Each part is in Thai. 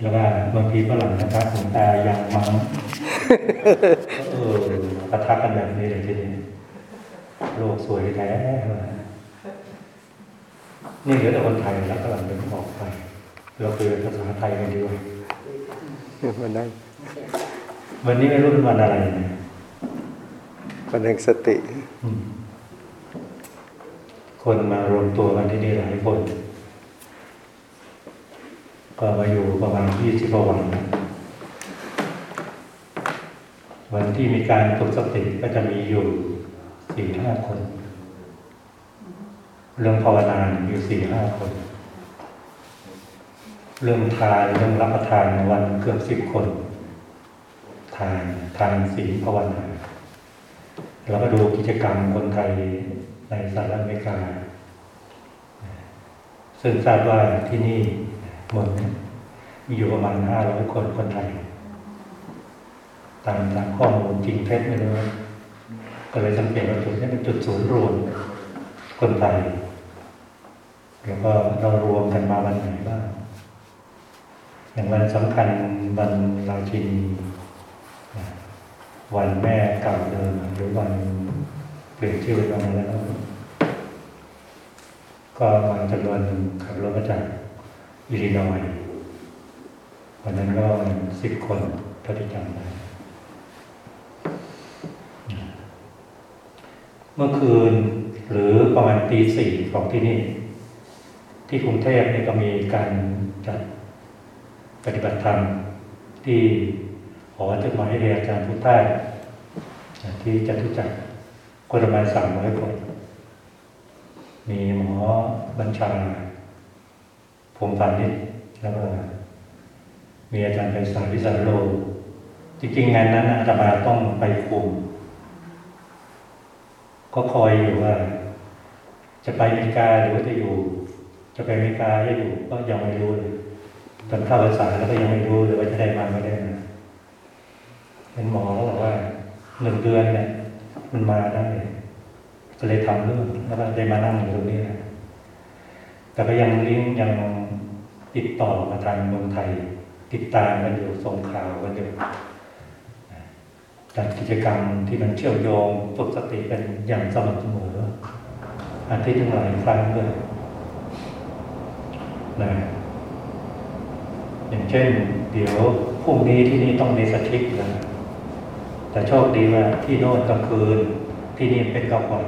แล้วว่าบางทีฝรั่งนะครับหลวงตายังมังเออปะทะกันแบบนี้เลยทีนี้โลกสวยแท้นี่เหลือแต่คนไทยแล้วฝรั่งเป็นออกไปเราคุยภาษาไทยกันดีกว่าวันนั้นวันนี้ไม่รู้เป็นวันอะไรนะวันแห่งสติอืมคนมารวมตัวกันที่นี่หลายคน ก็มาอยู่ประมาณยี่สิบกว่าวัน วันที่มีการฝึกสติก็จะมีอยู่สี่ห้าคน เรื่องภาวนาอยู่สี่ห้าคน เรื่องทานเรื่องรับประทานวันเกือบสิบคน ทานทานศีภาวนาแล้วก็ดูกิจกรรมคนไทยในสหรัฐอเมริกา ซึ่งทราบว่าที่นี่ เมืองนี้มีอยู่ประมาณห้าร้อยคนคนไทยตามตามข้อมูลจริงเท็จไม่รู้ก็เลยสังเกตว่าจุดนี้เป็นจุดศูนย์รวมคนไทยแล้วก็เรารวมกันมาวันไหนบ้างอย่างวันสำคัญวันราชินีวันแม่เก่าเดิมหรือวันเปลี่ยนชื่อวันอะไรแล้ว ก็มาจำนวนหนึ่งขับรถมาจาก อิลลินอยวันนั้นก็สิบคนเท่าที่จำได้ เมื่อคืนหรือประมาณตีสี่ของที่นี่ ที่กรุงเทพนี่ก็มีการจัดปฏิบัติธรรม ที่หอจดหมายเรียอาจารย์พุทธาที่จตุจักคนประมาณสามร้อยคน มีหมอบัญชา พงษ์พานิชแล้วก็มีอาจารย์ไพศาลวิสารโลจริงๆงานนั้นอาตมาต้องไปคุม ก็คอยอยู่ว่า จะไปอเมริกาหรือว่าจะอยู่ จะไปอเมริกาจะอยู่ก็ยังไม่รู้เลยตอนเข้าภาษาแล้วก็ยังไม่รู้เลยว่าจะได้มาไม่ได้มาเป็นหมอเขาบอกว่าหนึ่งเดือนเนี่ยมันมาได้ก็เลยทำเรื่องแล้วก็ได้มานั่งอยู่ตรงนี้นะแต่ก็ยังลิงก์ยัง ติดต่อมาทางเมืองไทย ติดตามกันอยู่ส่งข่าวกันอยู่จัดกิจกรรมที่มันเชื่อมโยงฝึกสติกันอย่างสม่ำเสมออาทิตย์หนึ่งหลายครั้งด้วยนะอย่างเช่น เดี๋ยวพรุ่งนี้ที่นี่ต้องเนสชิกนะแต่โชคดีว่าที่โน่นกลางคืน ที่นี่เป็นกลางวัน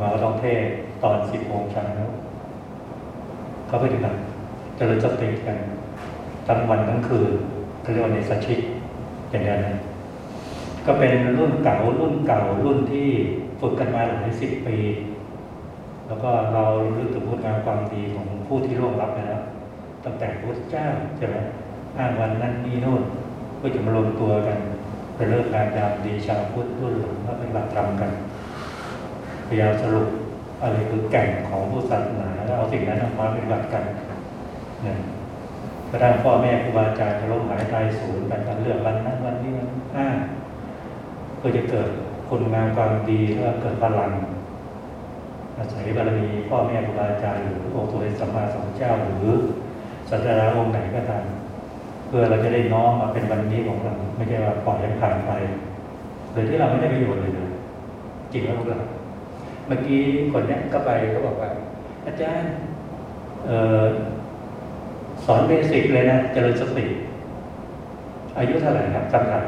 มาต้องเทศตอนสิบโมงเช้าเขาไปถึงนั้น จริญสติกันทั้งวันทั้งคืนเขาเรียกว่าเนสชิกอย่างนั้นก็เป็นรุ่นเก่ารุ่นเก่ารุ่นที่ฝึกกันมาหลายสิบปี แล้วก็เรารู้ถึงพูดงานความดีของผู้ที่ร่วงรับไปแล้วตั้งแต่พระเจ้าใช่ไหมอ้างวันนั้นนี่โน่นก็จะมารวมตัวกันไปเริ่มการยามดีชาวพุทธรุ่นหลังก็ปฏิบัติธรรมกันพยายามสรุปอะไรคือแก่นของพุทธศาสนาแล้วเอาสิ่งนั้นมาเปฏิบัติกัน กระทั่งพ่อแม่ครูบาอาจารย์จะล้มหายตายสูญกันการเลือกวันนั้นวันนี้วันอ้าเพื่อจะเกิดคุณงามความดีแล้วเกิดพลังอาศัยบารมีพ่อแม่ครูบาอาจารย์หรือองค์สมเด็จสัมมาสัมพุทธเจ้าหรือศาสดาองค์ไหนก็ตามเพื่อเราจะได้น้อมมาเป็นวันนี้ของเราไม่ใช่ว่าปล่อยให้ผ่านไปโดยที่เราไม่ได้ประโยชน์เลยเลยจริงไหมพวกเราเมื่อกี้คนเนี้ยก็ไปเขาบอกว่า อาจารย์เอ่อ อนเบสิกเลยนะเจริญสติ อายุเท่าไหร่ครับจำได้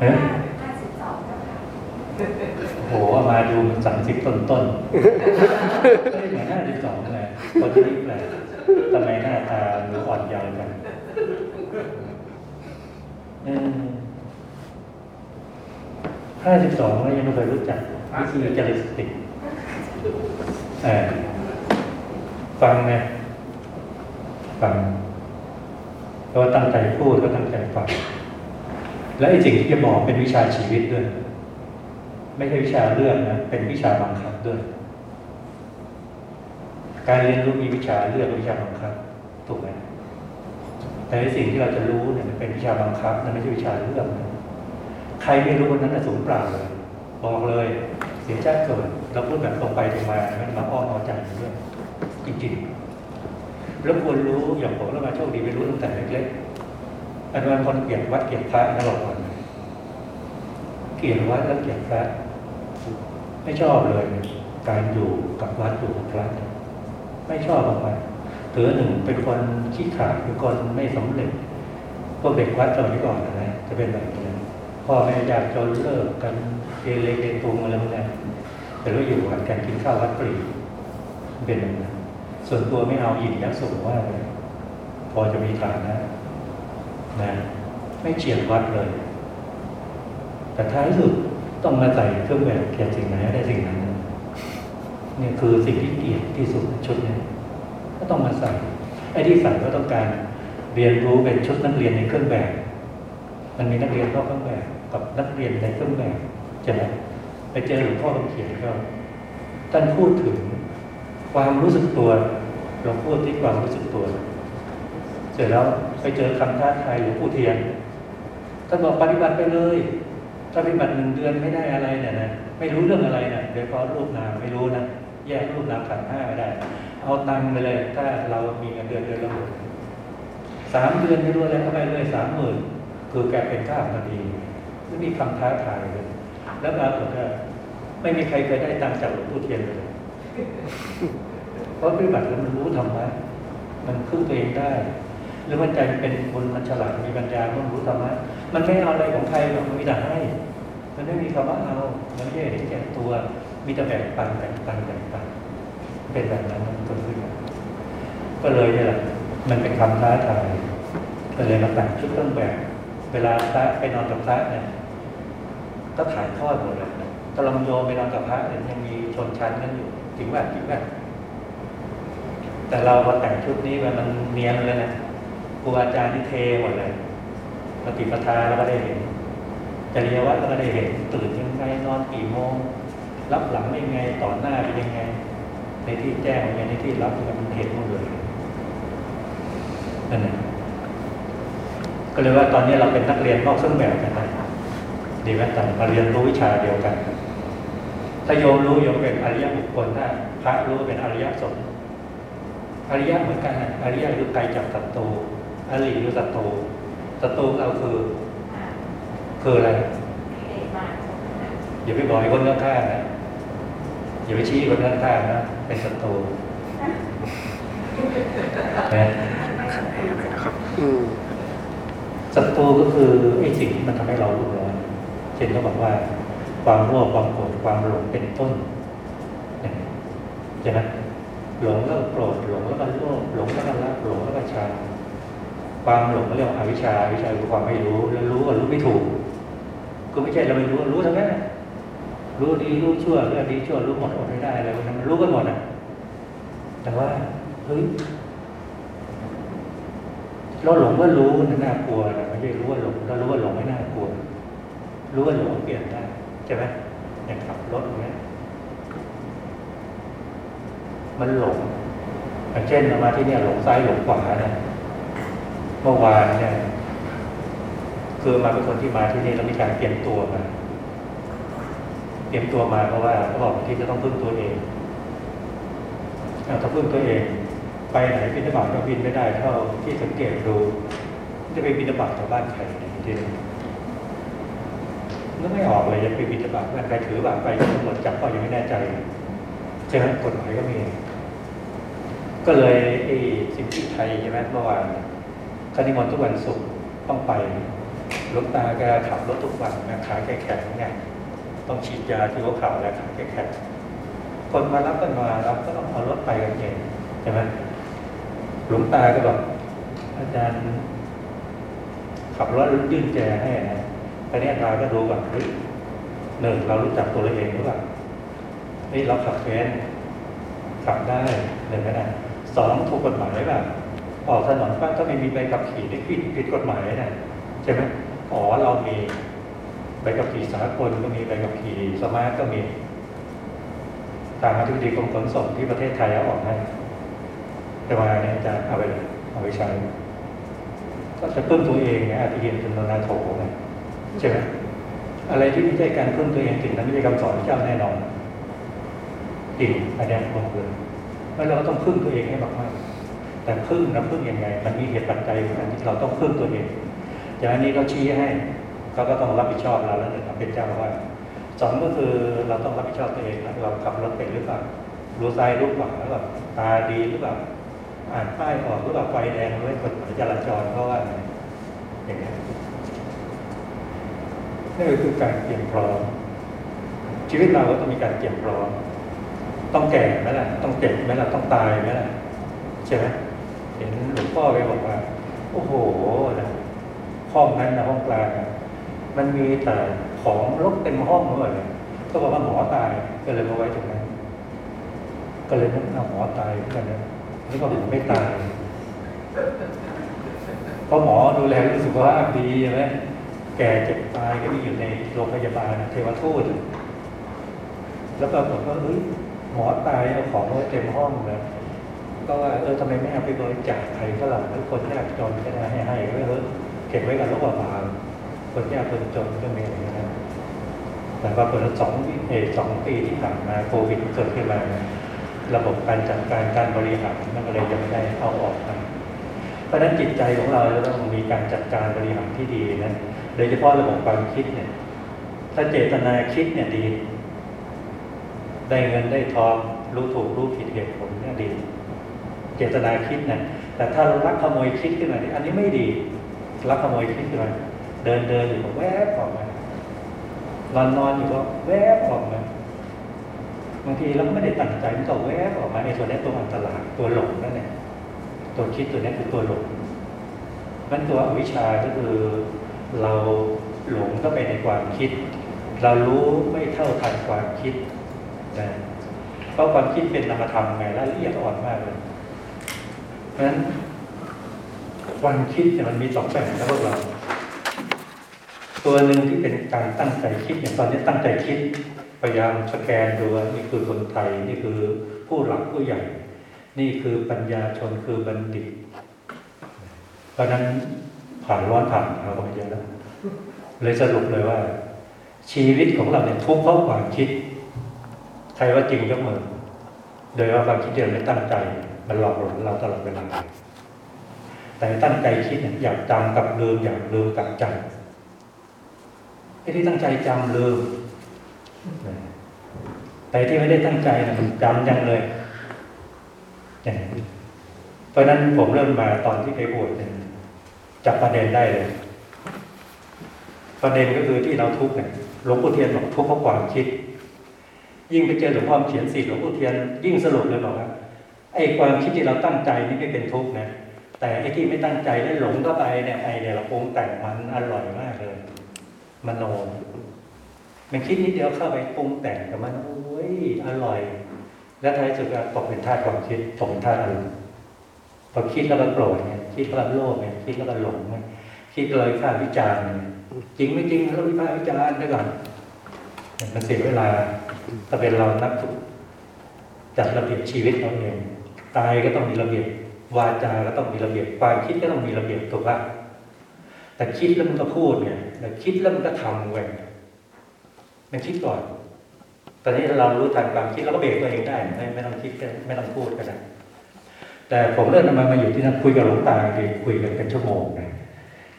เฮ้ยโหมาดูสามสิบต้นต้นๆไม่เหมือนห้าสิบสองเลยคนที่แปลกทำไมหน้าตาดูอ่อนเยาว์กันห้าสิบสองแล้วยังไม่เคยรู้จักวิธีจริตสติเออ ฟังนะฟังเพราะว่าตั้งใจพูดก็ตั้งใจฟังและไอ้สิ่งที่จะบอกเป็นวิชาชีวิตด้วย ไม่ใช่วิชาเรื่องนะเป็นวิชาบังคับด้วย การเรียนรู้มีวิชาเลือกวิชาบังคับถูกไหมแต่ในสิ่งที่เราจะรู้เนี่ยมันเป็นวิชาบังคับนะไม่ใช่วิชาเลือกนะใครไม่รู้คนนั้นน่ะสูญเปล่าเลย บอกเลย เสียชาติเกิดเราพูดแบบตรงไปตรงมาไม่มาอ้อมเอาใจเรื่อง จริงๆ แล้วควรรู้อย่างผมแล้วมาโชคดีไปรู้ตั้งแต่เล็กๆอันวันคนเกลียดวัดเกลียดพระนะหลอกคนเกลียดวัดแล้วเกลียดพระไม่ชอบเลย การอยู่กับวัดอยู่กับพระไม่ชอบมากๆถือหนึ่งเป็นคนขี้ขลาดเป็นคนไม่สำเร็จพวกเด็กวัดสมัยก่อนนะจะเป็นแบบนี้พ่อแม่อยากจนเลิกกันเกเรเกตุงอะไรพวกนี้แต่ว่าอยู่วัดกันกินข้าววัดปรีเป็นแบบนั้น ส่วนตัวไม่เอาหยินยักษ์สูงมากเลยพอจะมีฐานะนะไม่เฉียดวัดเลย แต่ท้ายสุดต้องมาใส่เครื่องแบบเกียรสิ่งไหนได้สิ่งนั้นนี่คือสิ่งที่เกียรที่สุดชุดนี้ก็ต้องมาใส่ไอ้ที่ใส่ก็ต้องการเรียนรู้เป็นชุดนักเรียนในเครื่องแบบ มันมีนักเรียนนอกเครื่องแบบ กับนักเรียนในเครื่องแบบใช่ไหมไปเจอหลวงพ่อคำเขียนก็ท่านพูดถึง ความรู้สึกตัว เราพูดที่ความรู้สึกตัว เสร็จแล้วไปเจอคำท้าทายหลวงปู่เทียนท่านบอกปฏิบัติไปเลย ถ้าปฏิบัติหนึ่งเดือนไม่ได้อะไรเนี่ยนะไม่รู้เรื่องอะไรนะโดยเฉพาะรูปนามไม่รู้นะแยกรูปนามขันห้าไม่ได้ เอาตังไปเลย ถ้าเรามีเงินเดือนเดือนละหมื่นสามเดือนไม่รู้อะไรเข้าไปเลยสามหมื่นคือแกเป็นข้าพดีไม่มีคำท้าทายเลย แล้วปรากฏว่าไม่มีใครเคยได้ตังจากหลวงปู่เทียนเลย เพราะปฏิบัติแล้วมันรู้ธรรมะมันพึ่งตัวเองได้ หรือมันใจเป็นคนมันฉลาดมีปัญญามันรู้ธรรมะมันไม่เอาอะไรของใครหรอกมันมีแต่ให้ มันไม่มีคำว่าเอา มันไม่ได้เห็นแก่ตัว มีแต่แบ่งปันแบ่งปันแบ่งปัน เป็นแบบนั้นมันเกิดขึ้นก็เลยเนี่ยแหละมันเป็นคำท้าทายก็เลยมาแต่งชุดเครื่องแบบ เวลาพระไปนอนกับพระเนี่ยก็ถ่ายทอดหมดเลยตะลำโยมไปนอนกับพระเนี่ยยังมีชนชั้นกันอยู่ จริงว่าจริงว่าแต่เราพอแต่งชุดนี้มันมันเนียนเลยนะครูอาจารย์ที่เทหมดเลยปฏิปทาเราก็ได้เห็นจริยวัตรเราก็ได้เห็นตื่นยังไงนอนกี่โมง รับหลังยังไงต่อหน้าเป็นยังไง ในที่แจ้งยังไงในที่รับมันเห็นหมดเลยนั่นแหละก็เลยว่าตอนนี้เราเป็นนักเรียนนอกเครื่องแบบกันนะดีไหมแต่มาเรียนรู้วิชาเดียวกัน ถ้าโยมรู้โยมเป็นอริยบุคคลถ้าพระรู้เป็นอริยสงฆ์อริยะเหมือนกันนะอริยะคือไกลจากศัตรูอริคือศัตรูศัตรูเราคือ คืออะไรอย่าไปบอกไอ้คนข้างๆนะอย่าไปชี้คนข้างๆนะเป็นศัตรูนะอืมศัตรูก็คือไอ้สิ่งที่มันทำให้เรารุ่มร้อนเช่นเขาบอกว่า ความโลภความโกรธความหลงเป็นต้นใช่ไหมหลงแล้วก็โกรธหลงแล้วก็โลภหลงแล้วก็รักหลงแล้วก็ชังความหลงก็เรียกว่าอวิชชาอวิชชาคือความไม่รู้แล้วรู้ก็รู้ไม่ถูก ก็ไม่ใช่เราไม่รู้รู้ทั้งนั้นรู้ดีรู้ชั่วเรื่องดีชั่วรู้หมดอดไม่ได้อะไรพวกนั้นรู้กันหมดอะแต่ว่าเฮ้ยเราหลงว่ารู้นั่นน่ากลัวนะไม่ใช่รู้ว่าหลงเรารู้ว่าหลงไม่น่ากลัว รู้ว่าหลงเปลี่ยนได้ ใช่ไหมอย่างขับรถอย่างเงี้ย มันหลงอย่างเช่นมาที่เนี่ยหลงซ้ายหลงขวาเนี่ยเมื่อวานเนี่ย คือมาเป็นคนที่มาที่นี่เรามีการเตรียมตัวมาเตรียมตัวมาเพราะว่าเขาบอกที่จะต้องพึ่งตัวเองเถ้าพึ่งตัวเอง ไปไหนบินบาตก็บินไม่ได้เท่าที่สังเกตดู จะไปบินบาตชาวบ้านใครที่นี่ กไม่ออกเลยจะไปบินบาตบ้านใครถือบาตไปตำรวจจับก็ยังไม่แน่ใจใช่ไหมกฎหมายก็มี ก็เลยไอ้สิ่งที่ไทยใช่ไหมเมื่อวานคณิมนต์ทุกวันศุกร์ต้องไปลวงตาแกขับรถทุกวันนะขาแกแข็งไงต้องฉีดยาที่หัวเข่าแล้วขาแกแข็งคนมารับก็มารับก็ต้องเอารถไปกันเองใช่ไหมหลวงตาก็บอกอาจารย์ขับรถยื่นแจให้นะ ตอนนี้อาจารย์ก็ดูแบบเหนึ่งเรารู้จักตัวเราเองหรือเปล่าเฮ้ยเราขับเป็นขับได้หนึ่งนะสองถูกกฎหมายแบบออกถนนบ้างถ้าไม่มีใบขับขี่นี่ผิดผิดกฎหมายนะใช่ไหมอ๋อเรามีใบขับขี่สากลก็มีใบขับขี่สมาร์ทก็มีตามอธิบดีกรมขนส่งที่ประเทศไทยเอาออกให้แต่มาเนี่ยจารย์เอาไปเลยเอาไปใช้ ก็จะเพึ่งตัวเองไงอาทิเยนจนนาโถไง ใช่ไหมอะไรที่ไม่ใช่การพึ่งตัวเองสิ่งนั้นไม่ใช่คำสอนพระเจ้าแน่นอนจริงอันเนี้ยบอกเลยแล้วเราต้องพึ่งตัวเองให้มากๆแต่พึ่งนะพึ่งยังไง มันมีเหตุปัจจัยอันที่เราต้องพึ่งตัวเองอย่างอันนี้ก็ชี้ให้เขาก็ต้องรับผิดชอบเราแล้วหนึ่งเป็นเจ้าว่าสองก็คือเราต้องรับผิดชอบตัวเองเราขับรถเป็นหรือเปล่ารู้ซ้ายรู้ขวาหรือเปล่าตาดีหรือเปล่าอ่านป้ายออกหรือเปล่าไฟแดงด้วยกฎหมายจราจรเพราะว่าอย่างนี้ นี่ก็คือการเตรียมพร้อม ชีวิตเราก็ต้องมีการเตรียมพร้อม ต้องแก่ไหมล่ะต้องเจ็บไหมล่ะต้องตายไหมล่ะใช่ไหมเห็นหลวงพ่อไปบอกว่า โอ้โหนะห้องนั้นนะห้องกลางมันมีแต่ของรกเต็มห้องเลย ก็บอกว่าหมอตายก็เลยมาไว้ตรงนั้น ก็เลยนึกเอาหมอตายกันนะนี่ก็หมอไม่ตายเพราะหมอดูแลรื่องสุขภาพดีใช่ไหม แก่เจ็บตายก็มีอยู่ในโรงพยาบาลเทวทูตแล้วก็บอกว่าเฮ้ยหมอตายเอาของไว้เต็มห้องเลยก็ว่าเออทำไมไม่เอาไปบริจาคใครก็หลังทุกคนยากจนก็ได้ให้ให้ไว้เถอะเก็บไว้กับโรคบาลคนยากคนจนก็มีอะไรอย่างเงี้ยนะแต่ว่าเปิดสองปีเอสองปีที่ผ่านมาโควิดเกิดขึ้นมา ระบบการจัดการการบริหารมันก็เลยยังไม่ได้เอาออกมาเพราะฉะนั้นจิตใจของเราจะต้องมีการจัดการบริหารที่ดีนะ โดยเฉพาะระบบความคิดเนี่ย ถ้าเจตนาคิดเนี่ยดี ได้เงินได้ทองรู้ถูกรู้ผิดเหตุผลเนี่ยดี เจตนาคิดนะแต่ถ้าเราลักขโมยคิดขึ้นมาเนี่ยอันนี้ไม่ดีลักขโมยคิดขึ้นมาเดินเดินอยู่ก็แวบออกมานอนนอนอยู่ก็แวบออกมาบางทีเราไม่ได้ตั้งใจมันก็แวบออกมาไอ้ตัวนี้ตัวอันตรายตัวหลงนั่นแหละตัวคิดตัวนี้คือตัวหลงมันตัวอวิชชาก็คือ เราหลงเข้าไปในความคิด เรารู้ไม่เท่าทันความคิดนะเพราะความคิดเป็นนามธรรมไงและละเอียดอ่อนมากเลยเพราะฉะนั้นความคิดเนี่ยมันมีสองแบบนะพวกเรา ตัวหนึ่งที่เป็นการตั้งใจคิดอย่างตอนนี้ตั้งใจคิดพยายามสแกนดูว่านี่คือคนไทยนี่คือผู้หลักผู้ใหญ่ นี่คือปัญญาชนคือบัณฑิต เพราะนั้น ผ่านร้อนผ่านเราก็ไปเยอะแล้วเลยสรุปเลยว่า ชีวิตของเราเนี่ยทุกข์เพราะความคิด ใครว่าจริงยกมือโดยว่าความคิดเดียวไม่ตั้งใจ มันหลอกหลอนเราตลอดเวลาแต่ตั้งใจคิดเนี่ยอยากจำกับลืมอยากลืมกับจำไอ้ที่ตั้งใจจำลืมแต่ที่ไม่ได้ตั้งใจนะมันจำยังเลยเพราะนั้นผมเริ่มมาตอนที่ไปบวชเนี่ย จับประเด็นได้เลย ประเด็นก็คือที่เราทุกข์เนี่ยหลวงปู่เทียนบอกทุกข์เพราะความคิด ยิ่งไปเจอหลวงพ่อเขียนสีหลวงปู่เทียน ยิ่งสรุปเลยบอกว่าไอ้ความคิดที่เราตั้งใจนี่ไม่เป็นทุกข์นะแต่ไอ้ที่ไม่ตั้งใจแล้วหลงเข้าไปเนี่ยไอ้เนี่ยเราปรุงแต่งมันอร่อยมากเลยมโนมันคิดนิดเดียวเข้าไปปรุงแต่งกับมันโอ้ยอร่อย แล้วท้ายสุดก็ตกเป็นธาความคิดตกเป็นธาอารมณ์พอคิดแล้วก็โกรธเนี่ยคิดแล้วก็โลภเนี่ย คิดแล้วก็หลงเนี่ยคิดเลยค่าวิจารณ์จริงไม่จริงเราวิพากษ์วิจารณ์ได้ก่อนมันเสียเวลาถ้าเป็นเรานักฝึกจัดระเบียบชีวิตเราเองกายก็ต้องมีระเบียบวาจาก็ต้องมีระเบียบความคิดก็ต้องมีระเบียบถูกปะแต่คิดแล้วมันก็พูดไงแต่คิดแล้วมันก็ทำไว้มันคิดก่อน ตอนนี้เรารู้ทันความคิดเราก็เบรกตัวเองได้ ไม่ไม่ต้องคิดไม่ต้องพูดก็ได้ แต่ผมเริ่มทำไมาอยู่ที่นั่นคุยกับหลวงตาดีคุยกันเป็นชั่วโมงนะ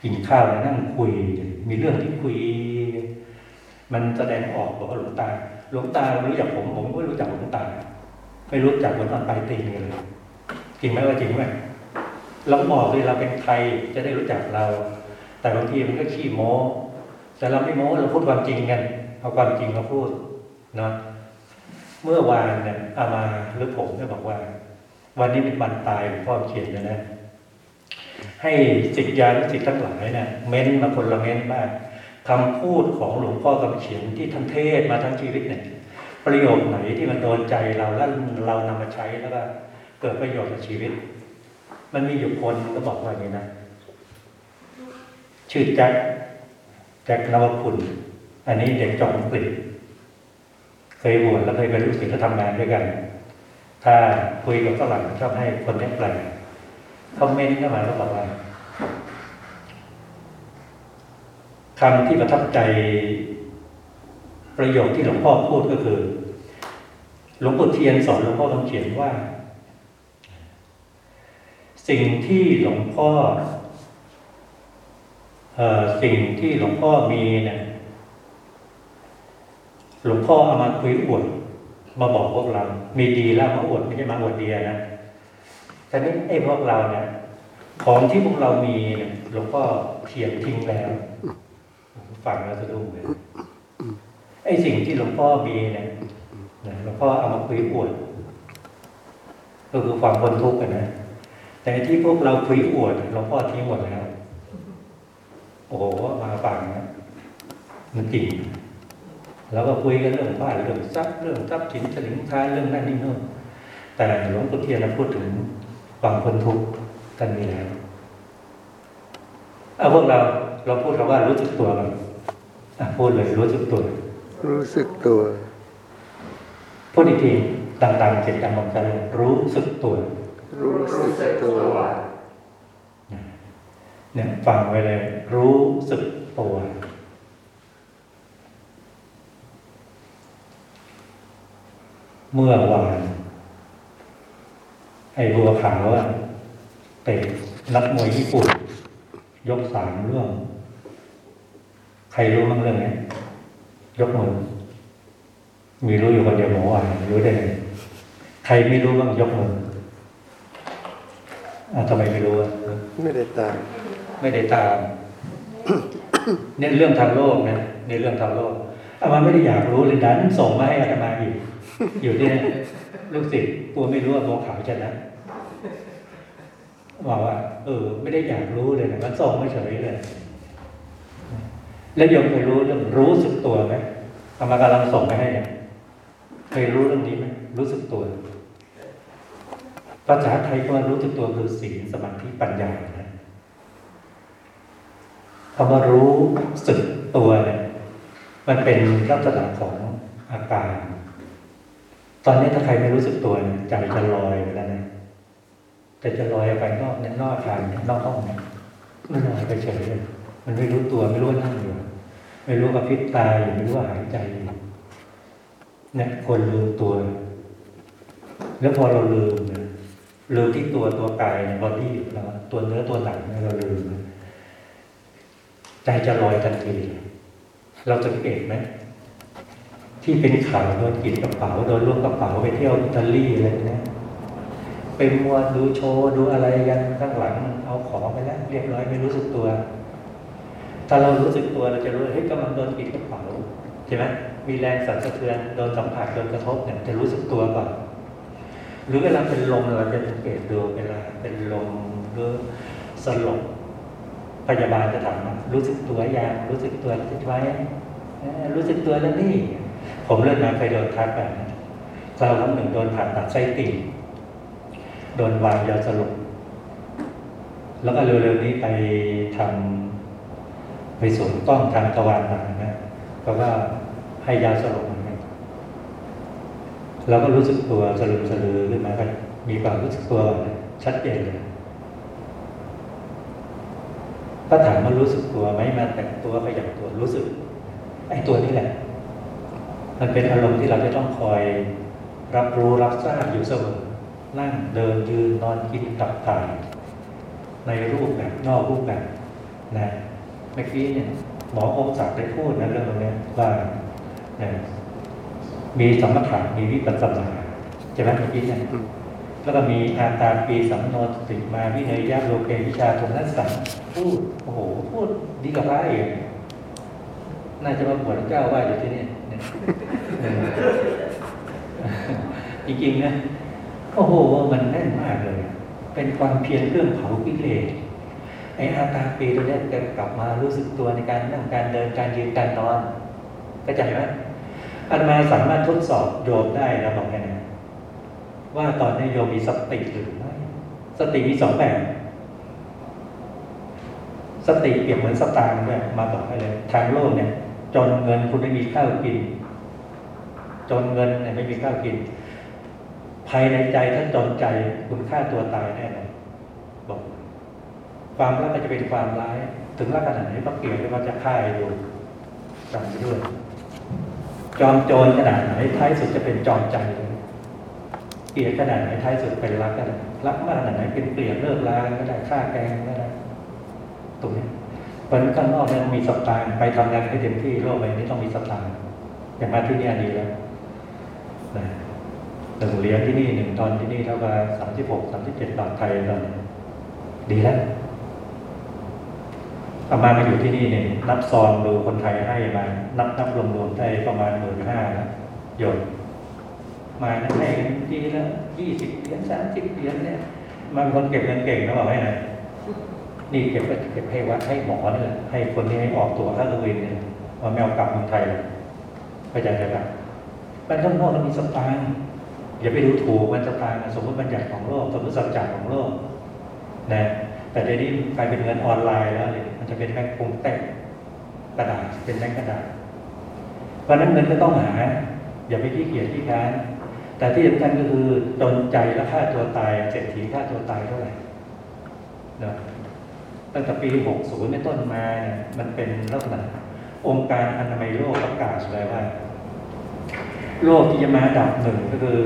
กินข้าวแล้วนั่งคุย มีเรื่องที่คุย มันแสดงออกบอกว่าหลวงตาหลวงตารู้จักผมผมก็ไม่รู้จักหลวงตา ไม่รู้จักคนตอนปลายตีนเลยจริงไหมว่าจริงไหมเราบอกเลยเราเป็นใครจะได้รู้จักเรา แต่บางทีมันก็ขี้โม้แต่เราไม่โม้เราพูดความจริงกันเอาความจริงมาพูดเนาะเมื่อวานเนี่ยอามาหรือผมเนี่ยบอกว่า วันนี้เป็นวันตายหลวงพ่อเขียนเลยนะ ให้สิทธิยานุสิทธ์ทั้งหลายเนี่ยเม้นมาคนละเม้นบ้างคำพูดของหลวงพ่อคำเขียนที่ท่านเทศมาทั้งชีวิตเนี่ยประโยชน์ไหนที่มันโดนใจเราแล้วเรานำมาใช้แล้วก็เกิดประโยชน์กับชีวิต มันมีอยู่คนก็บอกว่าอย่างนี้นะชื่อแจ็คแจ็คนวพุนอันนี้เด็กจบอังกฤษเคยบวชแล้วเคยเป็นลูกศิษย์แล้วทำงานด้วยกัน ถ้าคุยกับฝรั่งชอบให้คนนี้แปลคอมเมนต์เข้ามาแล้วบอกว่าคำที่ประทับใจประโยคที่หลวงพ่อพูดก็คือ หลวงปู่เทียนสอนหลวงพ่อคำเขียนว่า สิ่งที่หลวงพ่ออสิ่งที่หลวงพ่อมีเนี่ยหลวงพ่อเอามาคุยอวด มาบอกพวกเรา มีดีแล้วมาอวดไม่ใช่มาอวดเดียนะแต่นี้ไอ้พวกเราเนี่ยของที่พวกเรามีเนี่ยหลวงพ่อเขียนทิ้งแล้วฟังแล้วสะดุ้งเลยไอ้สิ่งที่หลวงพ่อมีเนี่ยหลวงพ่อเอามาคุยอวดก็คือความพ้นทุกข์นะแต่ที่พวกเราคุยอวดหลวงพ่อทิ้งหมดแล้วโอ้โหมาฟังนะมันจริง แล้วก็คุยกันเรื่องบ้านเรื่องทรัพย์เรื่องทรัพย์สินสลิงคานเรื่องนั่นนี่โน่นแต่หลวงปู่เทียนนะพูดถึงความพ้นทุกข์กันมีแล้วเอาพวกเราเราพูดคำว่ารู้สึกตัวกันอะพูดเลยรู้สึกตัว รู้สึกตัวพูดอีกทีดังๆเจ็ดดังของกันเลยรู้สึกตัว รู้สึกตัวเนี่ยฟังไว้เลย รู้สึกตัว เมื่อวานไอ้บัวขาวอะเตะนักมวยญี่ปุ่น ยกสามเรื่องใครรู้บ้างเรื่องนี้ยกมือ มีรู้อยู่คนเดียวหมอวานรู้ได้ไงใครไม่รู้บ้างยกมืออะทำไมไม่รู้อะไม่ได้ตาม ไม่ได้ตามเนี่ยเรื่องทางโลกนะในเรื่องทางโลกอามาไม่ได้อยากรู้เลยดันส่งมาให้อาตมาอีก อยู่ที่นี่ยลูกศิษย์กลัวไม่รู้ว่าโมขาวชนะบอกว่า เออ ไม่ได้อยากรู้เลยนะมันส่งมาเฉยเลย แล้วโยมเคยรู้เรื่องรู้สึกตัวไหมอามากำลังส่งไปให้เนี่ยเคยรู้เรื่องนี้ไหมรู้สึกตัว ภาษาไทยก็ว่ารู้สึกตัวคือศีลสมาธิปัญญานะคำว่ารู้สึกตัวเนี่ยมันเป็นลักษณะของอาการ อนนี้ถ้าใครไม่รู้สึกตัวเนี่ยใจจะลอยไปแล้วนะแต่จะลอยไปนอกเนี่ยนอกอาคารเนี่ยนอกห้องเนี่ยมันลอยไปเฉยเลยมันไม่รู้ตัวไม่รู้ว่านั่งอยู่ไม่รู้กับพริบตาอยู่ไม่รู้ว่าหายใจอยู่เนี่ยคนลืมตัว แล้วพอเราลืมเนี่ยลืมที่ตัวตัวกายบอดี้เราตัวเนื้อตัวหนังเนี่ยเราลืมใจจะลอยทันทีเราสังเกตไหม ที่เป็นข่าวโดนกินกระเป๋าโดนล้วงกระเป๋าไปเที่ยวอิตาลีอะไรเนี้ยไปมัวดูโชว์ดูอะไรกันข้างหลังเอาของไปแล้วเรียบร้อยไม่รู้สึกตัว ถ้าเรารู้สึกตัวเราจะรู้เฮ้ยกำลังโดนกินกระเป๋าใช่ไหมมีแรงสั่นสะเทือนโดนสัมผัสโดนกระทบเนี่ยจะรู้สึกตัวก่อนหรือเวลาเป็นลมเราจะสังเกตดูเวลาเป็นลมหรือสลบพยาบาลจะถามรู้สึกตัวยังรู้สึกตัวคิดไว้เอ้อรู้สึกตัวแล้วนี่ ผมเลือดมาเคยโดนทักแบบคราวครั้งหนึ่งโดนผ่าตัดไส้ติ่งโดนวางยาสลบแล้วก็เร็วๆนี้ไปทำไปสวมกล้องทางตะวันมานะเขาก็ให้ยาสลบเหมือนกันเราก็รู้สึกตัวสลืมสลือขึ้นมาก็มีความรู้สึกตัวชัดเจนเลยก็ถามว่ารู้สึกตัวไหมมาแต่งตัวขยับตัวรู้สึกไอ้ตัวนี้แหละ มันเป็นอารมณ์ที่เราจะต้องคอยรับรู้รับทราบอยู่เสมอนั่งเดินยืนนอนกินตับถ่ายในรูปแบบนอกรูปแบบนะเมื่อกี้เนี่ยหมอองศักดิ์ได้พูดนะเรื่องตรงเนี้ยว่าเนี่ยมีสมถะมีวิปัสสนาใช่ไหมเมื่อกี้เนี่ยอืมแล้วก็มีอาตาปีสัมโนสติมาวิเนยยะโลเกวิชาทุนนัสสังพูดโอ้โห พูดดีกับพระเองน่าจะมาบวชเจ้าว่าอยู่ที่นี่เนี่ยเออ จริงๆนะโอ้โหมันแน่นมากเลย เป็นความเพียรเครื่องเผากิเลสไอ้อาตาปีตัวนี้จะกลับมารู้สึกตัวในการนั่งการเดินการยืนการนอนเข้าใจไหมอันมาสามารถทดสอบโยมได้นะบอกแค่นั้นว่าตอนนี้โยมมีสติหรือไม่สติมีสองแบบ สติเปรียบเหมือนสตางค์ด้วยมาบอกให้เลย ทางโลกเนี่ย จนเงินคุณไม่มีข้าวกิน จนเงินเนี่ยไม่มีข้าวกิน ภายในใจถ้านจนใจคุณฆ่าตัวตายแน่นอนบอก ความรักมันจะเป็นความร้าย ถึงรักขนาดไหนก็เปลี่ยนไปว่าจะฆ่าอยู่จำไปด้วย จอมโจรขนาดไหนท้ายสุดจะเป็นจอมใจเกลียดขนาดไหนท้ายสุดเป็นรักก็ได้รักมากขนาดไหนเป็นเกลียดเลิกลาก็ได้ฆ่าแกงก็ได้ตรงนี้เพราะนั้นข้างนอกเนี่ยมีสตางค์ไปทำงานให้เต็มที่โลกใบนี้ต้องมีสตางค์อย่างมาที่นี่ดีแล้ว นะหนึ่งเหรียญที่นี่หนึ่งตอนที่นี่เท่ากับสามสิบหกสามสิบเจ็ดบาทไทยตอนดีแล้วเอามามาอยู่ที่นี่เนี่ยนับซองดูคนไทยให้มา นับนับรวมๆได้ประมาณหมื่นห้าแล้วโยนมานะให้กันทีละยี่สิบเหรียญสามสิบเหรียญเนี่ยบางคนเก็บเงินเก่งนะบอกให้นะนี่เก็บก็เก็บให้วัดให้หมอเนี่แหละให้คนนี้ให้ออกตัวค่าตัวเอเนี่ยมาแมวกลับเมืองไทยเลยเข้าใจไหมครับ มันข้างนอกมันมีสตางค์อย่าไปดูถูกมันสตางค์สมมติบัญญัติของโลก สมมติสัจจะของโลกนะแต่เดี๋ยวนี้กลายเป็นเงินออนไลน์แล้วเลยมันจะเป็นแบงค์ปงแต่งกระดาษเป็นแบงค์กระดาษ เพราะนั้นเงินก็ต้องหา อย่าไปขี้เกียจขี้ค้านแต่ที่สำคัญก็คือจนใจและฆ่าตัวตายเศรษฐีฆ่าตัวตายเท่าไหร่นะตั้งแต่ปี 60เป็นต้นมาเนี่ยมันเป็นลักษณะองค์การอนามัยโลกประกาศเลยว่า โรคที่จะมาดับหนึ่งก็คือ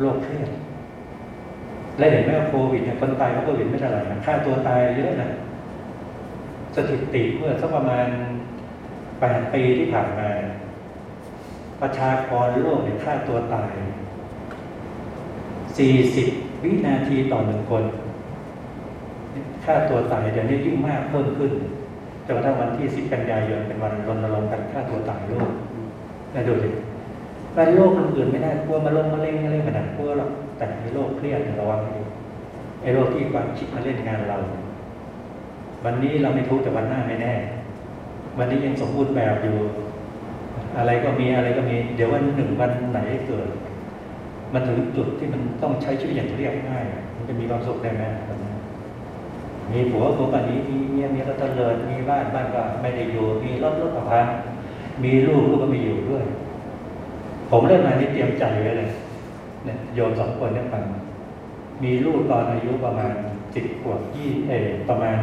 โรคเครียดและเห็นไหมว่าโควิดเนี่ยคนตายเพราะโควิดไม่เท่าไหร่นะฆ่าตัวตายเยอะนะสถิติเมื่อสักประมาณแปดปีที่ผ่านมา ประชากรโลกเนี่ยฆ่าตัวตาย 40 วินาทีต่อหนึ่งคนฆ่าตัวตายเดี๋ยวนี้ยิ่งมากเพิ่มขึ้นจนกระทั่งวันที่ 10 กันยายนเป็นวันรณรงค์การฆ่าตัวตายโลกนะดูดิ แต่โรคอื่นไม่ได้กลัวมาลงมะเร็งอะไรขนาดกลัวหรอกแต่ไอ้โรคเครียดระวังให้ดีไอ้โรคที่ความคิดมาเล่นงานเรา วันนี้เราไม่ทุกข์แต่วันหน้าไม่แน่ วันนี้ยังสมบูรณ์แบบอยู่ อะไรก็มีอะไรก็มี เดี๋ยววันหนึ่งวันไหนเกิด มันถึงจุดที่มันต้องใช้ชีวิตอย่างเรียบง่าย มันจะมีความสุขได้ไหมแบบนั้มีผัวผัวป่านนี้มีเมียเมียก็เตลิดมีบ้านบ้านก็ไม่ได้อยู่ มีรถรถก็พังมีลูกลูกก็ไม่อยู่ด้วย ผมเริ่มมานี่เตรียมใจไว้เลยเนี่ยโยมสองคนเนี่ยฟังมีลูกตอนอายุประมาณสิบขวบยี่เอประมาณ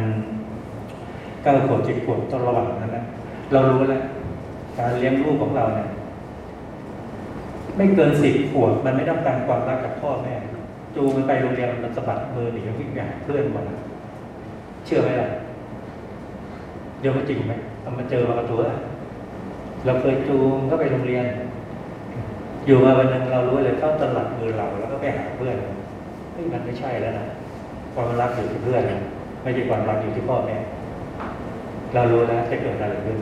เก้าขวบสิบขวบตอนระหว่างนั้นนะเรารู้แล้วการเลี้ยงลูกของเราเนี่ยไม่เกินสิบขวบมันไม่ต้องการความรักจากพ่อแม่จูงมันไปโรงเรียนมันสะบัดมือหนีวิ่งหาเพื่อนหมดเชื่อไหมล่ะเดี๋ยวมันจริงไหมเอามาเจอมากระตัวเราเคยจูงก็ไปโรงเรียน อยู่มาวันหนึ่งเรารู้เลยเข้าตลัดมือเราแล้วก็ไปหาเพื่อนเฮ้ยมันไม่ใช่แล้วนะความรักอยู่ที่เพื่อนนะไม่ใช่ความรักอยู่ที่พ่อแม่เรารู้แล้วจะเกิดอะไรขึ้น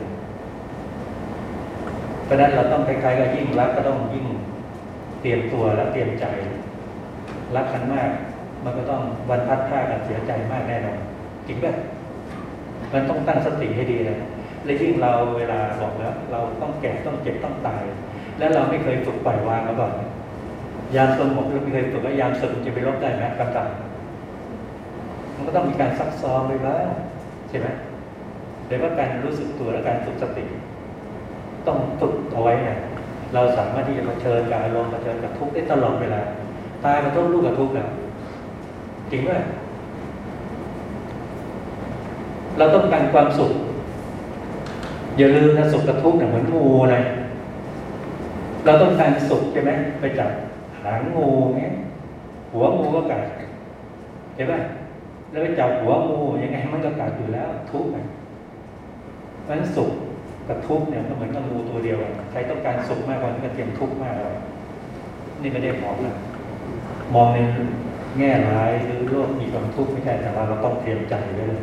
เพราะนั้นเราต้องคล้ายๆกับยิ่งรักก็ต้องยิ่งเตรียมตัวและเตรียมใจ รักกันมาก มันก็ต้องวันพัดผ้ากันเสียใจมากแน่นอนจริงไหมมันต้องตั้งสติให้ดีเลยและยิ่งเราเวลาบอกแล้ว เราต้องแก่ต้องเจ็บต้องตาย และเราไม่เคยฝึกปล่อยวางมาก่อนยามสงบเราไม่เคยฝึกว่ายามสึกจะไปลบได้ไหมกำจัดมันก็ต้องมีการซักซ้อมไปบ้างใช่ไหมเดี๋ยวว่าการรู้สึกตัวและการฝึกสติ ต้องฝึกเอาไว้เนี่ยเราสามารถที่จะเผชิญกับอารมณ์เผชิญกับทุกข์ได้ตลอดเวลาตายมันต้องรู้กับทุกข์แล้วจริงไหมเราต้องการความสุขอย่าลืมนะสุขกับทุกข์เนี่ยเหมือนงูเลย เราต้องการสุขใช่ไหมไปจับหางงูเงี้ยหัวงูก็กัดใช่ไหมแล้วไปจับหัวงูยังไงมันก็กัดอยู่แล้ว ทุกข์ไงเพราะฉะนั้นสุขกับทุกข์เนี่ยก็เหมือนกับงูตัวเดียวใครต้องการสุขมากกว่านี้ก็เตรียมทุกข์มากเลยนี่ไม่ได้มองนะมองในแง่ร้ายหรือโลกมีความทุกข์ไม่ใช่แต่ว่าเราต้องเตรียมใจไว้เลย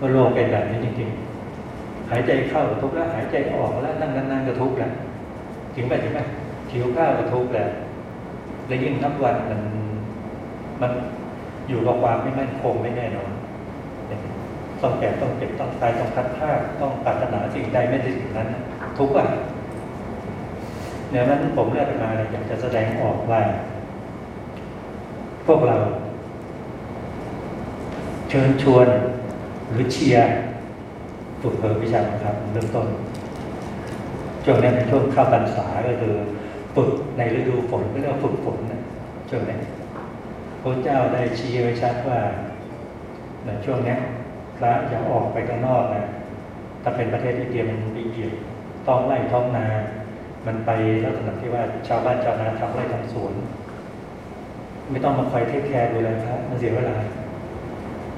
ว่าโลกเป็นแบบนี้จริงๆหายใจเข้าก็ทุกข์แล้ว หายใจออกแล้วนั่งนานๆก็ทุกข์แล้ว ถึงไปถึงไหมหิวข้าวก็ทุกข์แล้วและยิ่งนับวันมันมันอยู่กับความไม่มั่นคงไม่แน่นอนต้องแก่ต้องเจ็บต้องตายต้องพัดพลาต้องปรารถนาสิ่งใดไม่ได้สิ่งนั้น ทุกข์อะเนี่ยนั้นผมเลือกมาอยากจะแสดงออกว่า พวกเรา เชิญชวนหรือเชียร์ฝึกเผยวิชาครับเริ่มต้น ช่วงนี้เป็นช่วงเข้าพรรษาก็คือฝึกในฤดูฝนก็เรียกว่าฝึกฝนนะช่วงนี้พระเจ้าได้ชี้ไว้ชัดว่าในช่วงนี้พระอย่าออกไปข้างนอกนะถ้าเป็นประเทศอินเดียมันมีเกี่ยวต้องไล่ท้องนา มันไปลักษณะที่ว่าชาวบ้านชาวนาทำไร่ทำสวน ไม่ต้องมาคอยเทคแคร์ดูแลพระมันเสียเวลา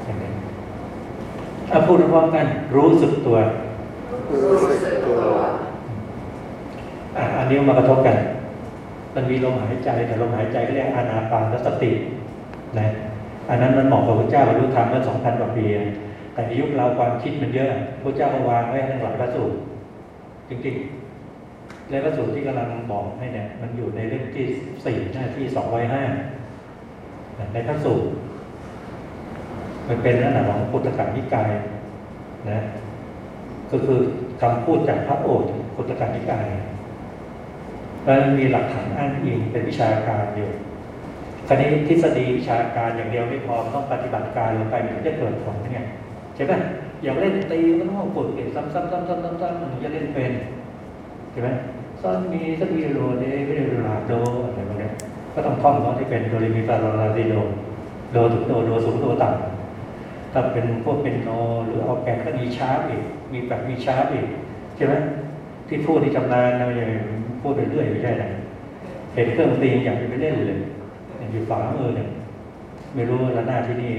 อย่างนี้เอาพูดพร้อมกันรู้สึกตัวรู้สึกตัว อันนี้มากระทบกัน มันมีลมหายใจแต่ลมหายใจก็เรียกอานาปานสตินะอันนั้นมันเหมาะกับพระเจ้าบรรลุธรรมเมื่อสองพันกว่าปีแต่ในยุคเราความคิดมันเยอะพระเจ้าก็วางไว้ทั้งหลายพระสูตรจริงๆ และพระสูตรที่กำลังบอกให้เนี่ย มันอยู่ในเล่มที่สี่หน้าที่สองร้อยห้าในพระสูตรมันเป็นลักษณะของพุทธกานิกายนะ ก็คือคำพูดจากพระโอษฐ์พุทธกานิกาย แล้วมีหลักฐานอ้างอิงเป็นวิชาการอยู่คราวนี้ทฤษฎีวิชาการอย่างเดียวไม่พอต้องปฏิบัติการลงไปมันถึงจะเกิดผลเนี่ยใช่ไหมอย่างเล่นตรีก็ต้องฝึกเองซ้ำๆซ้ำๆซ้ำๆซ้ำๆมันถึงจะเล่นเป็นใช่ไหมซ้อนมีสักมีโรเดไม่ได้ลาโดอะไรพวกนี้ก็ต้องท่องเขาที่เป็นโดเรมีฟาโรลาซิโดโดถึงโดโดสูงโดต่ำถ้าเป็นพวกเป็นโนหรือออกแกนก็มีชาร์ปอีกมีแบบมีชาร์ปอีกใช่ไหม ที่พูดที่ชำนาญนะอย่างพูดไปเรื่อยไม่ใช่ไหมเห็นเครื่องตีอย่ากไปเล่นเลยอยู่ฝ่ามือเนี่ยไม่รู้ระนาดที่นี่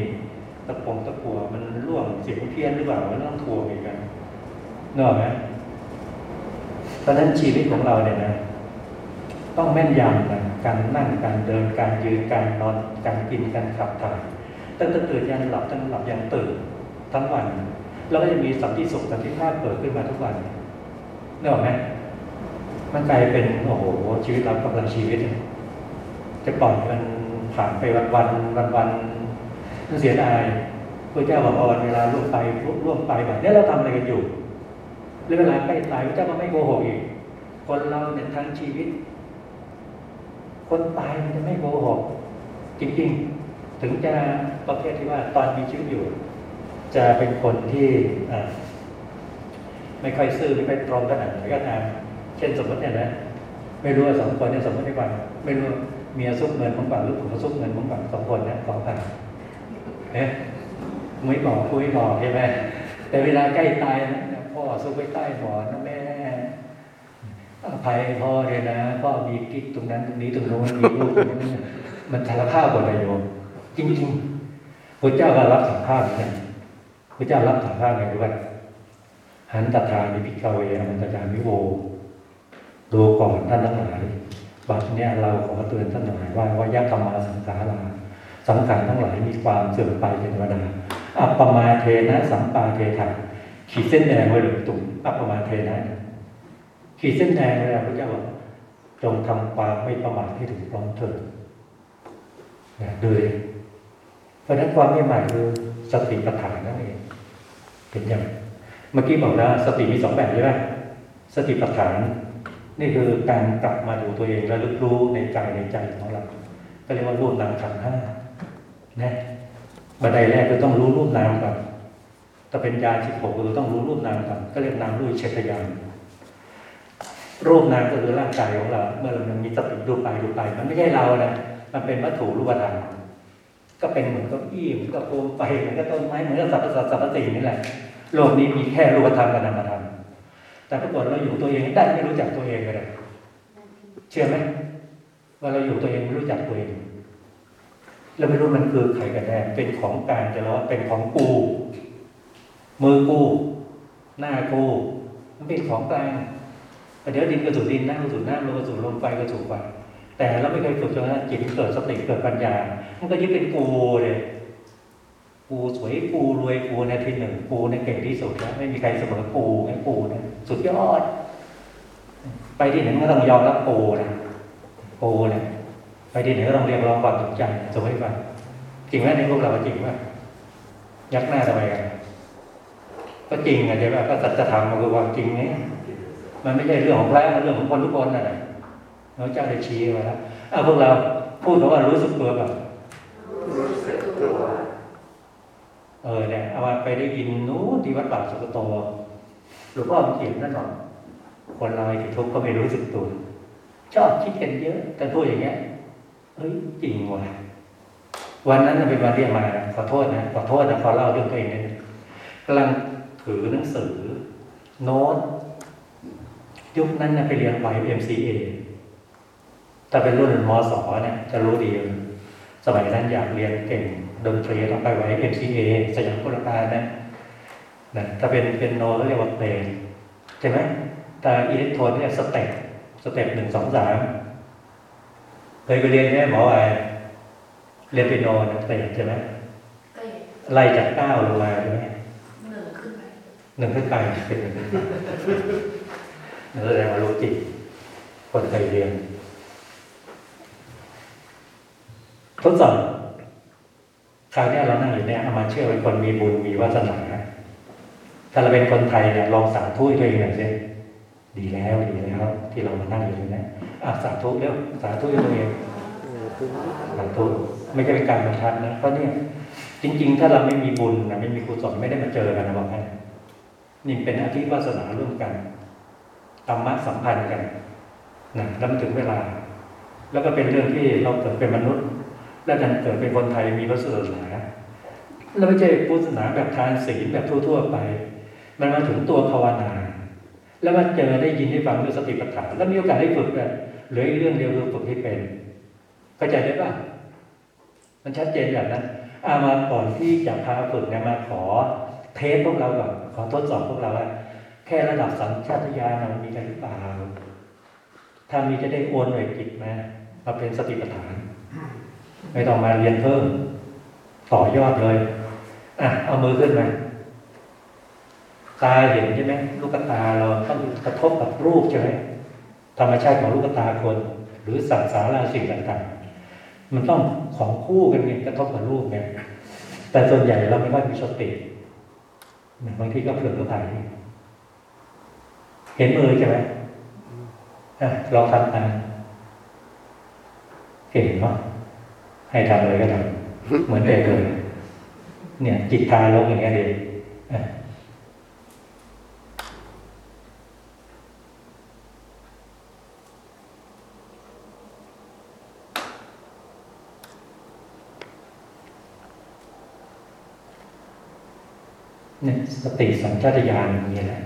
ตะปงตะปัวมันร่วงเสียงเพี้ยนหรือเปล่ามันต้องทวงอีกกันนึกออกไหมเพราะนั้นชีวิตของเราเนี่ยนะต้องแม่นยำนะการนั่งการเดินการยืนการนอนการกินการขับถ่ายตั้งแต่ตื่นยันหลับตั้งหลับยันตื่นทั้งวัน แล้วก็จะมีสัมผัสสุขสัมผัสภาพเกิดขึ้นมาทุกวันนึ กออกไหมมันกลายเป็นโอ้โหชีวิตเรากำลังชีวิต จะปล่อยมันผ่านไปวันวันวันวันมันเสียดายพระเจ้าบอกว่าวันเวลาล่วงไปล่วงไปแบบนี้เราทำอะไรกันอยู่แล้วเวลาใกล้ตายพระเจ้าก็ไม่โกหกอีก คนเราเนี่ยทั้งชีวิต คนตายมันจะไม่โกหกจริงๆ ถึงจะประเภทที่ว่าตอนมีชีวิตอยู่ จะเป็นคนที่อ ไม่ค่อยซื่อไม่ค่อยตรงขนาดไหนก็ตามเช่นสมมติเนี่ยนะไม่รู้ว่าสองคนเนี่ยสมมติได้ก่อนไม่รู้เมียซุกเงินผมก่อนหรือผมซุกเงินผมก่อนสองคนเนี่ยสองพันเอ๊ะไม่บอกคุยบอกใช่ไหมแต่เวลาใกล้ตายนะพ่อซุกไว้ใต้หมอนนะแม่อภัยพ่อเลยนะพ่อมีกิ๊กตรงนั้นตรงนี้ตรงโน้นมีลูกตรงนี้มันสารภาพหมดเลยโยมจริงๆพระเจ้าก็รับสารภาพเหมือนกันพระเจ้ารับสารภาพไงรู้ป่ะ หันตถานิพิกาเวอมันตจามิโวดูก่อนท่านทั้งหลายบัดเนี้ยเราขอเตือนท่านทั้งหลายว่าว่ายะธรรมาสังสาราสังขารทั้งหลายมีความเสื่อมไปเป็นธรรมดาอัปปมาเทนะสัมปาเทถะขีดเส้นแดงไว้เลยตุ่มอัปปมาเทนะขีดเส้นแดงไว้แล้วพระเจ้าบอกจงทำความไม่ประมาทให้ถึงพร้อมเถิดนะโดยเพราะฉะนั้นความไม่หมายคือสติปัฏฐานนั่นเองเป็นอย่าง เมื่อกี้บอกแล้วสติมีสองแบบใช่ไหมสติปัฏฐาน นี่คือการกลับมาดูตัวเองและลึกรู้ในกายในใจของเราก็เรียกว่ารูปนามขันห้านะบันไดแรกก็ต้องรู้รูปนามก่อนถ้าเป็นญาณสิบหกก็ต้องรู้รูปนามก่อนก็เรียกนามรูปเฉทยานรูปนามก็คือร่างกายของเรา เมื่อเรามีสติดูไปดูไป มันไม่ใช่เรานะมันเป็นวัตถุรูปธรรมก็เป็นเหมือนก้าอี้เหมือนกับโคมไฟเหมือนกับต้นไม้เหมือนกับสรรพสัตว์สรรพสิ่งนี่แหละ โลกนี้มีแค่รูปธรรมกับนามธรรมแต่ปรากฏเราอยู่ตัวเองได้ไม่รู้จักตัวเองเลยเชื่อไหมว่าเราอยู่ตัวเองไม่รู้จักตัวเองเราไม่รู้มันคือใครกันแน่เป็นของกลารจะแล้วาเป็นของกูมือกูหน้ากูมันเป็นของกลางเดี๋ยวดินก็สู่ดินน้ำก็สู่น้ำลมก็สู่ลมไฟก็สู่ไฟแต่เราไม่เคยฝึกจนกระทั่งจิตเกิดสติเกิดปัญญา มันก็ยึดเป็นกูเลย กูสวยกูรวยกูในที่หนึ่งกูในเก่งที่สุดแล้วไม่มีใครเสมอกูไอ้กูนี่ยสุดยอด ไปที่ไหนก็ต้องยอมรับกูนะกูเนี่ยไปที่ไหนก็ต้องเรียกร้องความสนใจสมัยก่อนจริงไหมในพวกเราจริงไหมยักหน้าทำไมกันก็จริงอะใช่ไหมก็สัจธรรมมันคือความจริงนี่มันไม่ใช่เรื่องของพระมันเรื่องของคนทุกคนน่ะพระเจ้าได้ชี้ไว้แล้วเอาพวกเราพูดคำว่ารู้สึกตัวแบบ รู้สึกตัว เออเนี่ยเอาไปได้ยินนู้นที่วัดป่าสุกโตหลวงพ่อมันเขียนนั่นหรอกคนเราที่ทุกข์ก็ไม่รู้สึกตัวชอบคิดกันเยอะแต่พูดอย่างเงี้ยเฮ้ยจริงว่ะวันนั้นเป็นวันที่อามาขอโทษนะขอโทษนะขอเล่าเรื่องตัวเองเลยกำลังถือหนังสือ โน้ตยุคนั้นนะไปเรียนไว MCA ถ้าเป็นรุ่นมศเนี่ยจะรู้ดี สมัยนั้นอยากเรียนเก่ง ดนตรีต้องไปไว้ MCA สยามกุลการนะนะถ้าเป็นเป็นโนก็เรียกว่าเพลงใช่ไหมแต่อิเล็กโทรนเนี่ยสเต็ปสเต็ปหนึ่งสองสามเคยไปเรียนไหมหมอไอเรียนเป็นโนนะสเต็ปใช่ไหมเต้ไล่จากเก้าลงมาใช่ไหมหนึ่งขึ้นไปหนึ่งขึ้นไปเป็นหนึ่งขึ้นไปนั่นแสดงว่ารู้จริงคนเคยเรียนทดสอบค ราวนี้เรานั่งอยู่เนี่ยเอามาเชื่อเป็นคนมีบุญมีวาสนาถ้าเราเป็นคนไทยเนี่ยลองสาธุให้ตัวเองหน่อยสิดีแล้วดีแล้วที่เรามานั่งอยู่ตรงนี้อะสาธุเร็วสาธุให้ตัวเองสาธุไม่ใช่เป็นการบังคับนะเพราะเนี่ยจริง ๆ ถ้าเราไม่มีบุญนะไม่มีกุศลไม่ได้มาเจอกันนะบอกให้นี่เป็นอาทิวาสนาร่วมกันธรรมะสัมพันธ์กันนะแล้วมันถึงเวลา แล้วก็เป็นเรื่องที่เราเกิดเป็นมนุษย์ และดันเกิดเป็นคนไทยมีพระศาสนาแล้วไม่ใช่พุทธศาสนาแบบทานศีลแบบทั่ว ๆ ไป มันมาถึงตัวภาวนา แล้วมาเจอได้ยินได้ฟังเรื่องสติปัฏฐาน แล้วมีโอกาสได้ฝึกแบบเหลืออีกเรื่องเดียวคือฝึกให้เป็นเข้าใจได้ป่ะมันชัดเจนแบบนั้นอามาก่อนที่จะพาฝึกเนี่ยมาขอเทสพวกเราก่อนขอทดสอบพวกเราว่าแค่ระดับสัญชาตญาณมันมีกันหรือเปล่าถ้ามีจะได้โอนหน่วยกิจมามาเป็นสติปัฏฐาน ไม่ต้องมาเรียนเพิ่ม ต่อยอดเลยอะเอามือขึ้นมาตาเห็นใช่ไหมลูกตาเราต้องกระทบกับรูปใช่ไหมธรรมชาติของลูกตาคน หรือสัตว์สาราสิ่งต่างๆ มันต้องของคู่กันไงกระทบกับรูปไงแต่ส่วนใหญ่เราไม่ค่อยมีสติบางทีก็เผลอไปเห็นมือใช่ไหมอะลองทำตามเก่งเนาะ ให้ทำอะไรก็ทำเหมือนเด็กเลยเนี่ย จิตทารกอย่างเงี้ยเด็กอะเนี่ยสติสัญชาตญาณอย่างนี้แหละ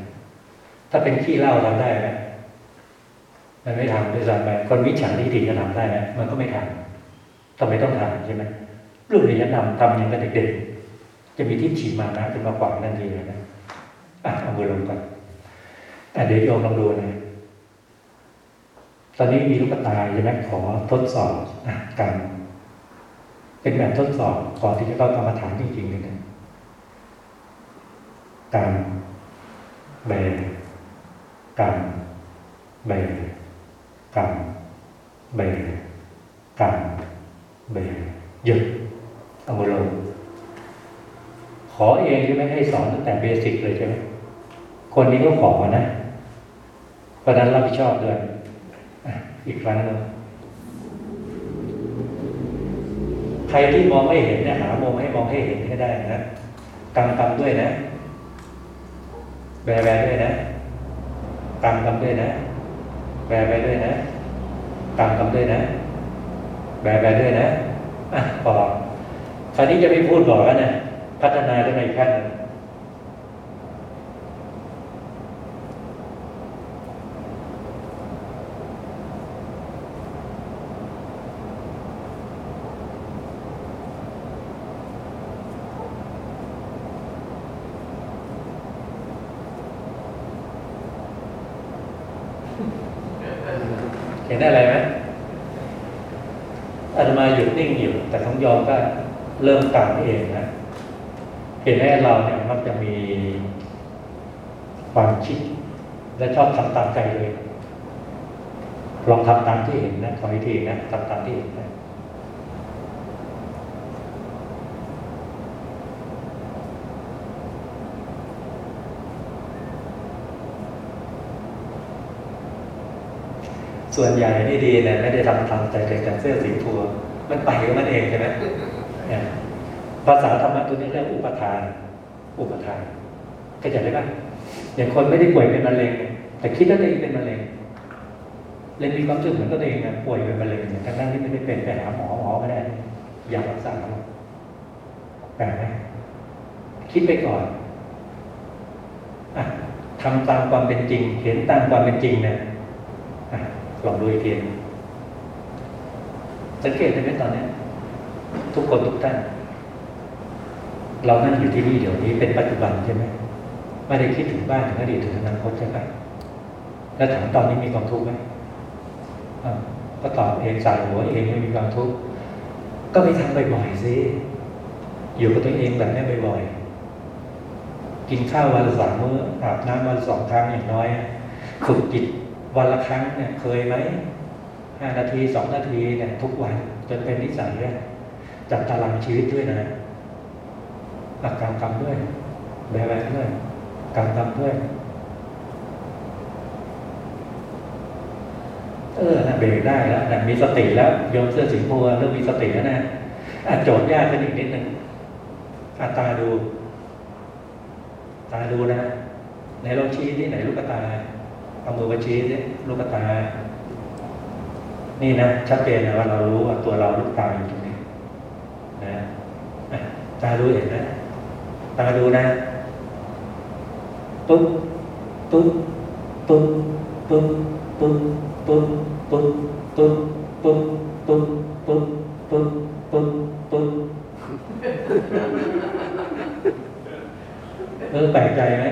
ถ้าเป็นขี้เล้าทำได้ไหมมันไม่ทำด้วยซ้ำไปคนวิจารณ์ที่ดีจะทำได้ไหมมันก็ไม่ทำ ทำไมต้องทำใช่ไหมเรื่องเรียนนำทำอย่างกับเด็กๆ จะมีที่ฉีมานะจะมาขวางนั่นเลยนะอะเอามือลงก่อนอ่เดี๋ยวโยมลองดูนะตอนนี้มีลูกตาใช่ไหมขอทดสอบอะกันเป็นแบบทดสอบก่อนที่จะเข้ากรรมฐานจริงๆเลยนะการแบนการแบนการแบนการ เบรหยุดเอามือลง ขอเองใช่ไหมให้สอนตั้งแต่เบสิกเลยใช่ไหมคนนี้ก็ขอนะเพราะนั้นรับผิดชอบด้วยอีกครั้งหนึ่งใครที่มองไม่เห็นเนี่ยหามุมให้มองให้เห็นให้ได้นะกำกำด้วยนะ แบแบด้วยนะกำกำด้วยนะ แบแบด้วยนะกำกำด้วยนะ แบแบด้วยนะอะพอคราวนี้จะไม่พูดบอกแล้วนะ พัฒนาขึ้นไปอีกขั้นแพทย์ห็นอะไรไหมอาตมาหยุดนิ่งอยู่ แต่ของยอมก็ เริ่มตามเองนะเห็นไหมเราเนี่ยมักจะมีความคิด และชอบทำตามใจเลย ลองทำตามที่เห็นนะขออีกทีนะทำตามที่เห็นนะส่วนใหญ่นี่ดีนะไม่ได้ทำทำใจแต่กันเสื้อสีทัวมันไปของมันเองใช่ไหม ภาษาธรรมะตัวนี้เรียกอุปทาน อุปทานเข้าใจไหมบ้างอย่างคนไม่ได้ป่วยเป็นมะเร็ง แต่คิดว่าตัวเองเป็นมะเร็งเลยมีความรู้สึกเหมือนตัวเองนะป่วยเป็นมะเร็งเนี่ยทั้งๆที่ไม่ได้เป็นไปหาหมอหมอไม่ได้อยากรักษารแปลกไหมคิดไปก่อนอะทำตามความเป็นจริง เห็นตามความเป็นจริงเนี่ยอะลองดูอีกทีสังเกตได้ไหมตอนนี้ ทุกคนทุกท่าน เรานั่งอยู่ที่นี่เดี๋ยวนี้เป็นปัจจุบันใช่ไหมไม่ได้คิดถึงบ้านถึงอดีตถึงอนาคตใช่ไหมแล้วถามตอนนี้มีความทุกข์ไหมก็ตอบเองสายหัวเองไม่มีความทุกข์ก็ไปทำบ่อยๆสิอยู่กับตัวเองแบบนี้บ่อยๆกินข้าววันละสามมื้ออาบน้ำวันสองครั้งอย่างน้อยฝึกจิตวันละครั้งเนี่ยเคยไหมห้านาทีสองนาทีเนี่ยทุกวันจนเป็นนิสัยเนี่ย จัดตารางชีวิตด้วยนะหลักการกรรมด้วยแบแบด้วยการกรรมด้วยเออนะเบรกได้แล้วนะมีสติแล้วยมเสื้อสีบัวเริ่มมีสติแล้วนะอะโจทย์ยากขึ้นอีกนิดหนึ่งอะตาดู ตาดูนะไหนลองชี้ที่ไหนลูกตาเอามือมาชี้ที่ลูกตา นี่นะชัดเจนนะว่าเรารู้ว่าตัวเราลูกตาอยู่ตรง นะตาดูเห็นนะตาดูนะปุ๊บปุ๊บปุ๊บปุ๊บปุ๊บปุ๊บปุ๊บปุ๊บปุ๊บปุ๊บปุ๊บปุ๊บปุ๊บปุ๊บเออแปลกใจไหม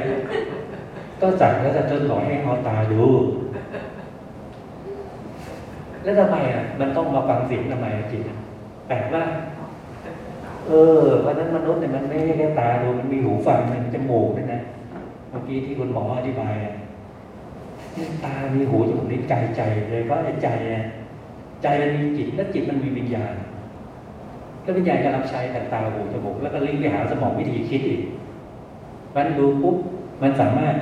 ก็สั่งแล้วจะจนขอให้เอาตาดู แล้วทำไมอะ มันต้องมาฟังเสียงทำไมอะจิตแปลกว่า เออ เพราะนั้นมนุษย์เนี่ยมันไม่ใช่แค่ตาดูมันมีหูฟังมันจมูกด้วยนะเมื่อกี้ที่คุณหมออธิบายอะตา มีหูจมูกนี่ใจใจเลยเพราะไอ้ใจอะใจมันมีจิตและจิตมันมีวิญญาณแล้ววิญญาณก็รับใช้แต่ตาหูจมูกแล้วก็ลิงก์ไปหาสมองวิธีคิดอีกมันดูปุ๊บมันสามารถ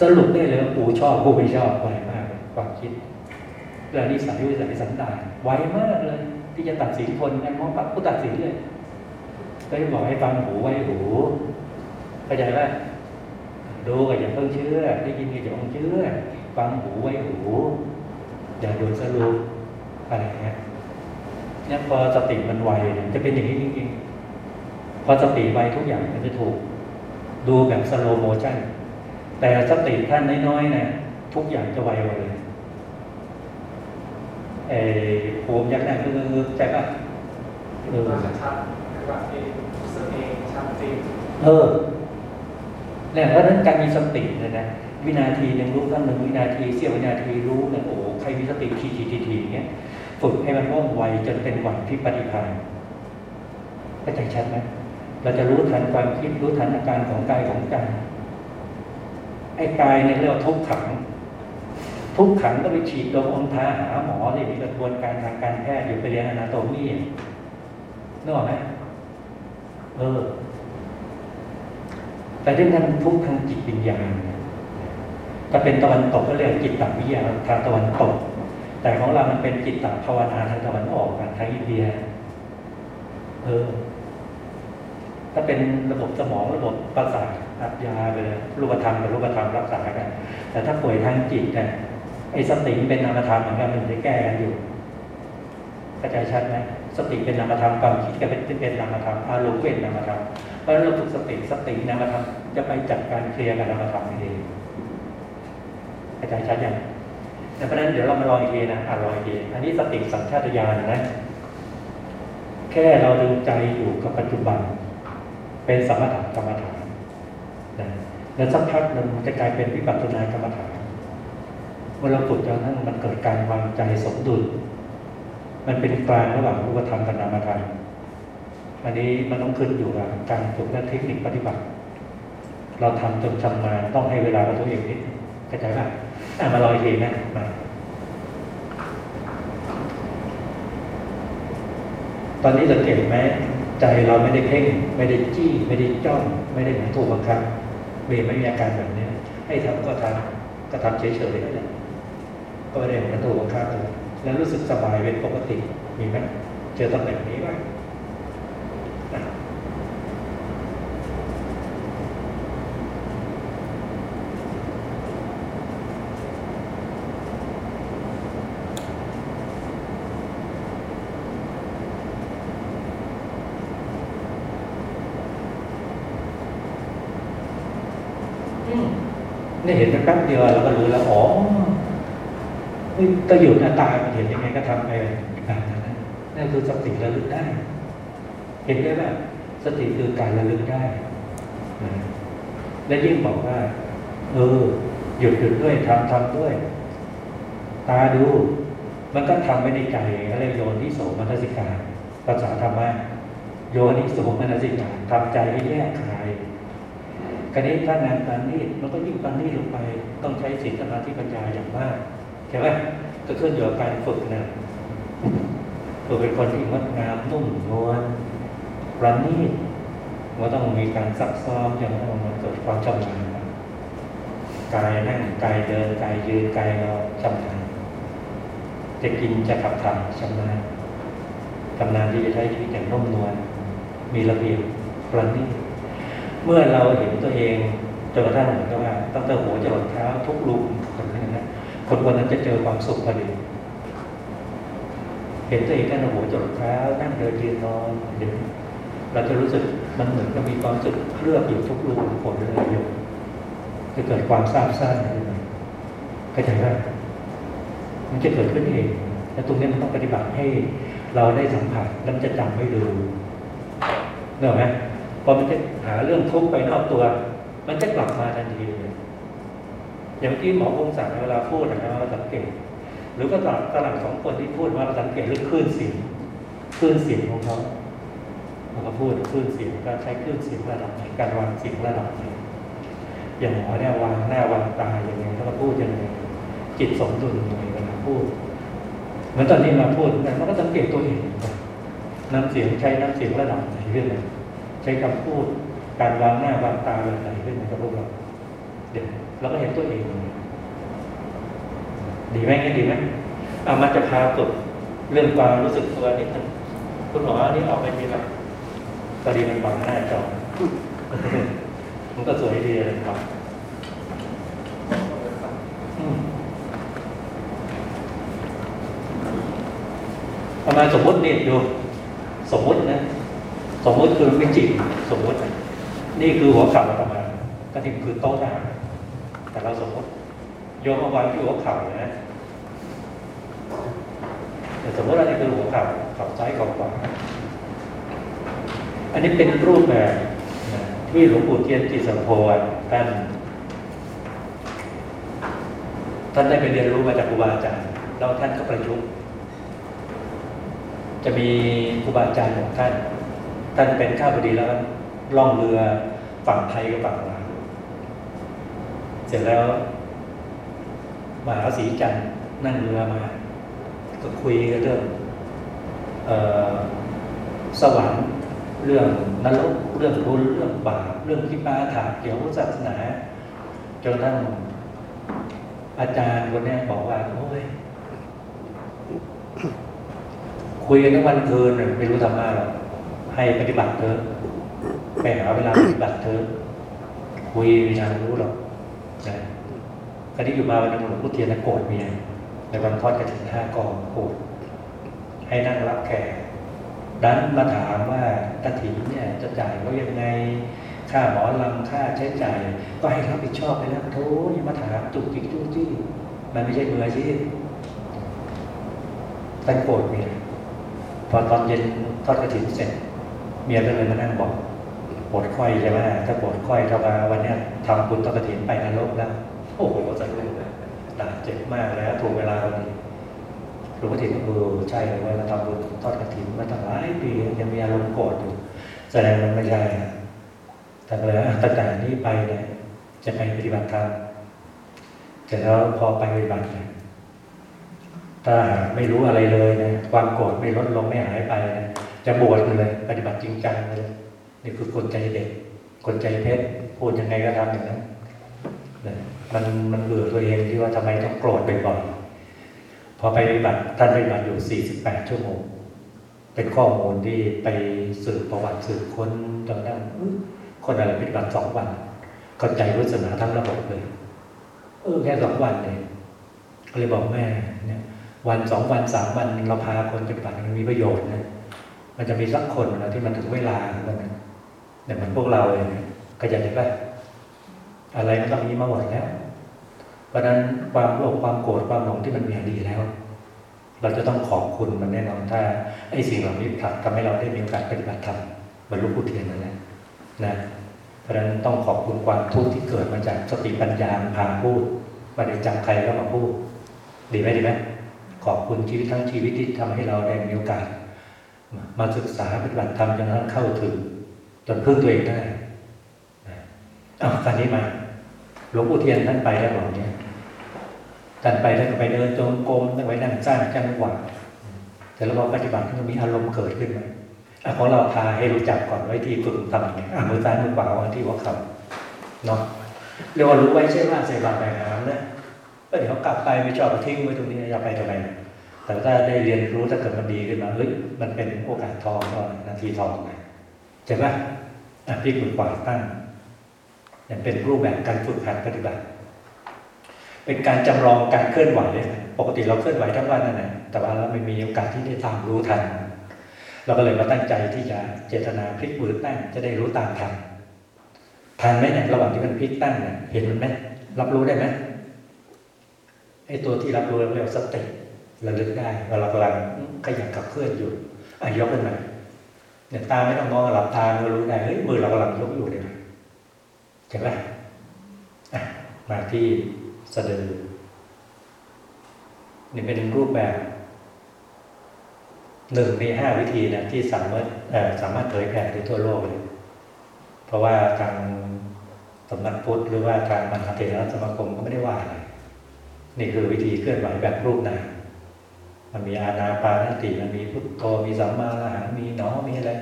สรุปได้เลยว่ากูชอบกูไม่ชอบอะไรมากความคิดเรื่องนิสัยวิสัยสันดานไวมากเลย ที่จะตัดสินคนไอ้มองปั๊บกูตัดสินเลยก็จะบอกให้ฟังหูไว้หูเข้าใจป่ะดูก็อย่าเพิ่งเชื่อ ได้ยินก็อย่าเพิ่งเชื่อ ฟังหูไว้หูอย่าโดนสรุปอะไรเงี้ยเนี่ยพอสติมันไวเนี่ยจะเป็นอย่างนี้จริงๆ พอสติไวทุกอย่างมันจะถูก ดูแบบ slow motion แต่สติท่านน้อยๆนะทุกอย่างจะไวกว่าเลย เออภูมิยักษ์นั่นคือใช่ป่ะเออชัดๆคือแบบเองรู้สึกเองชัดจริงเออเนี่ยเพราะฉะนั้นการมีสติเนี่ยนะวินาทีหนึ่งรู้ครั้งหนึ่งวินาทีเสี้ยววินาทีรู้เนี่ยโอ้โหใครมีสติทีทีทีทีเงี้ยฝึกให้มันว่องไวจนเป็นหวังที่ปฏิภาณเข้าใจชัดไหมเราจะรู้ทันความคิดรู้ทันอาการของกายของใจไอ้กายเนี่ยเรียกว่าทุกขัง ทุกขังก็ไปฉีดลมอมทาหาหมอที่มีกระบวนการทางการแพทย์อยู่ไปเรียนอนาโตมีนึกออกไหมเออ แต่เรื่นั้นทุกทางจิตวิญญาณถ้าเป็นตะวันตกก็เรียกจิตตวิทยาทางตะวันตก แต่ของเรามันเป็นจิตตภาวนาทางตะวันออกกันทางอินเดีย เออ ถ้าเป็นระบบสมองระบบประสาทอัดยาไปเลยรูปธรรมกับรูปธรรมรักษากันแต่ถ้าป่วยทางจิตเนี่ย ไอ้สติเป็นนามธรรมเหมือนกันมันจะแก้กันอยู่เข้าใจชัดไหมสติเป็นนามธรรมความคิดก็เป็นเป็นนามธรรมอารมณ์เป็นนามธรรมเพราะเราฝึกสติสตินามธรรมจะไปจัดการเคลียร์กับนามธรรมเองเข้าใจชัดยังแต่เพราะฉะนั้นเดี๋ยวเรามาลองอีกทีนะอ่านลองอีกทีอันนี้สติสัญชาตญาณนะแค่เราดึงใจอยู่กับปัจจุบัน เป็นสมถะกรรมฐานนะแล้วสักพักหนึ่งมันจะกลายเป็นวิปัสสนากรรมฐาน เมื่อเราฝึกจนทั้งมันเกิดการวางใจสมดุล มันเป็นกลางระหว่างรูปธรรมกับนามธรรมอันนี้มันต้องขึ้นอยู่กับการฝึกและเทคนิคปฏิบัติ เราทำจนชำนาญต้องให้เวลากับตัวเองนิดเข้าใจป่ะอะมาลอยทีนะมาตอนนี้สังเกตไหมใจเราไม่ได้เพ่ง ไม่ได้จี้ ไม่ได้จ้องไม่ได้เหมือนถูกบังคับเวไม่มีอาการแบบนี้ให้ทำก็ทำก็ทำเฉยๆนั่นแหละ ก็ไม่ได้เหมือนถูกบังคับเลยแล้วรู้สึกสบายเป็นปกติมีไหมเจอตำแหน่งนี้ไหมอะอืมนี่เห็นแป๊บเดียวเราก็รู้แล้วอ๋อ เฮ้ยก็อยู่หน้าตามันเห็นยังไงก็ทำไปแบบนั้นนั่นคือสติระลึกได้ เห็นได้ว่าสติคือการระลึกได้และยิ่งบอกว่า เออ หยุดหยุดด้วยทำทำด้วย ตาดู มันก็ทำไม่ในใจอะไรโยนที่โสมนัสิกาภาษาธรรมะโยนิโสมนัสิกาทำใจให้แยกคายกรณีถ้างานปานนี้มันก็ยิ่งปานนี้ลงไป ต้องใช้ศีลสมาธิปัญญาอย่างมาก ใช่ไหมก็ขึ้นอยู่กับการฝึกนะฝึกเป็นคนที่งดงามนุ่มนวลประณีตมันต้องมีการซักซ้อมอย่างต้องมันเกิดความชำนาญกายนั่งกายเดินกายยืนกายนอนชำนาญจะกินจะขับถ่ายชำนาญชำนาญที่จะใช้ชีวิตอย่างนุ่มนวลมีระเบียบประณีตเมื่อเราเห็นตัวเองจนกระทั่งเหมือนกับว่าตั้งแต่หัวจรดเท้าทุกรูขุม คนวันนะคนคนนั้นจะเจอความสุขพอดีเห็นตัวเองตั้งแต่หัวจดเท้านั่งเดินยืนนอนเห็นเราจะรู้สึกมันเหมือนกับมีความสึกเคลือบอยู่ทุกรูขุมขนเลยโยมจะเกิดความซาบซ่านขึ้นมาเข้าใจไหมมันจะเกิดขึ้นเองและตรงนี้มันต้องปฏิบัติให้เราได้สัมผัสแล้วมันจะจำไม่ลืมเนกอะไหมพอมันจะหาเรื่องทุกข์ไปนอกตัว มันจะกลับมาทันทีเลย อย่างที่หมอพงศักดิ์เวลาพูดนะครับเราสังเกต หรือก็ตลาดตลาดสองคนที่พูดว่าเราสังเกตเรื่องคลื่นเสียงคลื่นเสียงของเขาเราก็พูดคลื่นเสียงการใช้คลื่นเสียงระดับไหนการวางเสียงระดับไหนอย่างหมอเนี่ยวางหน้าวางตาอย่างไงเขาก็พูดอย่างไงจิตสมดุลยังไงเวลาพูดเหมือนตอนนี้มาพูดกันมันก็สังเกตตัวเองน้ำเสียงใช้น้ำเสียงระดับไหนขึ้นเลยใช้คำพูดการวางหน้าวางตาแบบไหนขึ้นกับพวกเราเดี๋ยว เราก็เห็นตัวเอง ดีไหมงั้ดีไหมเอามันจะพาฝึกเรื่องความรู้สึกตัวนิดนึงคุณหมออันนี้ออกไปมีแบบพอดีมันบังหน้าจอมันก็สวยดีเลยครับอืมประมาณสมมตินี่ดู สมมตินะ สมมติคือไม่จริงสมมติ นี่คือหัวเข่าประมาณก็นี่คือโต๊ะทหาร แต่เราสมมติโยมเอาวางที่หัวเข่าเนะแต่สมมติว่านี่คือหัวเข่าเข่าซ้ายเข่าขวาอันนี้เป็นรูปแบบที่หลวงปู่เทียนจิตสัมโพท่านท่านได้ไปเรียนรู้มาจากครูบาอาจารย์แล้วท่านก็ประยุกต์จะมีครูบาอาจารย์ของท่าน ท่านเป็นข้าพดีแล้วล่องเรือฝั่งไทยกับฝั่งล เสร็จแล้วมหาศรีจันนั่งเรือมา ก็คุยกันเรื่องออสวรรค์เรื่องนรกเรื่องบุญเรื่องบาปเรื่องที่ปาถาเกี่ยวกับศาสนาจนกระทั่งอาจารย์คนนี้บอกว่าโอ้ยคุยกันทั้งวันคืนน่ะไม่รู้ทำอะไรหรอกให้ปฏิบัติเถอะไปหาเวลาปฏิบัติเถอะคุยไม่นานรู้หรอก นะคราวนี้อยู่มาวันหนึงหลวงพ่อเทียนน่ะโกรธเมียในวันทอดกระถิ่นห้ากองโกรธให้นั่งรับแขกดันมาถามว่ากระถิ่นเนี่ยจะจ่ายเขายังไงค่าหมอลำค่าใช้จ่าย ก็ให้รับผิดชอบไปแล้วโธ่ยังมาถามจุกจิกจุกจี้มันไม่ใช่มืออาชีพท่านโกรธเมียพอตอนเย็นทอดกระถิ่นเสร็จ เมียก็เลยมานั่งบอก ปวดค่อยใช่ไหมถ้าปวดค่อยถ้ามาวันเนี้ยทำบุญทอดกระถิ่นไปนรกแล้วโอ้โหสะดุ้ด่าเจ็บมากแล้วถูกเวลาพอดีหลวงพ่อถิ่นก็เออใช่เลยว่าเราทำบุญทอดกระถิ่นมาตั้งหลายปียังมีอารมณ์โกรธอยู่แสดงมันไม่ใช่แต่เลยตั้งแต่นี้ไปเนี่ยจะไปปฏิบัติธรรมแต่แล้วพอไปปฏิบัติเนี่ยถ้าไม่รู้อะไรเลยนะความโกรธไม่ลดลงไม่หายไปนะจะบวชเลย ปฏิบัติจริงจังเลย นี่คือคนใจเด็ก คนใจเพชรพูดยังไงก็ทำอย่างนั้นนะมันมันเบื่อตัวเองที่ว่าทำไมต้องโกรธบ่อยๆพอไปปฏิบัติท่านปฏิบัติอยู่ 48 ชั่วโมง เป็นข้อมูลที่ไปสืบประวัติสืบค้นจนกระทั่งอุ๊ยคนอะไรปฏิบัติสองวันเข้าใจพุทธศาสนาทั้งระบบเลย เออแค่สองวันเองก็เลยบอกแม่เนี่ยวันสองวันสามวันเราพาคนปฏิบัติมันมีประโยชน์นะมันจะมีสักคนนะที่มันถึงเวลาของมันนะเนี่เหมือนพวกเราเลยนะก็จะได้ปะอะไรมันต้องมีมาหมดแล้ว เพราะนั้นความโลภความโกรธความหลงที่มันมีดีแล้ว เราจะต้องขอบคุณมันแน่นอนถ้าไอ้สิ่งเหล่านี้ทำให้เราได้มีโอกาสปฏิบัติธรรมบรรลุพุทธเทียนนั่นแหละนะเพราะฉะนั้นต้องขอบคุณความทุกข์ที่เกิดมาจากสติปัญญาพาพูดม่ได้จำใครแล้วมาพูด ดีไหมดีไหมขอบคุณชีวิตทั้งชีวิตที่ทำให้เราได้มีโอกาส มาศึกษาปฏิบัติธรรมจนกระทั่งเข้าถึง นพึ่งตัวเองได้อ้าวคราวนี้มา หลวงปู่เทียนท่านไปแล้วบอกเนี่ยท่านไปท่านก็ไปเดินจงกรมท่านไปนั่งสร้างจังหวะแต่แล้วพอปฏิบัติท่านมีอารมณ์เกิดขึ้นมาของเราพาให้รู้จักก่อนไว้ที่ฝึกทำอย่างเงี้ยมือซ้ายมือขวาวางที่หัวเข่าเนาะเรียกว่ารู้ไว้ใช่ว่าใส่บาตรไปหามนะก็เดี๋ยวกลับไปไม่ชอบก็ทิ้งไว้ตรงนี้อย่าไปทำไมแต่ถ้าได้เรียนรู้ถ้าเกิดมันดีขึ้นมาเฮ้ยมันเป็นโอกาสทองก็นาทีทองไงใช่ปะอ่ะพี่มือขวาตั้งอย่างเป็นรูปแบบการฝึกหัดปฏิบัติ เป็นการจำลองการเคลื่อนไหว ปกติเราเคลื่อนไหวทั้งวันนั่นแหละแต่ว่าเราไม่มีโอกาสที่ได้ตามรู้ทัน เราก็เลยมาตั้งใจที่จะเจตนาพลิกมือตั้งจะได้รู้ตามทันทันไหมเนี่ยระหว่างที่มันพลิกตั้งเนี่ยเห็นมันไหมรับรู้ได้ไหมไอ้ตัวที่รับรู้เรียกว่าสติระลึกได้ว่าเรากำลังขยับขับเคลื่อนอยู่อะยกขึ้นมา เนี่ยตาไม่ต้องมองหลับตาก็รู้ได้เฮ้ยมือเรากำลังยกอยู่เลยใช่ไหมมาที่สะดือนี่เป็นรูปแบบหนึ่งในห้าวิธีนะที่สามารถสามารถเผยแผ่ได้ทั่วโลกเลย เพราะว่าทางสำนักพุทธหรือว่าทางมหาเถรสมาคมก็ไม่ได้ว่าอะไรนี่คือวิธีเคลื่อนไหวแบบรูปนาม มันมีอานาปานสติมันมีพุทโธมีสัมมารหังมีหนอมีอะไร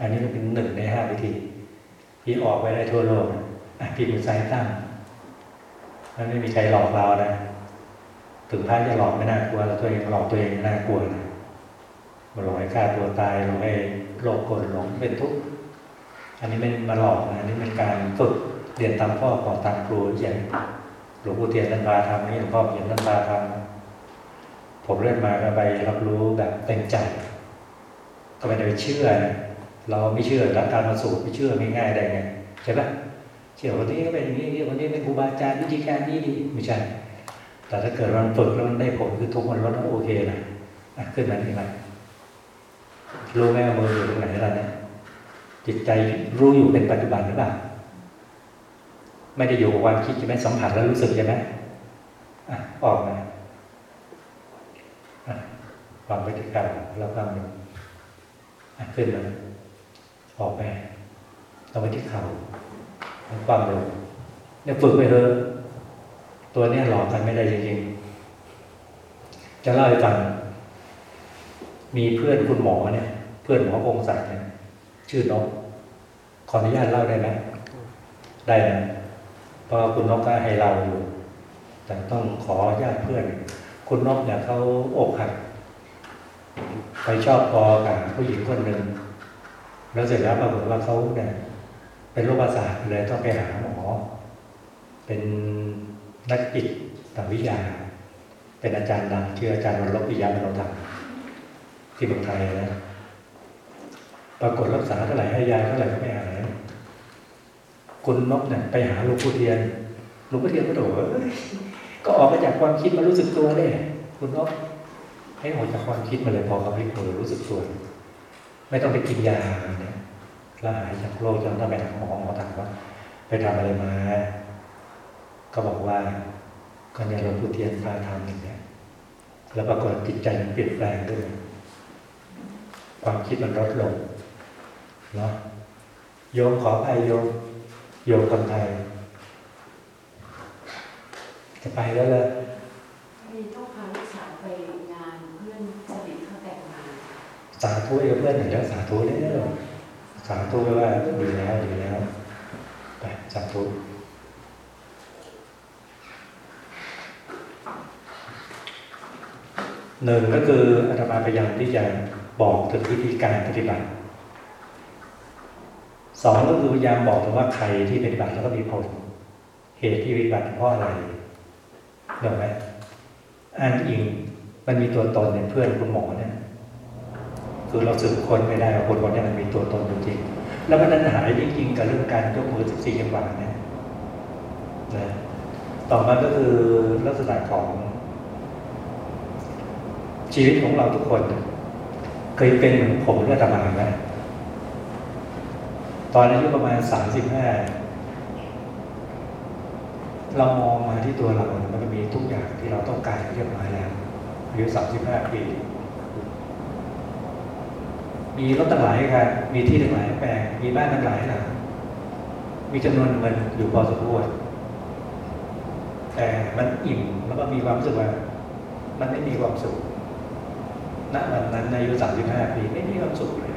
อันนี้ก็เป็นหนึ่งในห้าวิธีที่ออกไปได้ทั่วโลกอะพี่มือซ้ายตั้งมันไม่มีใครหลอกเรานะ ถึงพระจะหลอกไม่น่ากลัวเราตัวเองหลอกตัวเองน่ากลัวนะมาหลอกให้ฆ่าตัวตายหลอกให้โลภโกรธหลงเป็นทุกข์อันนี้ไม่มาหลอกนะอันนี้เป็นการฝึกเรียนตามพ่อขอตามครูอย่างหลวงปู่เทียนนันบาทำนี่หลวงพ่อเขียนนันบาทำ ผมเรียนมาก็ไปรับรู้แบบเต็มใจ ก็ไม่ได้ไปเชื่อนะเราไม่เชื่อหลักการมาสูตรไม่เชื่อง่ายๆได้ไงใช่ปะเชื่อวันนี้ก็เป็นอย่างนี้วันนี้เป็นครูบาอาจารย์วิธีการนี้ดีไม่ใช่แต่ถ้าเกิดมันฝึกแล้วมันได้ผลคือทุกข์มันลดแล้วโอเคนะขึ้นมาที่ไหนรู้ไหมว่ามืออยู่ตรงไหนแล้วเนี่ยจิตใจรู้อยู่เป็นปัจจุบันหรือเปล่าไม่ได้อยู่กับความคิดใช่ไหมสัมผัสแล้วรู้สึกใช่ไหมอะออกมา ควางไว้ที่กลางแล้วก็มืออะขึ้นมาออกไปเอาไว้ที่เข่าของความเร็วเนี่ยฝึกไปเถอะตัวเนี้ยหลอกกันไม่ได้จริงๆจะเล่าให้ฟังมีเพื่อนคุณหมอเนี่ย เพื่อนหมอพงศักดิ์เนี่ยชื่อนกขออนุญาตเล่าได้ไหมได้นะเพราะคุณนกก็ให้เราอยู่ แต่ต้องขออนุญาตเพื่อน คุณนกเนี่ยเขาอกหัก ไปชอบพอกับผู้หญิงคนหนึ่งแล้วเสร็จแล้วปรากฏว่าเขาเนี่ยเป็นโรคประสาทเลยต้องไปหาหมอ เป็นนักจิตวิทยา เป็นอาจารย์ดังชื่ออาจารย์วรลบวิยามโนธรรมที่เมืองไทยนะปรากฏรักษาเท่าไหร่ให้ยาเท่าไหร่ก็ไม่หายคุณนกเนี่ยไปหาหลวงปู่เทียนหลวงปู่เทียนก็บอกว่าเอ้ยก็ออกมาจากความคิดมารู้สึกตัวเลยคุณนก ให้ออกจากความคิดมาเลยพอเขาพลิกมือรู้สึกตัวไม่ต้องไปกินยาเนี่ยแล้วหายจากโรคจนต้องไปหาหมอหมอถามว่า ไปทำอะไรมา ก็บอกว่าก็เนี่ยหลวงปู่เทียนพาทำอย่างเงี้ยแล้วปรากฏจิตใจมันเปลี่ยนแปลงด้วยความคิดมันลดลงเนาะโยมขอไปโยมโยมคนไทยจะไปแล้วเลย มีต้องพาลูกสาวไปงานเพื่อนสนิทเขาแต่งงาน สา ธุให้กับเพื่อนหน่อยแล้วสาธุได้แล้วสาธุว้ว่าดีแล้วดีแล้วไปสาธุหนึ่งก็คืออาตมาพยายามที่จะบอกถึงวิธีการปฏิบัติสองก็คือพยายามบอกถึงว่าใครที่ปฏิบัติแล้วก็มีผล เหตุที่ปฏิบัติเพราะอะไรเห็นไหมอ้างอิงมันมีตัวตนเนี่ยเพื่อนคุณหมอเนี่ย คือเราสืบค้นไม่ได้ว่าคนคนนี้มันมีตัวตนจริงๆแล้วมันนั้นหายจริงๆกับเรื่องการยกมือสิบสี่จังหวะเนี่ยนะต่อมาก็คือลักษณะของ ชีวิตของเราทุกคน เคยเป็นเหมือนผมเรื่องตมาไหมตอนอายุประมาณสามสิบห้าเรามองมาที่ตัวเรา มันก็มีทุกอย่างที่เราต้องการเรียบร้อยแล้วอายุสามสิบห้าปี มีรถตั้งหลายคันมีที่ตั้งหลายแปลงมีบ้านตั้งหลายหลังมีจำนวนเงินอยู่พอสมควรแต่มันอิ่มแล้วก็มีความรู้สึกว่า มันไม่มีความสุขณวันนั้นอายุสามสิบห้าปีไม่มีความสุขเลย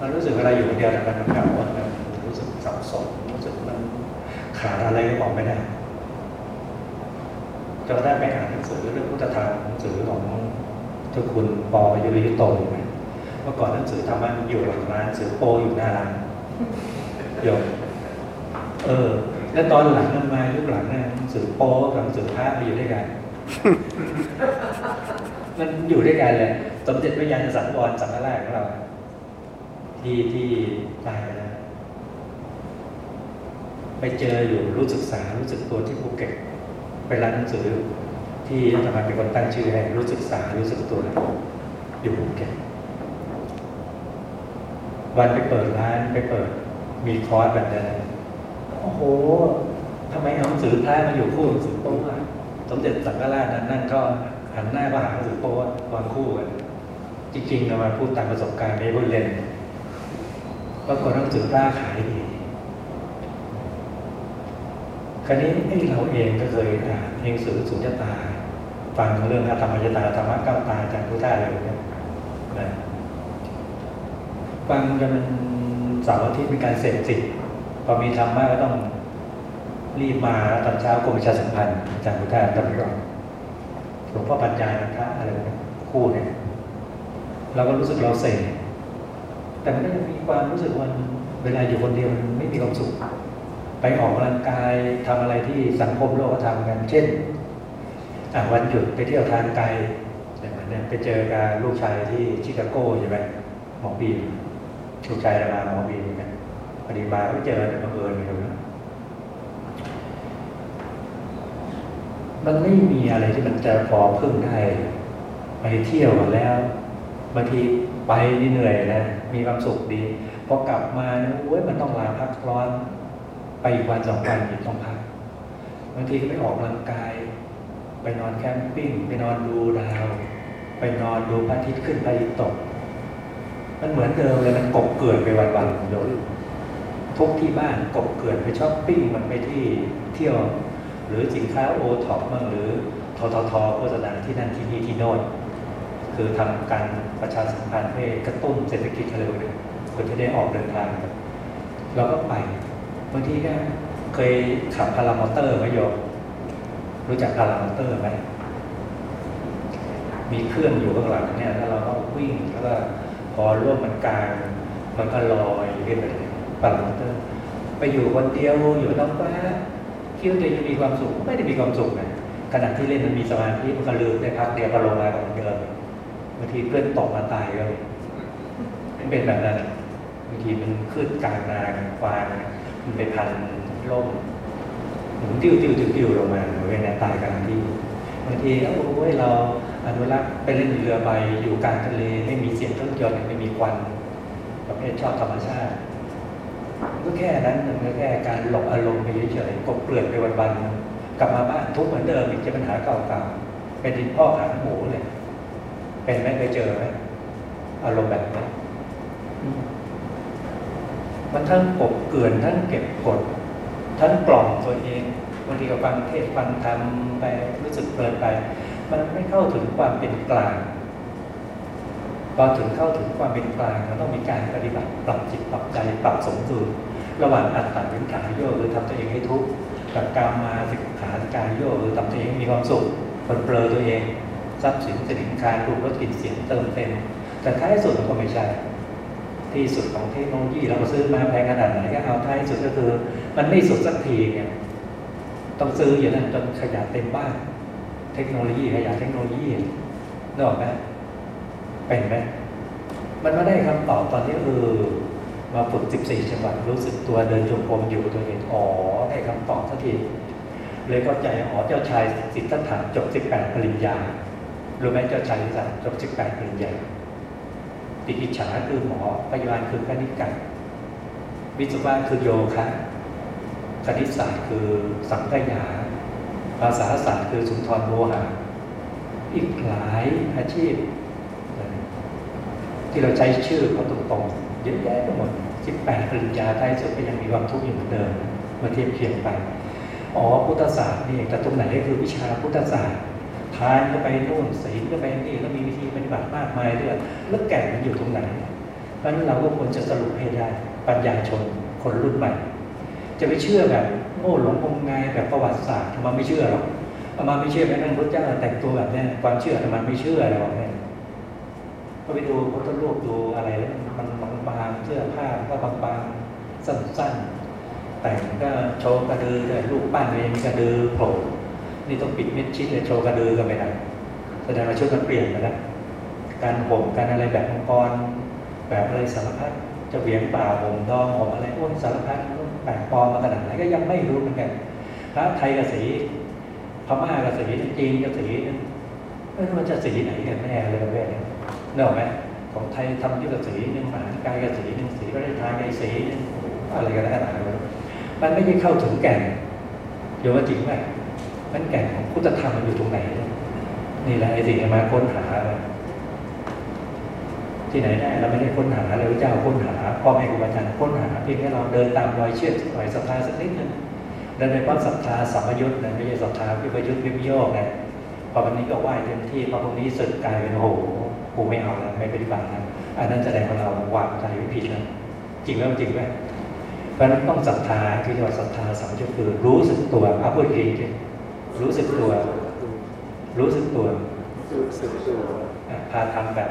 มันรู้สึกเวลาอยู่คนเดียวแต่มันเหงาอะมันรู้สึกสับสนรู้สึกมันขาดอะไรก็บอกไม่ได้จนได้ไปอ่านหนังสือเรื่องพุทธธรรมหนังสือของเจ้าคุณปอยุริยุโตอยู่ไห มเมื่อก่อนหนังสือธรรมะอยู่หลังร้านหนังสือโปอยู่หน้าร้านโยมเออ แล้วตอนหลังมันมายุคหลังเนี่ยหนังสือโปกับหนังสือพระมาอยู่ด้วยกัน มันอยู่ด้วยกันเลยสมเด็จพระยาณสังวรสังฆราชของเรา ที่ที่ตายไปแล้วไปเจออยู่รู้ศึกษารู้สึกตัวที่ภูเก็ตไปร้านหนังสือที่อาตมาเป็นคนตั้งชื่อให้รู้ศึกษารู้สึกตัวอยู่ภูเก็ต วันไปเปิดร้านไปเปิด มีคอร์สแบบนั้นโอ้โหทำไมเอาหนังสือพระมาอยู่คู่หนังสือโป๊ะอะสมเด็จสังฆราชนั้นนั่นก็หันหน้ามาหาหนังสือโป๊ะวางคู่กันจริงๆเรามาพูดตามประสบการณ์ไม่พูดเล่นปรากฏหนังสือพระขายดีคราวนี้ไอ้เราเองก็เคยอ่านหนังสือสุญญตา ฟังเรื่องธรรมยตาธรรมะก้าตาจากพุทธาอะไรแบบนี้นะ ฟังจนมันเสาร์อาทิตย์มีการเสพติดพอมีธรรมะก็ต้องรีบมาตอนเช้ากรมประชาสัมพันธ์อาจารย์พุทธาตำรวจหลวงพ่อปัญญานันทะอะไรคู่เนี่ยเราก็รู้สึกเราเสพแต่มันก็ยังมีความรู้สึกว่าเวลาอยู่คนเดียวมันไม่มีความสุข ไปออกกำลังกายทำอะไรที่สังคมโลกเขาทำกัน เช่นวันหยุดไปเที่ยวทางไกลอย่างนั้นเนี่ยไปเจอกับลูกชายที่ชิคาโกใช่ไหมหมอบีม ชายเรามาหมอบีเนี่ยพอดีมาก็เจอแต่บังเอิญอยู่นะมันไม่มีอะไรที่มันจะพอพึ่งได้ไปเที่ยวแล้วบางทีไปนี่เหนื่อยนะมีความสุขดีพอกลับมาเนี่ยโอ้ยมันต้องลาพักร้อน ไปอีกวันสองวันอีกต้องพักบางทีก็ไปออกกำลังกาย ไปนอนแคมปิ้งไปนอนดูดาว ไปนอนดูพระอาทิตย์ขึ้นพระอาทิตย์ตก มันเหมือนเดิมเลยมันกบเกลื่อนไปวันๆโดยทุกที่บ้านกบเกลื่อนไปช้อปปิ้งมันไปที่เที่ยว หรือสินค้าโอท็อปบ้างหรือทททโฆษณาที่นั่นที่นี่ที่โน่นคือทำการประชาสัมพันธ์ให้กระตุ้นเศรษฐกิจเร็วเลยคนจะได้ออกเดินทางเราก็ไปบางทีก็เคยขับพารามอเตอร์ไหมโยมรู้จักพารามอเตอร์ไหมมีเครื่องอยู่ข้างหลังเนี่ยแล้วเราก็วิ่งแล้วก็ พอร่วมมันกลางมันก็ลอยขึ้นไปเลยพารามอเตอร์ ไปอยู่คนเดียวอยู่ท้องฟ้าคิดว่าจะมีความสุขไม่ได้มีความสุขนะขณะที่เล่นมันมีสมาธิมันก็ลืมได้พักเดียวก็ลงมาของเดิมบางทีเพื่อนตกมาตายก็มีมันเป็นแบบนั้นบางทีมันขึ้นกลางนาควานมันไปพันล่มหมุนติ้วติ้วติ้วติ้วลงมาเวลาตายกลางที่บางทีโอ้ยเรา อนุรักษ์ไปเล่นเรือใบอยู่กลางทะเลไม่มีเสียงเครื่องยนต์ไม่มีควันประเภทชอบธรรมชาติมันก็แค่นั้นมันก็แค่การหลบอารมณ์ไปเฉยๆกบเกลื่อนไปวันๆกลับมาบ้านทุกเหมือนเดิมอีกจะปัญหาเก่าๆเป็นดินพ่อหางหมูเลยเป็นไหมเคยเจอไหมอารมณ์แบบนี้มันทั้งกบเกลื่อนทั้งเก็บกด ทั้งกล่อมตัวเองบางทีก็ฟังเทศฟังธรรมไปรู้สึกเพลินไป มันไม่เข้าถึงความเป็นกลางพอถึงเข้าถึงความเป็นกลางมันต้องมีการปฏิบัติปรับจิตปรับใจปรับสมดุลระหว่างอัตตาวิขาโยหรือทำตัวเองให้ทุกข์กับการมาสิกขาการโยหรือทำตัวเองมีความสุขปลนเปลือตัวเองทรัพย์สินสินค้ารูปรสกลิ่นเสียงเติมเต็มแต่ท้ายสุดมันก็ไม่ใช่ที่สุดของเทคโนโลยีเราซื้อมาแพงขนาดไหนก็เอาท้ายสุดก็คือ มันไม่สุดสักทีเนี่ยต้องซื้ออย่างนั้นจนขยะเต็มบ้าน เทคโนโลยีขยะเทคโนโลยีนึกออกไหมเป็นไหมมันไม่ได้คำตอบตอนที่เออมาฝึก 14จังหวัดรู้สึกตัวเดินจงกรมอยู่ตัวเองอ๋อได้คำตอบสักทีเลยเข้าใจอ๋อเจ้าชายสิทธัตถะจบ 18 ปริญญารู้ไหมเจ้าชายสัตว์จบสิบแปริญญาติกิจฉาคือหมอพยาบาลคือคณิตศาสตร์วิศวะคือโยคะคณิตศาสตร์คือสังขยา ภาษาศาสตร์คือสุนทรโมหะอีกหลายอาชีพ ที่เราใช้ชื่อเขาตรงๆเยอะแยะไปหมด 18 ปริญญาท้ายสุดก็ยังมีความทุกข์อยู่เหมือนเดิมเมื่อเทียบเคียงไป อ๋อพุทธศาสตร์นี่แต่ตรงไหนก็คือวิชาพุทธศาสตร์ทานก็ไปนู่นศีลก็ไปนี่แล้วมีวิธีปฏิบัติมากมายด้วยแล้วแก่นมันอยู่ตรงไหนเพราะนั้นเราก็ควรจะสรุปให้ได้ปัญญาชนคนรุ่นใหม่ จะไปเชื่อแบบ โง่หลงงมงายแบบประวัติศาสตร์ทำไมไม่เชื่อหรอกอามาไม่เชื่อแม้กระทั่งพระเจ้าแต่งตัวแบบนี้ความเชื่อทำไมไม่เชื่ออะไรแบบนี้ก็ไปดูพุทธรูปดูอะไรแล้วมันบางๆเสื้อผ้าก็บางๆสั้นๆ แต่งก็โชว์กระดือเลยรูปปั้นเองกระดือโผล่นี่ต้องปิดมิดชิดเลยโชว์กระดือก็ไม่ได้แสดงว่าชุดมันเปลี่ยนไปแล้วการห่มการอะไรแบบมังกรแบบอะไรสารพัดจะเหวียงป่าห่มดองห่มอะไรโอ้ยสารพัด แบบปอมมาขนาดไหนก็ยังไม่รู้เหมือนกันพระไทยกสีพม่ากสีจีนกสีเอ้ยมันจะสีไหนกันแน่เลยประเนี้เนออกไหมของไทยทำที่กสีหนึ่งมหานิกายกสีหนึ่งสีพระราชทานกสีอะไรกันขนาดนั้นมันไม่ได้เข้าถึงแก่นโยว่าจริงไหมมันแก่นของพุทธธรรมมันอยู่ตรงไหน นี่แหละไอ้สิ่งมาค้นหา ที่ไหนได้เราไม่ได้ค้นหาเลยพระเจ้าค้นหาพ่อแม่ครูอาจารย์ค้นหาเพียงแค่เราเดินตามรอยเชือกรอยศรัทธาสักนิดหนึงเดินในความศรัทธาสัมมยุทธ์นะไม่ใช่ศรัทธาวิปยุทธ์วิปโยคนะพอวันนี้ก็ไหว้เต็มที่พอพรุ่งนี้สึกกลายเป็นโอ้โหกูไม่เอาแล้วไม่ปฏิบัติแล้วอันนั้นแสดงว่าเราวางใจไว้ผิดแล้วจริงแล้วจริงไหมเพราะฉะนั้นต้องศรัทธาที่เรียกว่าศรัทธาสัมมยุทธ์คือรู้สึกตัวเอาพูดจริงๆรู้สึกตัว รู้สึกตัวรู้สึกตัวอะพาทำแบบ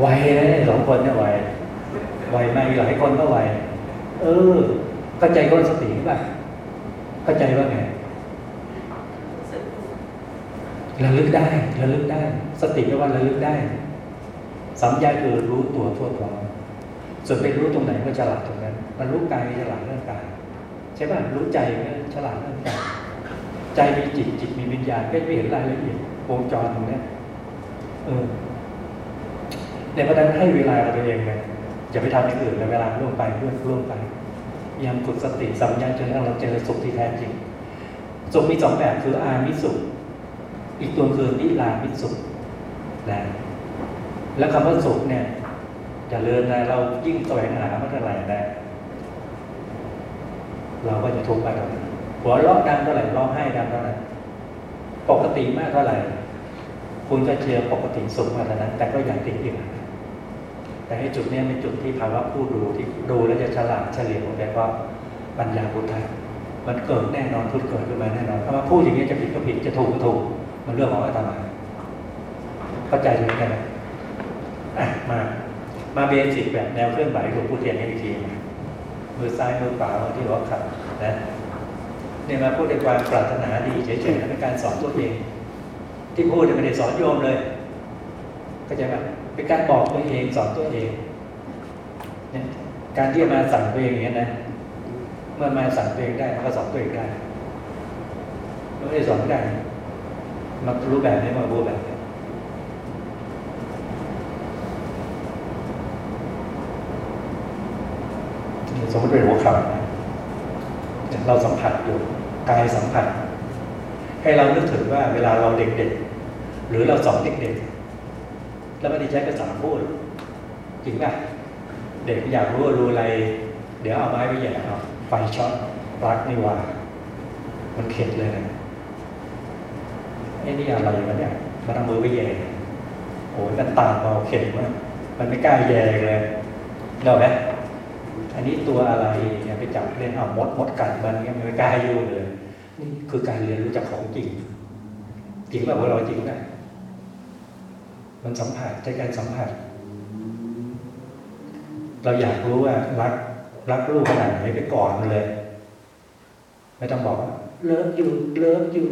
ไวเลยสองคนเนี่ยไวไวมาอีกหลายคนก็ไวเออเข้าใจก้นสติป่ะเข้าใจว่าไงระลึกได้ระลึกได้ สติแปลว่าระลึกได้สัมยาคือรู้ตัวทั่วพร้อมส่วนไปรู้ตรงไหนก็ฉลาดตรงนั้นมันรู้กายฉลาดเรื่องกายใช่ป่ะรู้ใจก็ฉลาดเรื่องกายใจมีจิตจิตมีวิญญาณก็ไม่เห็นรายละเอียดวงจรตรงนี้เออ ในประเด็นให้เวลากับตัวเองเลยอย่าไปทำอย่างอื่นเลยเวลาล่วงไปเพื่อนล่วงไปยายามฝึกสติสัมยาจนกระทั่งเราเจอสุขที่แท้จริงสุขมีสองแบบคืออามิสุข อีกตัวคือนิรามิสุขนะแล้วคำว่าสุขเนี่ยอย่าเลือนนะเรายิ่งแสวงหามันเท่าไหร่นะเราก็จะทุกข์ไปเท่านั้นหัวเราะดังเท่าไหร่ร้องไห้ดังเท่านั้นปกติมากเท่าไหร่ คุณก็เชียร์ปกติสุขมาเท่านั้น แต่ก็อย่างติดอยู่ แต่ให้จุดนี้เป็นจุดที่ภาวะผู้ดูที่ดูแล้วจะฉลาดเฉลียวแต่ก็ปัญญาพุทธะมันเกิดแน่นอนพุทธเกิดขึ้นมาแน่นอนถ้ามาพูดอย่างนี้จะผิดก็ผิดจะถูกก็ถูก มันเรื่องของอาตมาเข้าใจเลยกันนะอะมามาเบสิกแบบแนวเคลื่อนไหวหลวงปู่เทียนให้อีกทีมือซ้ายมือขวาที่หัวเข่านะเนี่ยมาพูดในความปรารถนาดีเฉยๆเป็นการสอนตัวเอง ที่พูดเนี่ยไม่ได้สอนโยมเลยเข้าใจไหม เป็นการบอกตัวเองสอนตัวเองเนี่ยการที่มาสั่งตัวเองอย่างนี้นะ เมื่อมาสั่งตัวเองได้มันก็สอนตัวเองได้มันไม่ได้สอนไม่ได้มันรู้แบบนี้มารู้แบบนี้สมมติเป็นหัวเข่านะเราสัมผัสอยู่กายสัมผัส ให้เรานึกถึงว่าเวลาเราเด็กๆ หรือเราสอนเด็กๆ แล้วไม่ได้ใช้ภาษาพูดจริงป่ะเด็กอยากรู้ว่ารู้อะไร เดี๋ยวเอาไม้ไปแย่เอาไฟช็อตปลั๊กนี่ว่า มันเข็ดเลยนะไอ้นี่อะไรวะเนี่ยมันเอามือไปแย่โอ้ยมันตาเราเข็ดมากมันไม่กล้าแย่เลยเนอะไหมอันนี้ตัวอะไรเนี่ยไปจับเล่นเอามดมดกัดมันเนี่ยมันไม่กล้าอยุ่เลยนี่คือการเรียนรู้จากของจริง จริงป่ะพวกเราจริงนะ มันสัมผัสใจการสัมผัส เราอยากรู้ว่ารักรักลูกขนาดไหนไปก่อนมันเลย ไม่ต้องบอกว่าเลิฟอยู่เลิฟอยู่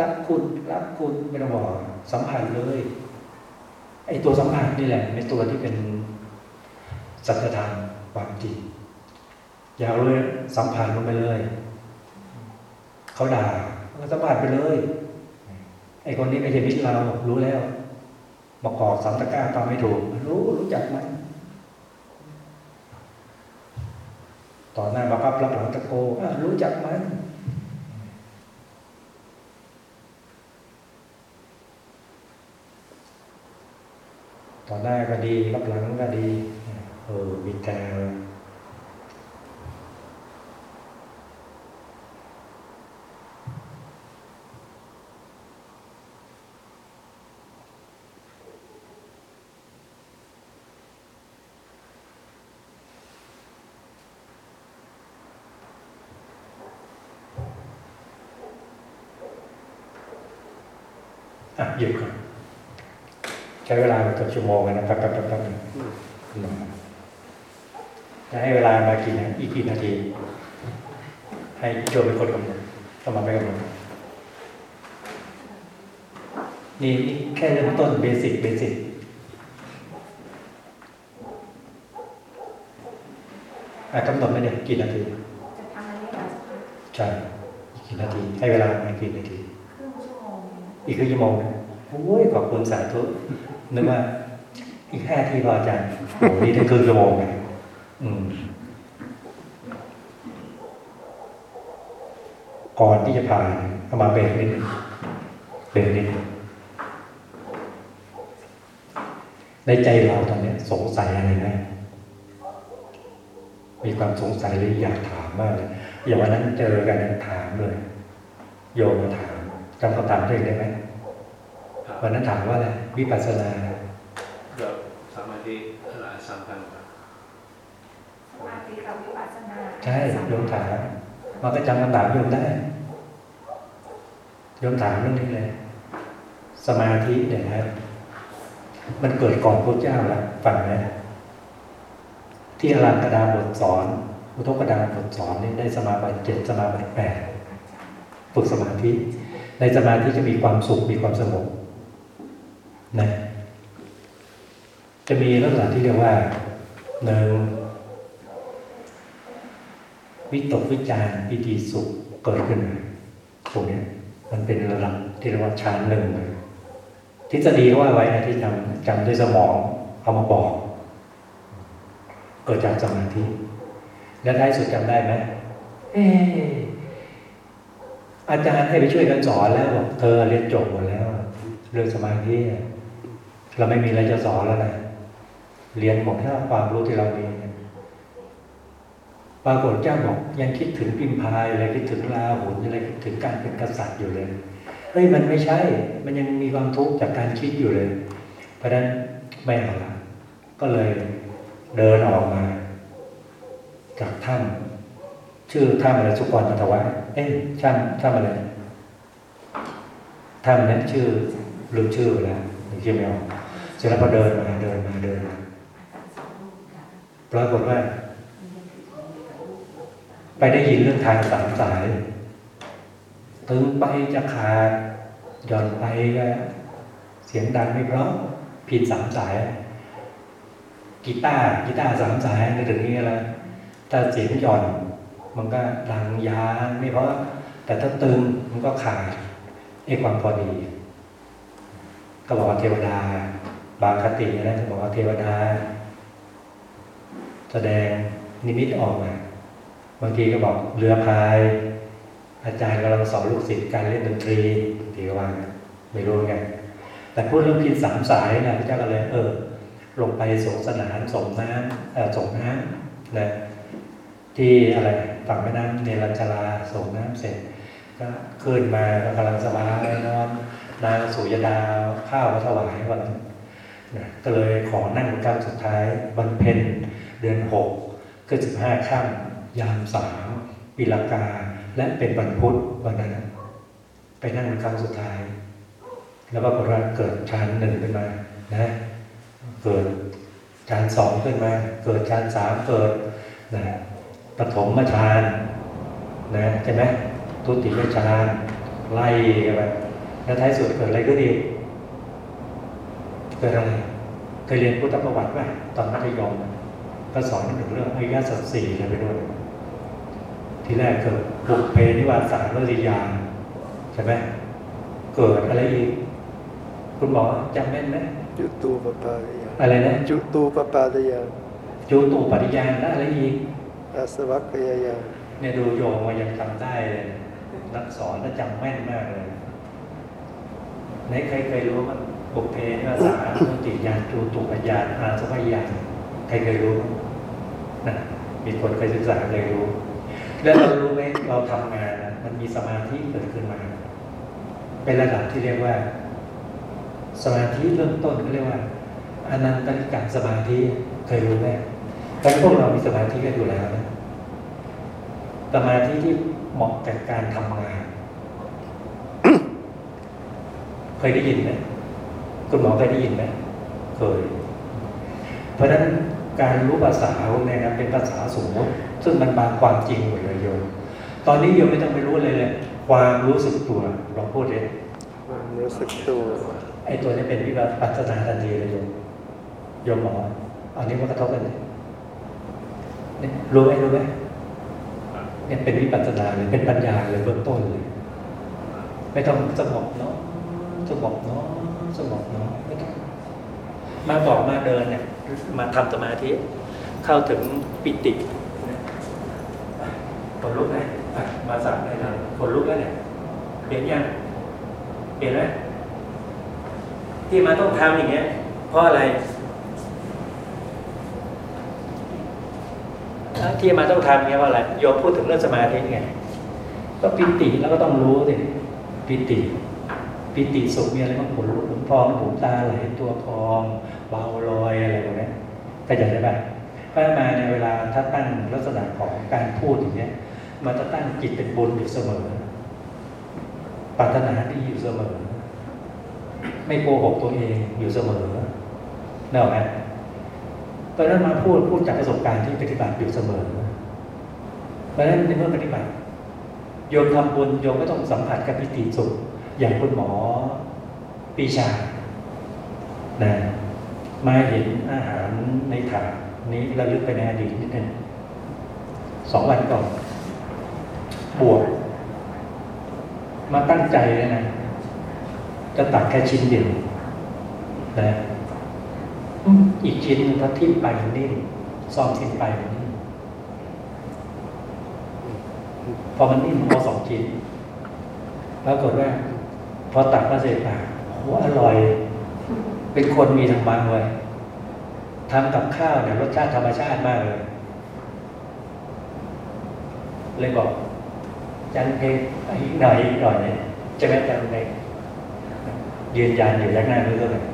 รักคุณรักคุณไม่ต้องบอก สัมผัสเลยไอ้ตัวสัมผัสนี่แหละเป็นตัวที่เป็นสัจธรรมความจริงอยากรู้สัมผัสลงไปเลย เขาด่าก็สัมผัสไปเลย ไอ้คนนี้ไม่ใช่มิตรเรารู้แล้ว ประกอบสัมตะก้าตามไม่ถูก รู้รู้จักมันต่อหน้ามาปั๊บรับหลังตะโกรู้จักมันต่อหน้าก็ดีรับหลังก็ดี เออมีแต่ หยุดก่อนใช้เวลาเกือบชั่วโมงนะแป๊บแป๊บแป๊บแป๊บจะให้เวลามากี่นาอีกกี่นาที ให้โจเป็นคนกำหนดสมัครไปกำหนดนี่นี่แค่เริ่มต้นเบสิกเบสิกอะกำหนดมาเนี่ยกี่นาทีจะทำอะไรได้บ้างคะใช่อีกกี่นาที ให้เวลามากี่นาทีครึ่งชั่วโมงอีกครึ่งชั่วโมงนะ โอ้ยขอบคุณสาธุนึกว่า อีกห้าทีพออาจารย์โอ้นี่ได้ครึ่งชั่วโมงเลยอืมก่อนที่จะผ่านเอามาเบรกนิดนึงเบรกนิดในใจเราตอนนี้สงสัยอะไรไหมมีความสงสัยหรืออยากถามมากเลยอย่างวันนั้นเจอกันนั้นถามเลย โยมมาถามจำคำถามตัวเองได้ไหม วันนั้นถามว่าอะไรวิปัสสนากับสมาธิอะไรสำคัญกว่าสมาธิกับวิปัสสนาใช่โยมถามมันก็จำคำถามโยมได้โยมถามเรื่องนี้เลย สมาธิเนี่ยนะมันเกิดก่อนพระเจ้าละฟังไหมที่อรังกดาบทสอนอุทกดาบทสอนนี่ได้สมาบัติเจ็ดสมาบัติแปดฝึกสมาธิ ในสมาธิจะมีความสุขมีความสงบ นะจะมีลักษณะที่เรียกว่าหนึ่งวิตกวิจารปิติสุขเกิดขึ้นตรงนี้มันเป็นระดับที่เรียกว่าฌานหนึ่งเลยทฤษฎีเขาว่าไว้นะที่จำจำด้วยสมองเอามาบอก เกิดจากสมาธิและท้ายสุดจำได้ไหมเอออาจารย์ให้ไปช่วยกันสอนแล้วบอกเธอเรียนจบหมดแล้ว เรื่องสมาธิ เราไม่มีอะไรจะสอนแล้วนะเรียนหมดแล้วความรู้ที่เรามีปรากฏเจ้าบอกยังคิดถึงพิมพายอะไรคิดถึงลาหุนอะไรคิดถึงการเป็นกษัตริย์อยู่เลยเฮ้ยมันไม่ใช่ มันยังมีความทุกข์จากการคิดอยู่เลย เพราะนั้นไม่เอาละก็เลยเดินออกมา จากถ้ำชื่อถ้ำอะไรสุกรปัทวะเอ้ยถ้ำถ้ำอะไรถ้ำนั้นชื่อลืมชื่อไปแล้วนึกชื่อไม่ออก ร็จแล้วพอเดินมาเดินมาเดินมาปรากฏว่า ไปได้ยินเรื่องทางสามสายตึงไปจะขาดหย่อนไปก็เสียงดังไม่เพราะผิดสามสาย กีตาร์กีตาร์สามสายในถึงนี้แล้วถ้าเสียงหย่อน มันก็ดังยานไม่เพราะแต่ถ้าตึงมันก็ขาดไอ้ความพอดี ก็บอกว่าเทวดา บางคตินะจะบอกว่าเทวดา แสดงนิมิตออกมา บางทีก็บอกเรือพาย อาจารย์กำลังสอนลูกศิษย์การเล่นดนตรีทีว่างไม่รู้ไงแต่พูดเรื่องพินสามสายนะพระเจ้าก็เลย เออ ลงไปสงสนานส่งน้ำส่งน้ำนะที่อะไรฝั่งแม่น้ำเนรัญชลาส่งน้ำเสร็จ ก็ขึ้นมาก็กำลังสบายนอนนางสุยดาข้าวมาถวายวันนั้น ก็เลยขอนั่งกลาสุดท้ายวันเพ็ญเดือนหกคือสิบห้าค่ำยามสามปีละกา และเป็นวันพุธวันนั้นไปนั่งเป็นครั้งสุดท้าย แล้วปรากฏว่าเกิดฌานหนึ่งขึ้นมานะเกิดฌานสองขึ้นมา เกิดฌานสามเกิดนะปฐมฌานนะใช่ไหมทุติยฌานไล่ไปแล้วท้ายสุดเกิดอะไรก็ดีกเกิ ดอะไรเคยเรียนพุทธประวัติไหมตอนมัธยมก็สอนถึงเรื่องอริยสัจสี่เลยไปด้วยทีแรกเกิดบุกเพนิวาสารวริยานใช่ไหมเกิดอะไรอีกคุณหมอจำแม่นไหมจุตูปปาริยาอะไรนะจุตูปปาริยาจูตูปริยานและอะไรอีกอาสวัคยายาเนี่ยดูโยมมายังจำได้เลยนักสอนแล้วจำแม่นมากเลยไหนใครเคยรู้มั้ง บุเพนิวาสารวริยานจูตูปยานอาสวัยานใครเคยรู้นะมีคนเคยศึกษาเคยรู้ แล้วเรารู้ไหมเราทำงานมันมีสมาธิเกิดขึ้นมา เป็นระดับที่เรียกว่า สมาธิเริ่มต้นเขาเรียกว่าอนันตริกะสมาธิเคยรู้ไหมแตอนนพวกเรามีสมาธิกันอยู่แล้วนะสมาธิที่เหมาะกับการทำงาน เคยได้ยินไหม คุณหมอเคยได้ยินไหมเคย เพราะฉะนั้นการรู้ภาษาพวกนี้นะเป็นภาษาสมมติ ซึ่งมันบางความจริงหมดเลยโยมตอนนี้โยมไม่ต้องไปรู้เลยเลยความรู้สึกตัวลองพูดเลยความรู้สึกตัวไอ้ตัวนี้เป็นวิปัสสนาทันทีเลยโยมโยมหมออันนี้มันกระทบกันเลยเนี่ยรู้ไหมรู้ไหมเนี่ยเป็นวิปัสสนาเลยเป็นปัญญาเลยเบื้องต้นเลย ไม่ต้องสงบเนาะสงบเนาะ สงบเนาะไม่ต้องมาบอกมาเดินเนี่ยมาทำสมาธิเข้าถึงปิติคนลุกไหมอะมาสั่งได้เลยคนลุกแล้วเนี่ยเห็นยังเห็นไหมที่มาต้องทำอย่างเงี้ย เพราะอะไรแล้วที่มาต้องทำอย่างเงี้ยเพราะอะไรโยมพูดถึงเรื่องสมาธิไงก็ปิติแล้วก็ต้องรู้สิปิติ ปิติสุขมีอะไรบ้างขนลุกขนพองหูตาไหลตัวพองเบาลอยอะไรพวกนี้ก็จะได้ไหมพราะมาในเวลาถ้าตั้งลักษณะของการพูดอย่างเงี้ยมันจะตั้งจิตเป็นบุญอยู่เสมอปรารถนาดีอยู่เสมอ ไม่โกหกตัวเองอยู่เสมอเนอะไหมเพราะฉะนั้นมาพูดพูดจากประสบการณ์ที่ปฏิบัติอยู่เสมอเพราะฉะนั้นในเมื่อปฏิบัติโยมทำบุญโยมก็ต้องสัมผัสกับปิติสุข อย่างคุณหมอปีชานะมาเห็นอาหารในถาดนี้ระลึกไปในอดีตนิดนึงสองวันก่อนบวก มาตั้งใจเลยนะ จะตัดแค่ชิ้นเดียวนะอีกชิ้นถ้าทิ่มไปมันนิ่ซ่อมทิ่มไปมันนิ่พอมันนิ่มพอสองชิ้นปรากฏว่า อตัดมาเสร็จปากโอ้โหอร่อย เป็นคนมีธรรมะเลยทำกับข้าวเนี่ยรสชาติธรรมชาติมากเลย เลยบอกจันเพลงอีกหน่อยอีกหน่อยเนี่ยจะไหมจันเพลงยืนยันอยู่ยักหน้ารู้ตัวเลย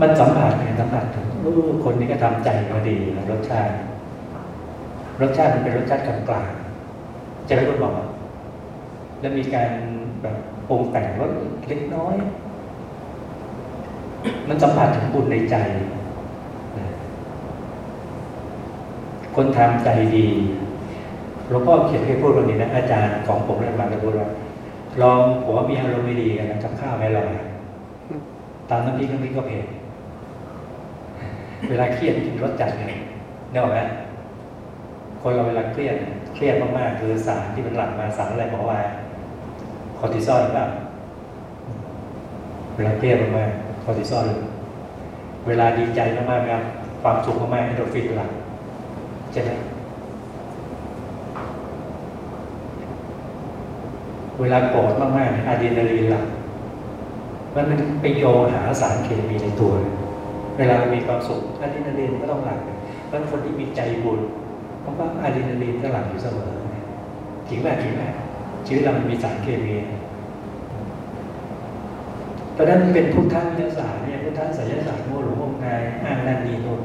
มันสัมผัสเนี่ยสัมผัสถึงเออคนนี้ก็ทำใจมาดีนะรสชาติ รสชาติมันเป็นรสชาติกลางๆจะไม่คุณบอกแล้วมีการ แบบปรุงแต่งรสเล็กน้อย มันสัมผัสถึงบุญในใจ คนทำใจดีหลวงพ่อเขียนให้พูดวันนี้นะอาจารย์ของผมเรียนมาจะพูดว่าลองผัวเมียอารมณ์ไม่ดีกันนะกับข้าวไม่อร่อยตามน้ำพริกน้ำพริกก็เผ็ดเวลาเครียดกินรสจัดไงเนี่ยหรอกไหมคนเราเวลาเครียดเนี่ยเครียดมากๆคือสารที่มันหลั่งมาสารอะไรบอกว่า คอร์ติซอลหรือเปล่าเวลาเครียดมากๆคอร์ติซอลเวลาดีใจมากๆครับความสุขมากๆเอนโดรฟินหลั่งใช่ไหมเวลาโกรธมากๆอะดรีนาลีนหลั่งมันมันไปโยงหาสารเคมีในตัว เวลาเรามีความสุขอะดรีนาลีนก็ต้องหลั่งเพราะฉะนั้นคนที่มีใจบุญเพราะว่าอะดรีนาลีนก็หลั่งอยู่เสมอจริงไหมจริงไหม ชีวิตเรามันมีสารเคมีเพราะนั้นเป็นพุทธวิทยาศาสตร์เนี่ยพุทธศิลศาสตร์โมหลวงงมงายอ้างนั่นนี่โน่น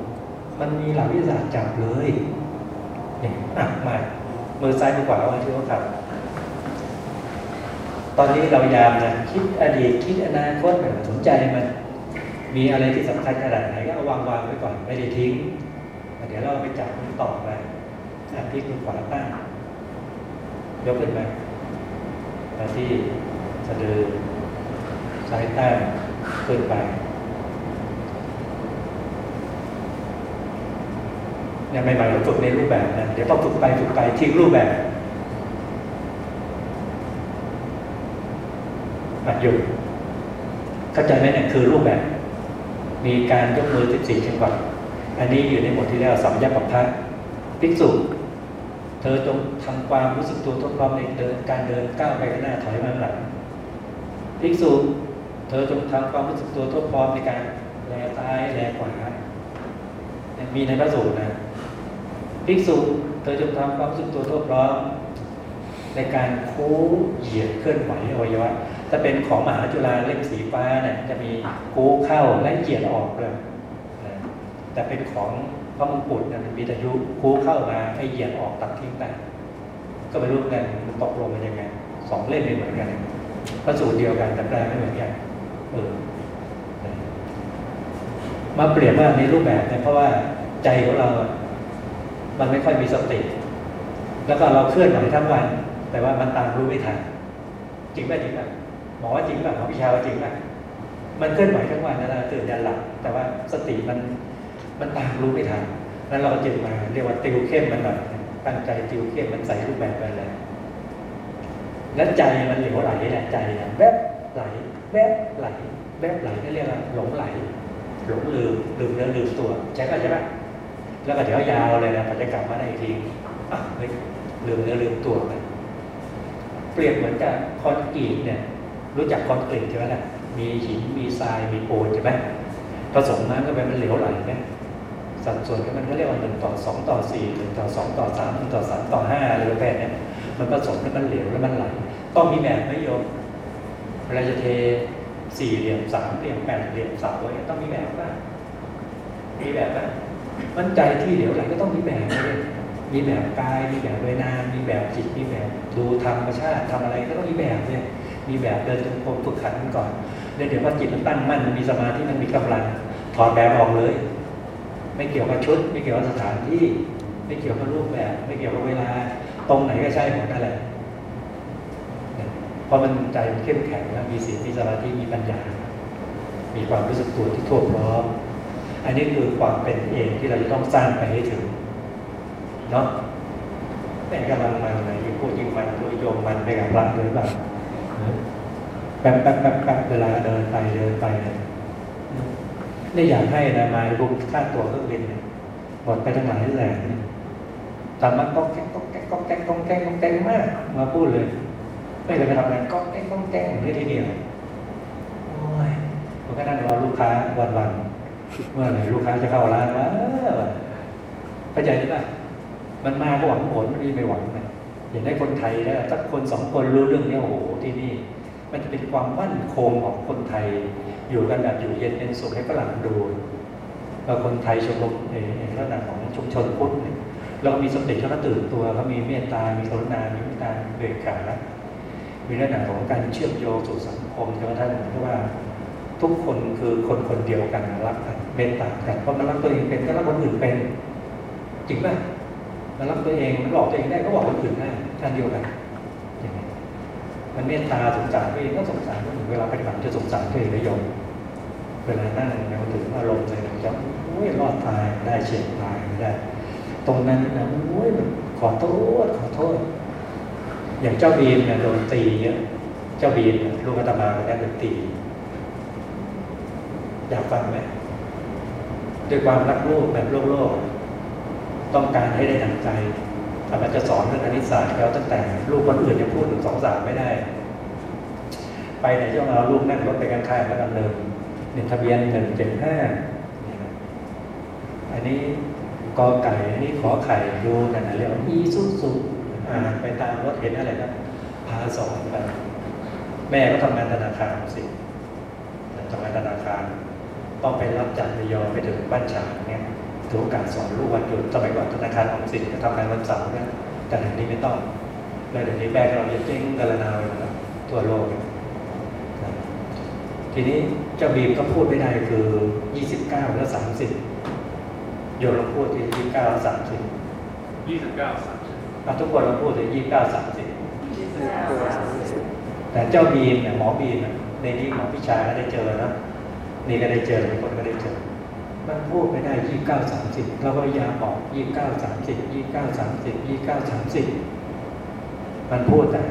มันมีหลักวิทยาศาสตร์จับเลยเนี่ยอะมามือซ้ายมือขวาวันที่เขาทำตอนนี้เรายามนะคิดอดีตคิดอนาคตแบบสนใจมันมีอะไรที่สำคัญขนาดไหนก็เอาวางวางไว้ก่อนไม่ได้ทิ้ง เดี๋ยวเราไปจับมันต่อไปอะพลิกมือขวาตั้งยกขึ้นมา มาที่สะดือซ้ายตั้งขึ้นไปเนี่ยใหม่ๆเราฝึกในรูปแบบนะเดี๋ยวพองฝึกไปฝึกไปทิ้งรูปแบบหัดหยุดเข้าใจไหมเนี่ยคือรูปแบบ มีการยกมือ 14 จังหวะอันนี้อยู่ในบทที่แล้วสัมยปพัทภิกษุ เธอจงทำความรู้สึกตัวทดลองในเดินการเดินก้าวไปข้างหน้าถอยมาหลังภิกษุเธอจงทำความรู้สึกตัวทดลองในการแลซ้ายแลขวามีในพระสูตรนะภิกษุเธอจงทำความรู้สึกตัวทดลองในการคู้เหยียดเคลื่อนไหวอวัยวะถ้าเป็นของมหาจุฬาเล่มสีฟ้าเนี่ยจะมีคู้เข้าและเหยียดออกเลยแต่เป็นของ พราะมงกุฎเนี่ยมันมีต่ยุคูเข้ามาให้เหยียดออกตัดทิ้งไปก็ไม่รู้เหมือนกันมันตกลงมันยังไงสองเล่มไม่เหมือนกันพระสูตรเดียวกันแต่แปลไม่เหมือนกันเออนมาเปลี่ยนว่าในรูปแบบเนี่ยเพราะว่าใจของเรา มันไม่ค่อยมีสติ แล้วก็เราเคลื่อนไหวทั้งวัน แต่ว่ามันตามรู้ไม่ทันจริงไหมจริงไหมหมอว่าจริงไหมหมอพิชาว่าจริงไหมมันเคลื่อนไหวทั้งวันนะนะตื่นยันหลับแต่ว่าสติมัน มันตามรู้ไม่ทันแล้วเราจึงมาเรียกว่าติวเข้มมันหน่อยตั้งใจติวเข้มมันใส่รูปแบบไปเลยแล้วใจมันเหลวไหลแหละใจแวบไหลแวบไหลแวบไหลนี่เรียกว่าหลงไหลหลงลืมลืมเนื้อลืมตัวใช่ไหมใช่ไหมแล้วก็เดี๋ยวยาวเลยนะพอจะกลับมาได้อีกทีอะเฮ้ยลืมเนื้อลืมตัวไปเปรียบเหมือนกับคอนกรีตเนี่ย รู้จักคอนกรีตใช่ไหมล่ะมีหินมีทรายมีปูนใช่ไหมผสมน้ำก็ไปมันเหลวไหลไหม สัดส่วนก็มันก็เรียกว่าหนึ่งต่อสองต่อสี่หนึ่งต่อสองต่อสามหนึ่งต่อสามต่อห้าอะไรประเภทนี้มันผสมแล้วมันเหลวแล้วมันไหลต้องมีแบบไม่โยมเวลาจะเทสี่เหลี่ยมสามเหลี่ยมแปดเหลี่ยมเสาไว้ต้องมีแบบป่ะมีแบบป่ะมันใจที่เหลวไหลก็ต้องมีแบบเลยมีแบบกาย มีแบบเวนามีแบบจิต มีแบบดูธรรมชาติทำอะไรก็ต้องมีแบบเนี่ย มีแบบเดินจงกรมฝึกขันกันก่อนเดี๋ยวเดี๋ยวว่าจิตมันตั้งมั่นมันมีสมาธิมันมีกำลังถอดแบบออกเลย ไม่เกี่ยวกับชุด ไม่เกี่ยวกับสถานที่ ไม่เกี่ยวกับรูปแบบ ไม่เกี่ยวกับเวลา ตรงไหนก็ใช่หมดนั่นแหละเพราะมันใจมันเข้มแข็งแล้วมีศีลมีสมาธิมีปัญญา มีความรู้สึกตัวที่ทั่วพร้อมอันนี้คือความเป็นเองที่เราจะต้องสร้างไปให้ถึงเนาะแต่กำลังมันเลยยิ่งพูดยิ่งมันพูดโยมมันไปกับพระเลยแบบแป๊บแป๊บแป๊บแป๊บเวลาเดินไปเดินไปเนี่ย นี่อยากให้นะมาบุกค่าตัวเครื่องบินเนี่ยหมดไปทั้งหลายแหล่ทำมาก๊อกแก๊กก๊อกแก๊กก๊อกแก๊กก๊อกแก๊กก๊อกแก๊กมาก มาพูดเลย ไม่เคยไปทำงานก๊อกแก๊กก๊อกแก๊กนี่ทีเดียวโอ้ยผมก็นั่งรอลูกค้าวันวันๆเมื่อไหร่ลูกค้าจะเข้าร้านวะเข้าใจหรือเปล่ามันมาก็หวังผลมันนี่ไม่หวังนะอย่างได้คนไทยนะถ้าคนสองคนรู้เรื่องนี้โอ้โหที่นี่ มันจะเป็นความมั่นคงของคนไทย อยู่กันแบบอยู่เย็นเป็นสุขให้ฝรั่งดูเราคนไทยชมรมเองลักษณะของชุมชนพุทธเนี่ยเรามีสติเขาก็ตื่นตัวเขามีเมตตา มีกรุณา มีเมตตาเบิกขามีลักษณะของการเชื่อมโยงสู่สังคมจนกระทั่งที่ว่า ทุกคนคือคนคนเดียวกันรักกันเมตตากันเพราะมันรักตัวเองเป็นก็รักคนอื่นเป็นจริงไหมมันรักตัวเองมันหลอกตัวเองได้ก็บอกคนอื่นได้ท่านเดียวกันมันเมตตาสงสารตัวเองก็สงสารคนอื่นเวลาปฏิบัติจะสงสารตัวเองและโยม เวลานั่งเนี่ยถึงอารมณ์เลยมันจะโอ้ยรอดตายได้เฉียดตายได้ ตรงนั้นนะโอ้ยมันขอโทษขอโทษ อย่างเจ้าบีมเนี่ยโดนตีเยอะเจ้าบีนลูกอาตมาคนนี้โดนตี อยากฟังไหมด้วยความรักลูกแบบโลกโลกต้องการให้ได้ดังใจอาจารย์จะสอนเรื่องคณิตศาสตร์แล้วตั้งแต่ ลูกคนอื่นยังพูดถึงสองสามไม่ได้ ไปไหนต้องเอาลูกนั่งรถไปกันข้างแล้วกันเลย เนี่ยทะเบียนหนึ่งเจ็ดห้าอันนี้กอไก่อันนี้ขอไข่ดูนั่นนะเรียกว่าอีซุสุอ่านไปตามรถเห็นอะไรก็พาสอนไปแม่ก็ทำงานธนาคารสิทำงานธนาคาร ต้องไปรับจัดระยอไปถึงบ้านฉางเนี่ยถือโอกาสสอนลูกวันหยุดสมัยก่อนธนาคารออมสินก็ทำงานวันเสาร์เนี่ยแต่เดี๋ยวนี้ไม่ต้องแล้วเดี๋ยวนี้แม่ก็เราจะเจ๊งกระนาไปแล้วทั่วโลกทีนี้ เจ้าบีมก็พูดไม่ได้คือ29แล้ว30โยนเราพูดที่29แล้ว30ยี่สิบเก้าสามสิบเอาทุกคนเราพูดถึง29 30แต่เจ้าบีมเนี่ยหมอบีมเนี่ยในนี้หมอพิชาก็ได้เจอนะนี่ก็ได้เจอทุกคนก็ได้เจอมันพูดไม่ได้ยี่เก้าสามสิบเราก็พยายามบอกยี่เก้าสามสิบยี่เก้าสามสิบยี่เก้าสามสิบมันพูดแต่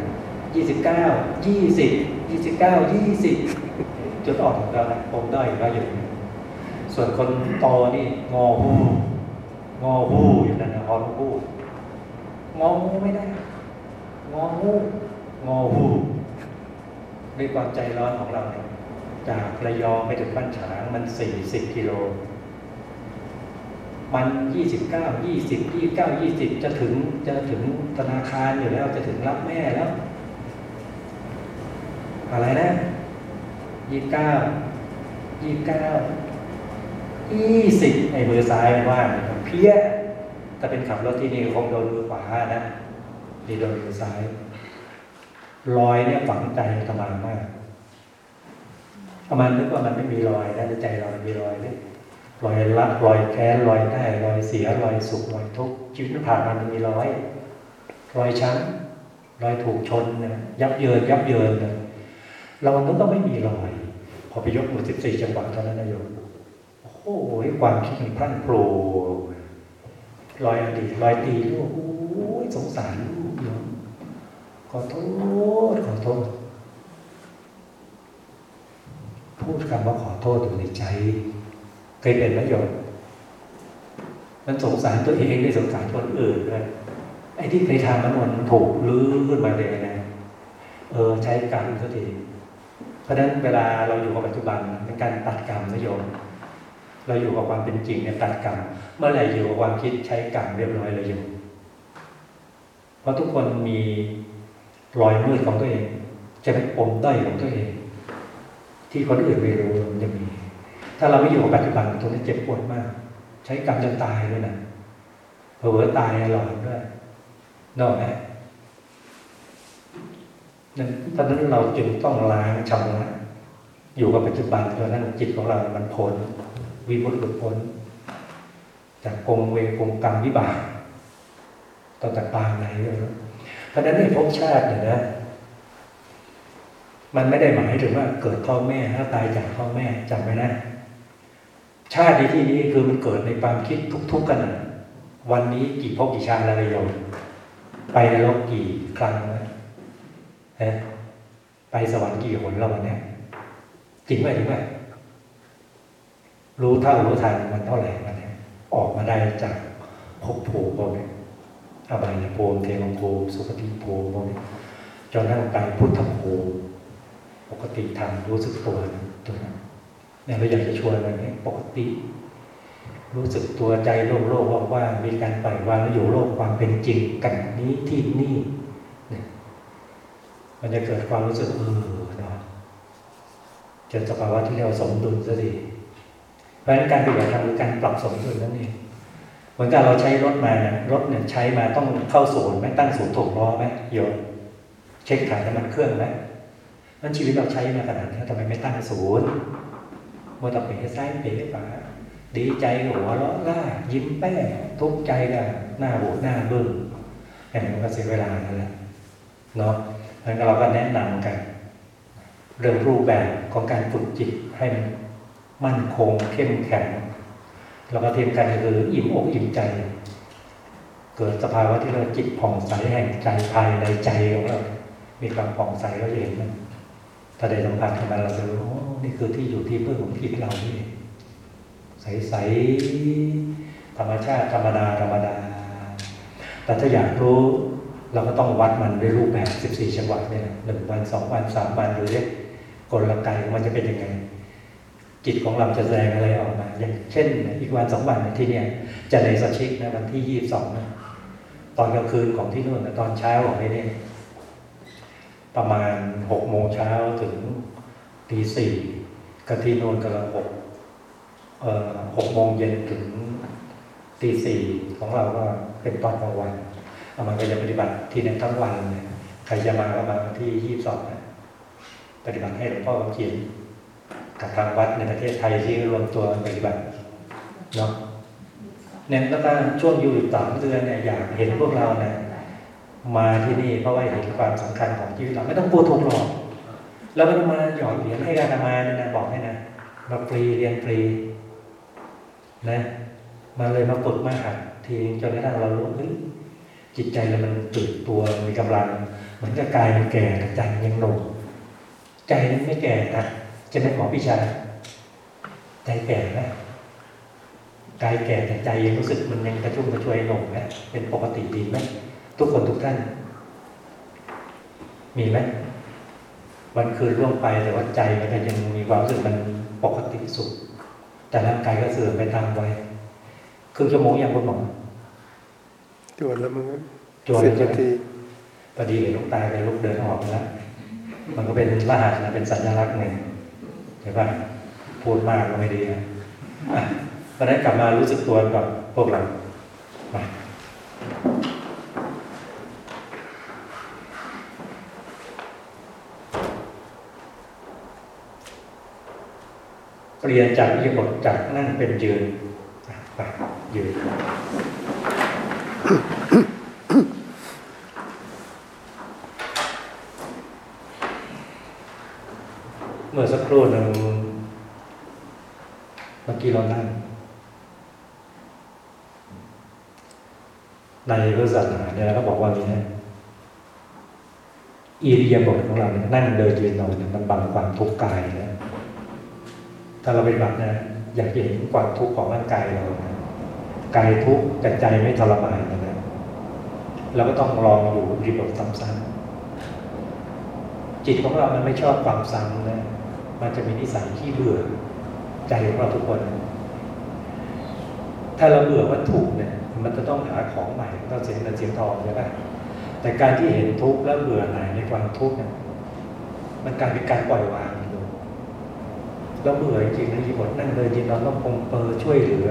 ยี่สิบเก้ายี่สิบยี่สิบเก้ายี่สิบ จุดอ่อนของเรานะผมด้อยก็อยู่เนี่ส่วนคนโตนี่งอหูงอหูอยู่นั่นนะฮอนหูงอหูไม่ได้งอหูงอหูด้วยความใจร้อนของเราเนี่ยจากระยองไปถึงบ้านฉางมันสี่สิบกิโล มันยี่สิบเก้ายี่สิบยี่เก้ายี่สิบจะถึงจะถึงธนาคารอยู่แล้วจะถึงรับแม่แล้ว อะไรนะ ยี่เก้ายี่เก้ายี่สิบไอ้มือซ้ายมันว่างเพี้ยแต่เป็นขับรถที่นี่คงโดนมือขวานะนี่โดนมือซ้ายรอยเนี่ยฝังใจทำมานมากประมาณนึกว่ามันไม่มีรอยนะแต่ใจเรามีรอยเนี่ยรอยรักรอยแค้นรอยได้รอยเสียรอยสุขรอยทุกข์ชีวิตผ่านมามันมีรอยรอยช้ำรอยถูกชนนะยับเยินยับเยินนะเรานึกว่าไม่มีรอย พอไปยกมือสิบสี่จังหวะเท่านั้นนะโยมโอ้โหความคิดมันพรั่นโผล่รอยอดีตรอยตีลูกโอ้ยสงสารลูกโยมขอโทษขอโทษพูดคำว่าขอโทษอยู่ในใจเคยเป็นไหมโยมมันสงสารตัวเองไม่สงสารคนอื่นด้วยไอ้ที่เคยทำมันมันถูกลื้อขึ้นมาเลยนะเออใช้กรรมก็ดี ราะฉะนั้นเวลาเราอยู่กับปัจจุบันเป็นการตัดกรรมนะโยมเราอยู่กับความเป็นจริงเนี่ยตัดกรรมเมื่อไหร่อยู่กับความคิดใช้กรรมเรียบร้อยเลยโยมเพราะทุกคนมีรอยมืดของตัวเอง จะเป็นปมด้อยของตัวเอง ที่คนอื่นไม่รู้มันจะมี ถ้าเราไม่อยู่กับปัจจุบันตรงนี้เจ็บปวดมาก ใช้กรรมจนตายด้วยนะเผลอตายหลอนด้วยนอกไหม นั้นเพราะฉะนั้นเราจึงต้องล้างชำระอยู่กับปัจจุบันจนนั้นจิตของเรา มันพ้นวิมุตติหลุดพ้น จากกงเวกงกรรมวิบากต่อจากปางไหนเลยเพราะฉะนั้นในภพชาติเนี่ยนะ มันไม่ได้หมายถึงว่าเกิดพ่อแม่ถ้าตายจากพ่อแม่จำไว้นะ ชาติในที่นี้คือมันเกิดในความคิดทุกๆกัน วันนี้กี่ภพกี่ชาติอะไรโยมไปนรกกี่ครั้งนะ ฮะไปสวรรค์กี่หนแล้ววันเนี้ยจริงไหมจริงไหมรู้เท่ารู้ทันมันเท่าไหร่วันเนี้ยออกมาได้จากภพภูมิพวกนี้อบายภูมิเทวภูมิสุคติภูมิพวกนี้จนทั้งไปพุทธภูมิปกติทำรู้สึกตัวตัวนั้นเนี่ยเราอยากจะชวนมันนี้ปกติ รู้สึกตัวใจโล่งโล่งว่างๆมีการปล่อยวางแล้วอยู่โลกความเป็นจริงกันนี้ที่นี่ มันจะเกิดความรู้สึกเออเนาะเจอสภาวะที่เรียกว่าสมดุลซะดีเพราะฉะนั้นการปฏิบัติธรรมคือการปรับสมดุลนั่นเองเหมือนกับเราใช้รถมารถเนี่ยใช้มาต้องเข้าศูนย์ไหมตั้งศูนย์ถูกล้อไหมโยนเช็คถ่ายน้ำมันเครื่องไหมนั้นชีวิตเราใช้มาขนาดนี้ทำไมไม่ตั้งศูนย์มัวแต่เป๋ซ้ายเป๋ขวาดีใจหัวเราะล่ายิ้มแป้ทุกข์ใจก็หน้าบูดหน้าบึ้งอย่างนั้นก็เสียเวลานั่นแหละเนาะ งั้นเราก็แนะนำกัน เรื่องรูปแบบของการฝึกจิตให้มันมั่นคงเข้มแข็ง แล้วก็เทียมกันคืออิ่มอกอิ่มใจ เกิดสภาวะที่เราจิตผ่องใสแห่งใจภายในใจของเรา มีความผ่องใสเราเห็นมันถ้าได้สัมผัสกับมันเราจะรู้นี่คือที่อยู่ที่เพื่อของจิตเรานี่ใสๆธรรมชาติธรรมดาธรรมดา แต่ถ้าอยากรู้ เราก็ต้องวัดมันด้วยรูปแบบ 14 จังหวะเนี่ยหนึ่งวันสองวันสามวันหรือเนี่ยกลไกของมันจะเป็นยังไง จิตของเราจะแสดงอะไรออกมา อย่างเช่น อีกวันสองวันที่เนี่ยจะในสชิกนะวันที่ยี่สิบสองนะตอนกลางคืนของที่นู่นนะตอนเช้าของที่นี่ประมาณหกโมงเช้าถึงตีสี่กะที่โนนกำลังหกหกโมงเย็นถึงตีสี่ของเราก็เป็นตอนกลางวัน เอามันก็จะปฏิบัติที่นั่นทั้งวันเลยใครจะมาก็มาที่ยี่สิบสองนะปฏิบัติให้หลวงพ่อคำเขียนกับทางวัดในประเทศไทยที่รวมตัวปฏิบัติเนาะเนี่ยแล้วก็ช่วงอยู่สามเดือนเนี่ยอยากเห็นพวกเราเนี่ยมาที่นี่เพราะว่าเห็นความสำคัญของชีวิตเราไม่ต้องกลัวถูกหลอกแล้วไม่ต้องมาหยอดเหรียญให้อาตมาเนี่ยนะบอกให้นะมาฟรีเรียนฟรีนะมาเลยมาฝึกมาหัดทีจนกระทั่งเรารู้เฮ้ย จิตใจเรามันตื่นตัวมีกำลังเหมือนกับกายมันแก่แต่ใจยังหนุ่มใจมันไม่แก่นะจะไม่หมอพิชาใจแก่นะกายแก่แต่ใจยังรู้สึกมันยังกระชุ่มกระชวยหนุ่มนะเป็นปกติดีไหมทุกคนทุกท่าน มีไหมวันคืนล่วงไปแต่ว่าใจมันยังมีความรู้สึกมันปกติสุขแต่ร่างกายก็เสื่อมไปตามวัยครึ่งชั่วโมงอย่างคุณหมอ จวนแล้วมึงจวนสิบใช่นาไหมทีพอดีเห็นลูกตาไปลูกเดินออกมาแล้วมันก็เป็นรหัสนะเป็นสัญลักษณ์หนึ่งใช่ปะพูดมากก็ไม่ดีนะอะตอนนั้นกลับมารู้สึกตัวกับพวกเรามาเปลี่ยนจากอิริยาบถจากนั่งเป็นยืนอะไปยืน เมื่อสักค รู่หนึ่งเมื่อกี้เรานั่งในพระศาสนาเนี่ยเราก็บอกว่าอย่างนี้นะอิริยาบถของเราเนี่ยนั่งเดินยืนนอนเนี่ยมันบังความทุกข์กายนะถ้าเราปฏิบัตินะอยากจะเห็นความทุกข์ของร่างกายเรากายทุกข์แต่ใจไม่ทรมานนะนะเราก็ต้องลองอยู่อิริยาบถซ้ำๆจิตของเรามันไม่ชอบความซ้ำนะ มันจะมีนิสัยที่เบื่อใจของเราทุกคน ถ้าเราเบื่อวัตถุเนี่ย มันจะต้องหาของใหม่ต้องเสียเงินเสียทองใช่ไหมแต่การที่เห็นทุกข์แล้วเบื่อหน่ายในความทุกข์เนี่ยมันกลายเป็นการปล่อยวางลงแล้วเบื่อจริงนะยีบทนั่งเดินยืนนอนต้องคงเปอร์ช่วยเหลือ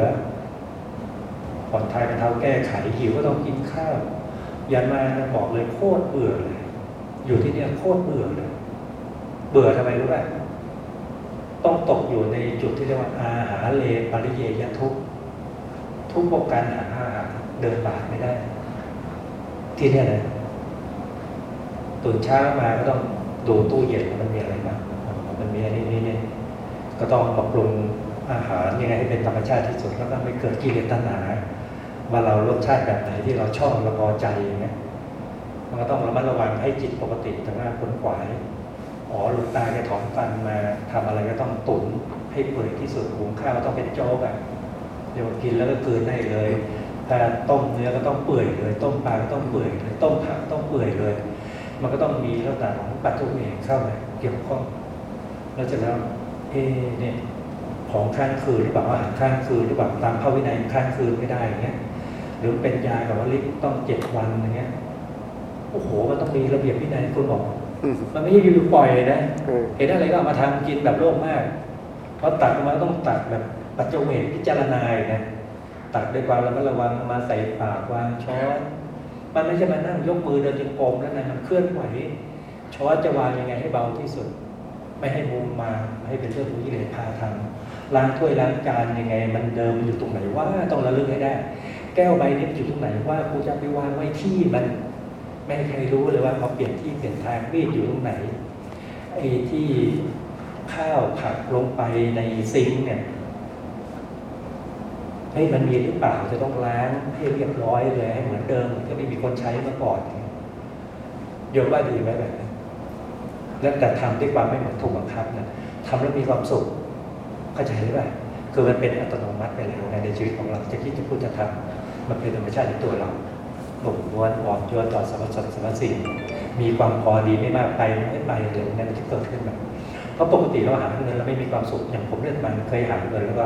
ผ่อนคลายบรรเทาแก้ไขหิวก็ต้องกินข้าวยันมาบอกเลยโคตรเบื่อเลย อยู่ที่เนี่ยโคตรเบื่อเลย เบื่อทำไมรู้ไหม ต้องตกอยู่ในจุดที่เรียกว่าอาหาเลปริเยยทุกทุกข์เพระการหาอาหารเดินบาทไม่ได้ ที่นี่นะตื่นเช้ามาก็ต้องดูตู้เย็นมันมีอะไรบ้างมันมีอันนี้นี่นี่ก็ต้องปรับปรุงอาหารยังไงให้เป็นธรรมชาติที่สุดแล้วก็ไม่เกิดกิเลสตัณหามาเรารสชาติแบบไหนที่เราชอบเราพอใจอย่างเงี้ยมันก็ต้องระมัดระวังให้จิตปกติแต่ว่าคนขวาย อ๋อหลุดตาแกถอนฟันมาทำอะไรก็ต้องตุนให้เปื่อยที่สุดหุงข้าวต้องเป็นโจ๊กอะเดี๋ยวกินแล้วก็กลืนได้เลยถ้าต้มเนื้อก็ต้องเปื่อยเลย ต้มปลาก็ต้องเปื่อยเลยต้มผักต้องเปื่อยเลย มันก็ต้องมีลักษณะของปัจจุบันเข้ามาเกี่ยวข้องแล้วจะแล้วเอเนี่ยของข้างคืนหรือเปล่าอาหารข้างคืนหรือเปล่าตามพระวินัยข้างคืนไม่ได้อย่างเงี้ยหรือเป็นยากับว่าลิปต้องเจ็ดวันอย่างเงี้ยโอ้โหมันต้องมีระเบียบวินัยคุณบอก มมันไม่ใช่อยู่ๆปล่อยนะเออเห็นอะไรก็เอามาทำกินแบบโลภมากเพราะตักออกมาต้องตักแบบปัจจุบันพิจารณาอีกนะ ตักด้วยความระมัดระวังเอามาใส่ปากวางช้อนมันไม่ใช่มานั่งยกมือเดินจงกรมแล้วนะมันเคลื่อนไหวช้อนจะวางยังไงให้เบาที่สุด ไม่ให้มุมมาไม่ให้เป็นเรื่องของกิเลสพาทำล้างถ้วยล้างจานยังไง มันเดิมอยู่ตรงไหนว่าต้องระลึกให้ได้ แก้วใบนี้มันอยู่ตรงไหนว่ากูจะไปวางไว้ที่มัน ไม่ให้ใครรู้เลยว่าพอเปลี่ยนที่เปลี่ยนทางมีดอยู่ตรงไหนไอ้ที่ข้าวผักลงไปในซิงเนี่ยเฮ้ยมันมีหรือเปล่าจะต้องล้างให้เรียบร้อยเลยให้เหมือนเดิมเหมือนที่ไม่มีคนใช้มาก่อนโยมว่าดีไหมแบบนั้นแล้วแต่ทำด้วยความไม่เหมือนถูกบังคับนะทำแล้วมีความสุขเข้าใจหรือเปล่าคือมันเป็นอัตโนมัติไปแล้วในชีวิตของเราจะคิดจะพูดจะทำมันเป็นธรรมชาติในตัวเรา หนุ่มนวลอ่อนโยนต่อสรรพสัตว์สรรพสิ่งมีความพอดีไม่มากไปไม่ไปเลยนั่นมันจะเกิดขึ้นแบบเพราะปกติเราหาเงินเราไม่มีความสุขอย่างผมเล่นมันเคยหาเงินแล้วก็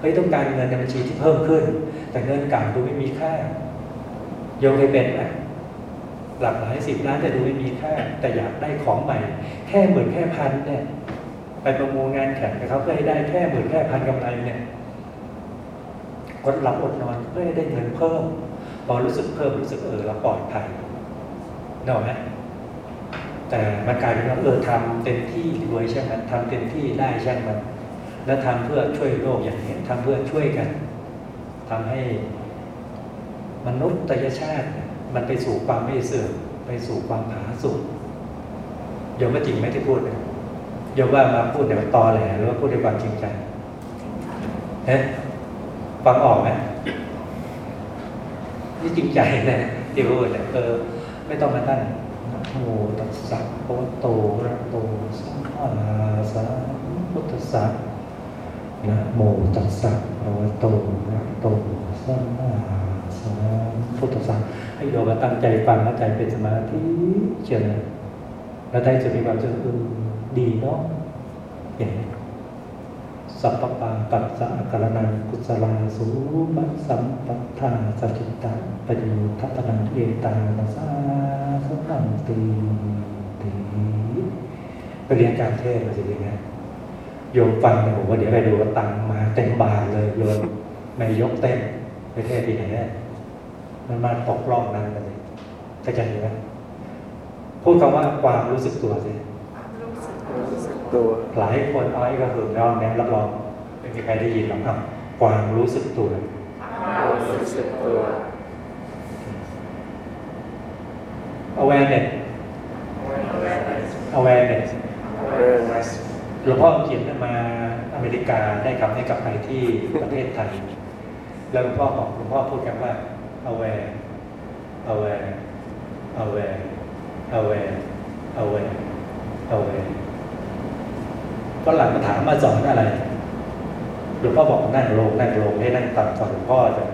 เฮ้ยต้องการเงินในบัญชีที่เพิ่มขึ้น แต่เงินเก่าดูไม่มีค่าโยมเคยเป็นไหมหลักหลายสิบล้านแต่ดูไม่มีค่า แต่อยากได้ของใหม่ แค่หมื่นแค่พันเนี่ย ไปประมูลงานแข่งกับเขาเพื่อให้ได้แค่หมื่นแค่พันกำไรเนี่ยอดหลับอดนอนเพื่อให้ได้เงินเพิ่ม พอรู้สึกเพิ่มรู้สึกเออเราปลอดภัยเนกอะไหมแต่มันกลายเป็นว่าเออทำเต็มที่รวยใช่ไหมทำเต็มที่ได้ใช่ไหมแล้วทำเพื่อช่วยโลกอย่างนี้ทำเพื่อช่วยกันทำให้มนุษยชาติเนี่ยมันไปสู่ความไม่เสื่อมไปสู่ความผาสุกโยมว่าจริงไหมที่พูดเนี่ยโยมว่ามาพูดเดี๋ยวตอแหลหรือว่าพูดด้วยความจริงใจเอ๊ะฟังออกไหม นี่จริงใจนะที่พูดเนี่ยเออไม่ต้องมาตั้งนโมตัสสะโอโตอะระโตสัมมาสัมพุทธัสสะนะโมตัสสะโอโตอะระโตสัมมาสัมพุทธัสสะให้โยมตั้งใจฟังแล้วใจเป็นสมาธิเชื่อนะแล้วใจจะมีความรู้สึกเออดีเนาะอย่างนี้ สัพพปาปัสสะกรนังกุศลาสูมัสสัมปัฏฐาสจิตาปฏิยุทัตนังเอตานาสาสนังตีตีไปเรียนการเทศมาสิยังไงโยมฟังเนี่ยผมว่าเดี๋ยวไปดูว่าตังมาเต็มบาทเลยโยมไม่ยกเต็มไปเทศที่ไหนเนี่ยมันมาตกร่องนั้นเลยเข้าใจไหมพูดคำว่าความรู้สึกตัวสิรู้สึก รู้สึกตัวหลายคนเอาไอ้ก็คือร้องแนรับรองไม่มีใครได้ยินหรอกครับความรู้สึกตัวรู้สึกตัว awareness awareness เริ่มหลวงพ่อเขียนมาอเมริกาได้คำให้กลับไปที่ประเทศไทย แล้วหลวงพ่อบอกหลวงพ่อพูดกันว่า aware aware aware aware aware aware ฝรั่งมาถามมาสอนอะไรหลวงพ่อบอกนั่งลงนั่งลงให้นั่งต่ำกว่าหลวงพ่อจะ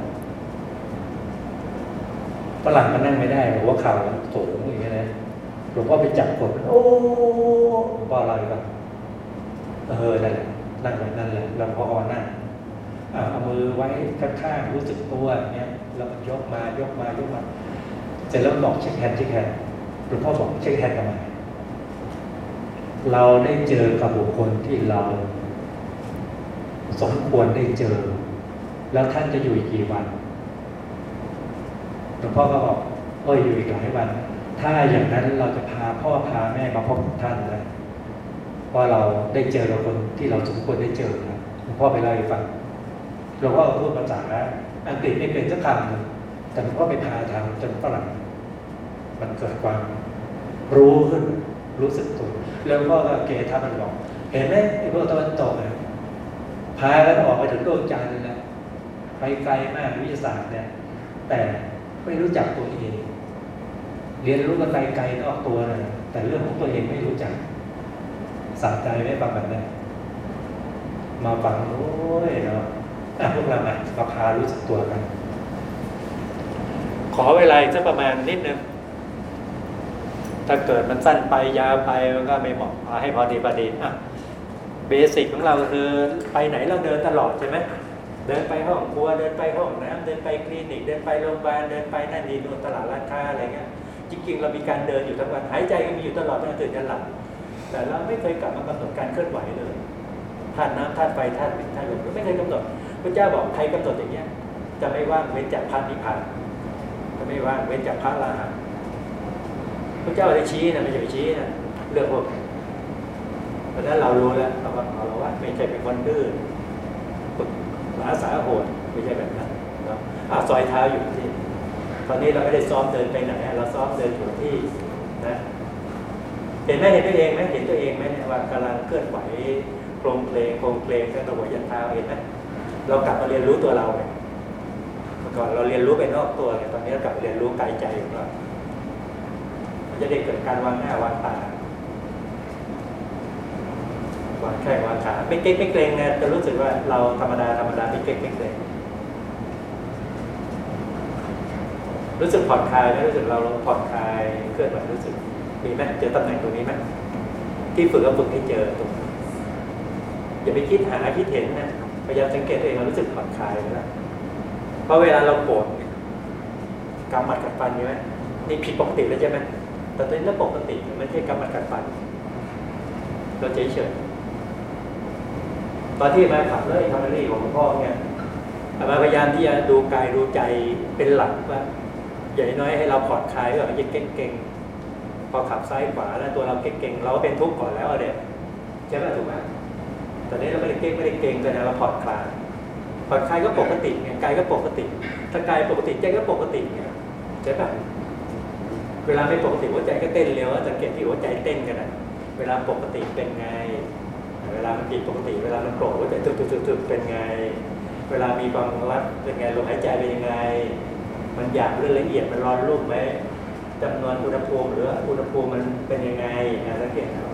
ฝรั่งมันนั่งไม่ได้หัวเข่าสูงอย่างเงี้ยนะหลวงพ่อไปจับกดโอ้หลวงพ่ออะไรก่อนเออนั่นแหละนั่งแบบนั้นแหละแล้วพอนั่งเอามือไว้ข้างๆรู้สึกตัวอย่างเงี้ยแล้วยกมายกมายกมาเสร็จแล้วบอก shake hand shake hand หลวงพ่อบอก shake hand ทำไม เราได้เจอกับบุคคลที่เรา สมควรได้เจอ แล้วท่านจะอยู่อีกกี่วันหลวงพ่อก็บอกเอออยู่อีกหลายวัน ถ้าอย่างนั้นเราจะพาพ่อพาแม่มาพบท่านเลยเพราเราได้เจอกับคนที่เราสมควรได้เจอครับหลวงพ่อไปเล่าให้ฟังหลวงพ่อพูดภาษาอังกฤษไม่เป็นสักคำหนึ่งแต่หลวงพ่อไปพาทางจนฝรั่งมันเกิดความรู้ขึ้น รู้สึกตัวแล้วก็เกทับมันบอกเห็นไหมไอ้พวกตะวันตกเนี่ยพากันออกไปถึงดวงจันทร์เลยนะไปไกลมากวิทยาศาสตร์เนี่ยแต่ไม่รู้จักตัวเอง เรียนรู้กันไกลไกลนอกตัวเลยแต่เรื่องของตัวเองไม่รู้จักสนใจไม่ฟังแบบนั้นมาฟังโอ้ยเนาะพวกเราอะมาพารู้สึกตัวกัน ขอเวลาสักประมาณนิดนึง ถ้าเกิดมันสั้นไปยาวไปมันก็ไม่เหมาะให้พอดีพอดีอะเบสิกของเราคือไปไหนเราเดินตลอดใช่ไหมเดินไปห้องครัวเดินไปห้องน้ำเดินไปคลินิก เดินไปโรงพยาบาลเดินไปนั่นนี่นู่นตลาดร้านค้าอะไรเงี้ยจริงๆเรามีการเดินอยู่ทั้งวันหายใจก็มีอยู่ตลอดตั้งแต่ตื่นจนหลับแต่เราไม่เคยกลับมากำหนดการเคลื่อนไหวเลยธาตุน้ำธาตุไฟธาตุดินธาตุลมเราไม่เคยกำหนดพระเจ้าบอกใครกำหนดอย่างเงี้ยจะไม่ว่างเว้นจากพระนิพพานจะไม่ว่างเว้นจากพระลาหันต์ พระเจ้าได้ชี้นะไม่ใช่ไปชี้นะเรื่องพวกเพราะนั้นเรารู้แล้วเราว่าเราว่าไม่ใช่เป็นคนดื้อฝึกหาสาโหดไม่ใช่แบบนั้นเนาะอาซอยเท้าอยู่ที่ตอนนี้เราไม่ได้ซ้อมเดินไปไหนเราซ้อมเดินอยู่ที่นะเห็นไหมเห็นตัวเองไหมเห็นตัวเองไหมเนี่ยว่ากำลังเคลื่อนไหวโครงเพลงโครงเพลงตั้งแต่หัวยันเท้าเห็นไหมเรากลับมาเรียนรู้ตัวเราไงเมื่อก่อนเราเรียนรู้ไปนอกตัวไงตอนนี้เรากลับมาเรียนรู้กายใจของเรา จะได้เกิดการวางหน้าวางตาวางแข้งวางขาไม่เก๊กไม่เกรงนะจะรู้สึกว่าเราธรรมดาธรรมดาไม่เก๊กไม่เกรงรู้สึกผ่อนคลายไหมรู้สึกเราผ่อนคลายเคลื่อนไหวรู้สึกมีไหมเจอตำแหน่งตรงนี้ไหมที่ฝึกก็ฝึกให้เจอตรงนี้อย่าไปคิดหาคิดเห็นนะพยายามสังเกตตัวเองเรารู้สึกผ่อนคลายแล้วเพราะเวลาเราโกรธกำมัดกัดฟันใช่ไหมนี่ผิดปกติแล้วใช่ไหม แต่ตอนนี้เราปกติมันไม่ใช่กำมัดกัดฟันเราเฉยเฉยตอนที่มาขับเลยทำอะไรของหลวงพ่อเนี่ยอามาพยายามที่จะดูกายดูใจเป็นหลักว่าอย่างน้อยให้เราผ่อนคลายแบบอย่าเก่งๆพอขับซ้ายขวาแล้วตัวเราเก่งๆเราก็เป็นทุกข์ก่อนแล้วเด็กใช่ไหมถูกไหมตอนนี้เราไม่ได้เก่งไม่ได้เก่งแต่เราผ่อนคลายผ่อนคลายก็ปกติไงกายก็ปกติถ้ากายปกติใจก็ปกติไงใช่ปะ เวลาไม่ปกติหัวใจก็เต้นเร็วสังเกตที่หัวใจเต้นกันนะเวลาปกติเป็นไง เวลามันผิดปกติ เวลามันโกรธหัวใจตึกๆๆๆเป็นไง เวลามีความรักเป็นไงลมหายใจเป็นยังไง มันหยาบหรือละเอียดมันร้อนรุ่มไหมจำนวนอุณหภูมิหรืออุณหภูมิมันเป็นยังไงนะสังเกตเอา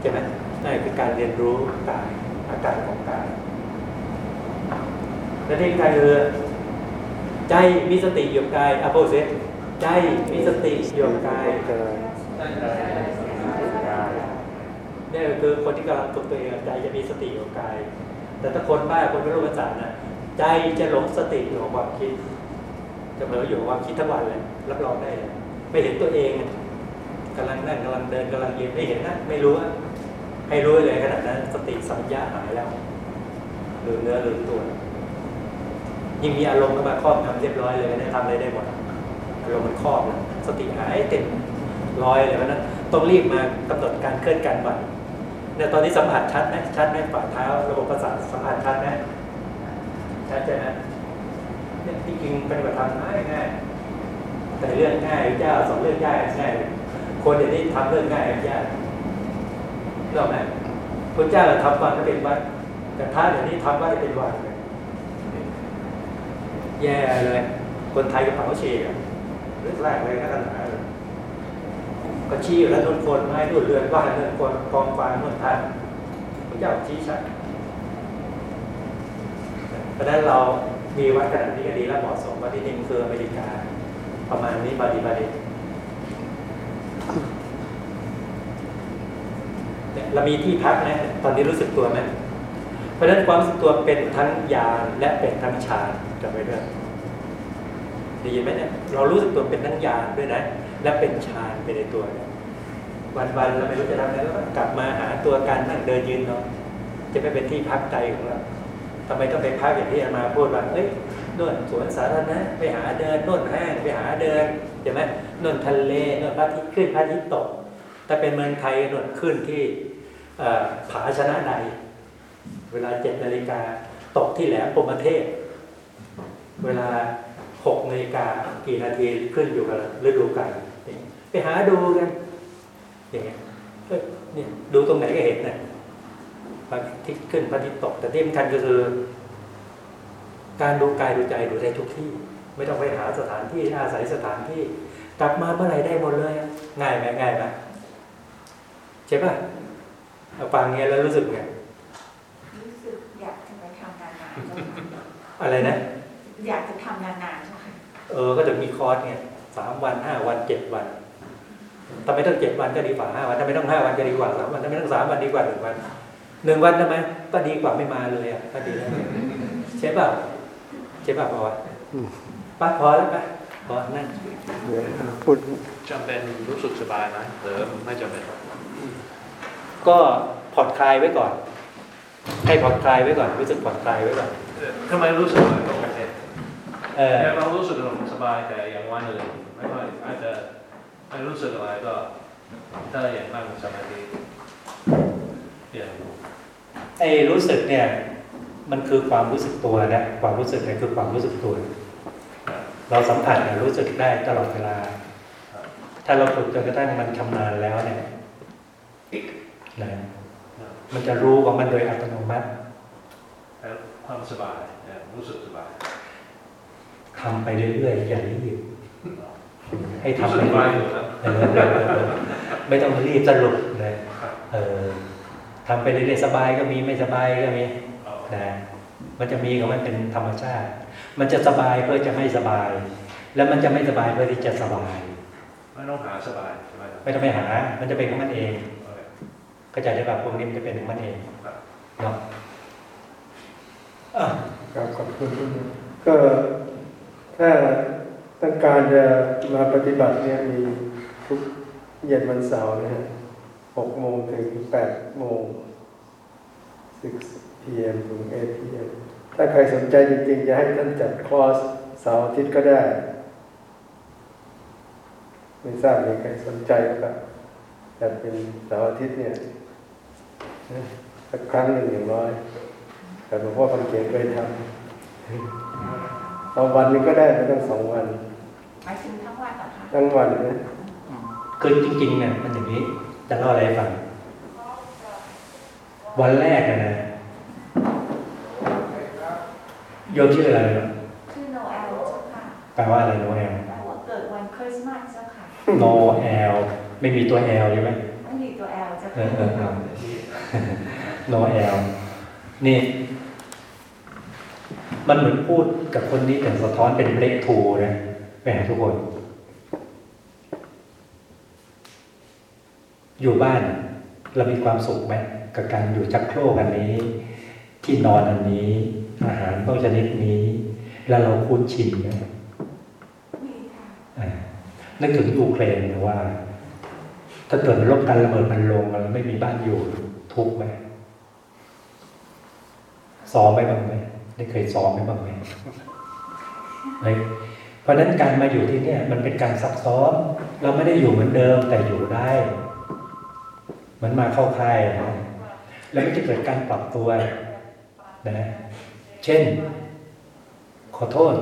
ใช่ไหมนั่นคือการเรียนรู้กายอาการของกายและที่กายคือใจมีสติอยู่กับกายอะโพสิ ใจมีสติอยู่กับกายกายนี่คือคนที่กำลังฝึกตัวเองใจจะมีสติอยู่กับกาย แต่ถ้าคนบ้าคนไม่รู้ภาษานะใจจะหลงสติอยู่กับความคิดจะเผลออยู่กับความคิดทั้งวันเลยรับรองได้เลยไม่เห็นตัวเองกำลังนั่งกำลังเดินกำลังยืนไม่เห็นนะไม่รู้ให้รู้เลยขนาดนั้นสติสัมปชัญญะหายแล้วลืมเนื้อลืมตัวยิ่งมีอารมณ์เข้ามาครอบงำเรียบร้อยเลยนะทำอะไรได้หมด อารมมันครอบแล้วสติหายเต็มร้อยเลยเพราะฉะนั้นต้องรีบมากำหนดการเคลื่อนการไหวเนี่ยตอนนี้สัมผัสชัดไหมชัดไหมฝ่าเท้าระบบประสาทสัมผัสชัดไหมชัดใช่ไหมเนี่ยจริงปฏิบัติธรรมง่ายง่ายแต่เรื่องง่ายเจ้าสอนเรื่องง่ายง่ายคนเดี๋ยวนี้ทำเรื่องง่ายยากเรื่องไหมพระเจ้าทำวันก็เป็นวันแต่ท้าเดี๋ยวนี้ทำวันก็เป็นวันเลยแย่เลย คนไทยกระเป๋าฉีกอะเรื่อง แรกเลยนะขนาดนั้นก็ชี้อยู่แล้วนนคนไม้ดูดเรือนว่านนนคนกองฟางนนทานพระเจ้าชี้ชัดเพราะนั้นเรามีวัดขนาดนี้ก็ดีแล้วเหมาะสมว่าที่นี่คืออเมริกา ประมาณนี้บาดีบาดีเนี่ยเรามีที่พักนะตอนนี้รู้สึกตัวไหมเพราะฉะนั้นความรู้สึกตัวเป็นทั้งญาณและเป็นทั้งฌานจำไว้ด้วย ได้ยินไหมเนี่ยเรารู้สึกตัวเป็นทั้งญาณด้วยนะ และเป็นฌานไปในตัวเนี่ยวันๆเราไม่รู้จะทำอะไรแล้วก็กลับมาหาตัวการนั่งเดินยืนเนาะจะไม่เป็นที่พักใจของเราทำไมต้องไปพักอย่างที่อามาพูดว่าเอ้ยน่นสวนสาธารณะไปหาเดินโน่นห้างไปหาเดินใช่ไหมน่นทะเลน่นพระอาทิตย์ขึ้นพระอาทิตย์ตกถ้าเป็นเมืองไทยน่นขึ้นที่อ่อผาชนะใด เวลาเจ็ดนาฬิกาตกที่แหลมพรหมเทพเวลา หกนาฬิกากี่นาทีขึ้นอยู่กับฤดูกาลไปหาดูกันอย่างเงี้ยเอ้ยเนี่ยดูตรงไหนก็เห็นนะพระอาทิตย์ขึ้นพระอาทิตย์ตก แต่ที่สำคัญก็คือ การดูกายดูใจดูได้ทุกที่ ไม่ต้องไปหาสถานที่อาศัยสถานที่ กลับมาเมื่อไหร่ได้หมดเลยอะง่ายไหมง่ายไหมใช่ป่ะเอาฟังเงี้ยแล้วรู้สึกไงรู้สึกอยากจะไปทำนานๆเจ้าค่ะอะไรนะ อยากจะทำนานๆเจ้าค่ะเออ ก็จะมีคอร์สเนี่ยสามวันห้าวันเจ็ดวันถ้าไม่ต้องเจ็ดวันก็ดีกว่าห้าวันถ้าไม่ต้องห้าวันก็ดีกว่าสามวันถ้าไม่ต้องสามวันดีกว่าหนึ่งวันหนึ่งวันทำไมก็ดีกว่าไม่มาเลยอะก็ดีแล้วใช่เปล่าใช่เปล่าพอวะป้าพอแล้วปะพอนั่งเดี๋ยวพูดจำเป็นรู้สึกสบายไหมหรือไม่จำเป็น ก็ผ่อนคลายไว้ก่อน ให้ผ่อนคลายไว้ก่อน รู้สึกผ่อนคลายไว้ก่อนเออทำไมรู้สึกอะไรก็โอ เคเออแต่เรารู้สึกสบายแต่อย่างวันอื่นไม่ค่อยอาจจะไม่รู้สึกอะไรก็ถ้าอย่างนั่งสมาธิอย่างไอ้รู้สึกเนี่ย มันคือความรู้สึกตัวนะความรู้สึกเนี่ยคือความรู้สึกตัว เราสัมผัสเนี่ยรู้สึกได้ตลอดเวลา ถ้าเราฝึกจนกระทั่งมันชำนาญแล้วเนี่ยนะมันจะรู้ของมันโดยอัตโนมัติแล้วความสบายเนี่ยรู้สึกสบาย ทำไปเรื่อยๆ อย่ารีบให้รู้ทำสึไปกสบาเรื่อยยอยู่นะๆเออเออเออไม่ต้องรีบสรุปเลยเออทำไปเรื่อยๆสบายก็มีไม่สบายก็มีเอานะมันจะมีของมันเป็นธรรมชาติ มันจะสบายเพื่อจะไม่สบาย แล้วมันจะไม่สบายเพื่อที่จะสบายไม่ต้องหาสบายใช่ไหมครับไม่ต้องไปหา มันจะเป็นของมันเองโอเคก็จะได้แบบพวกนี้มันจะเป็นของมันเองครับเนาะอะครับขอบคุณก็ ถ้าต้องการจะมาปฏิบัติเนี่ยมีทุกเย็นวันเสาร์นะฮะหกโมงถึงแปดโมง 6 p.m. ถึง8 p.m. ถ้าใครสนใจจริงๆ จะให้ท่านจัดคอร์สเสาร์อาทิตย์ก็ได้ ไม่ทราบมีใครสนใจหรือเปล่าแต่เป็นเสาร์อาทิตย์เนี่ยสักครั้งหนึ่งอย่างน้อย แต่หลวงพ่อคำเขียนเคยทำ เอาวันหนึงก็ได้ไม่ต้องสองวันหมายถึงทั้งวันเหรอคะทั้งวันนะคือจริงๆเนี่ยมันอย่างนี้จะเล่าอะไรให้ฟังวันแรกนะนะโยมชื่ออะไรนะชื่อโนเอลเจ้าค่ะแปลว่าอะไรโนแอลแปลว่าเกิดวันคริสต์มาสเจ้าค่ะโนแอลไม่มีตัว L ใช่ไหมไม่มีตัว L เจ้าค่ะอเออเออโนแอลนี่ มันเหมือนพูดกับคนนี้แต่สะท้อนเป็น breakthrough นะแหมทุกคน อยู่บ้านเรามีความสุขไหมกับการอยู่ชักโครกอันนี้ ที่นอนอันนี้ อาหารต้องชนิดนี้ แล้วเราคุ้นชินไหมมีค่ะอ่านึกถึงยูเครนนะว่า ถ้าเกิดมันลบกันระเบิดมันลงมันไม่มีบ้านอยู่ทุกข์ไหมซ้อมไหมบ้างไหม ได้เคยซ้อมไหมบ้างไหมเพราะนั้นการมาอยู่ที่เนี่ย มันเป็นการซักซ้อม เราไม่ได้อยู่เหมือนเดิมแต่อยู่ได้เหมันมาเข้าค่ายนะแล้วมันจะเกิดการปรับตัวนะเช่น ขอโทษ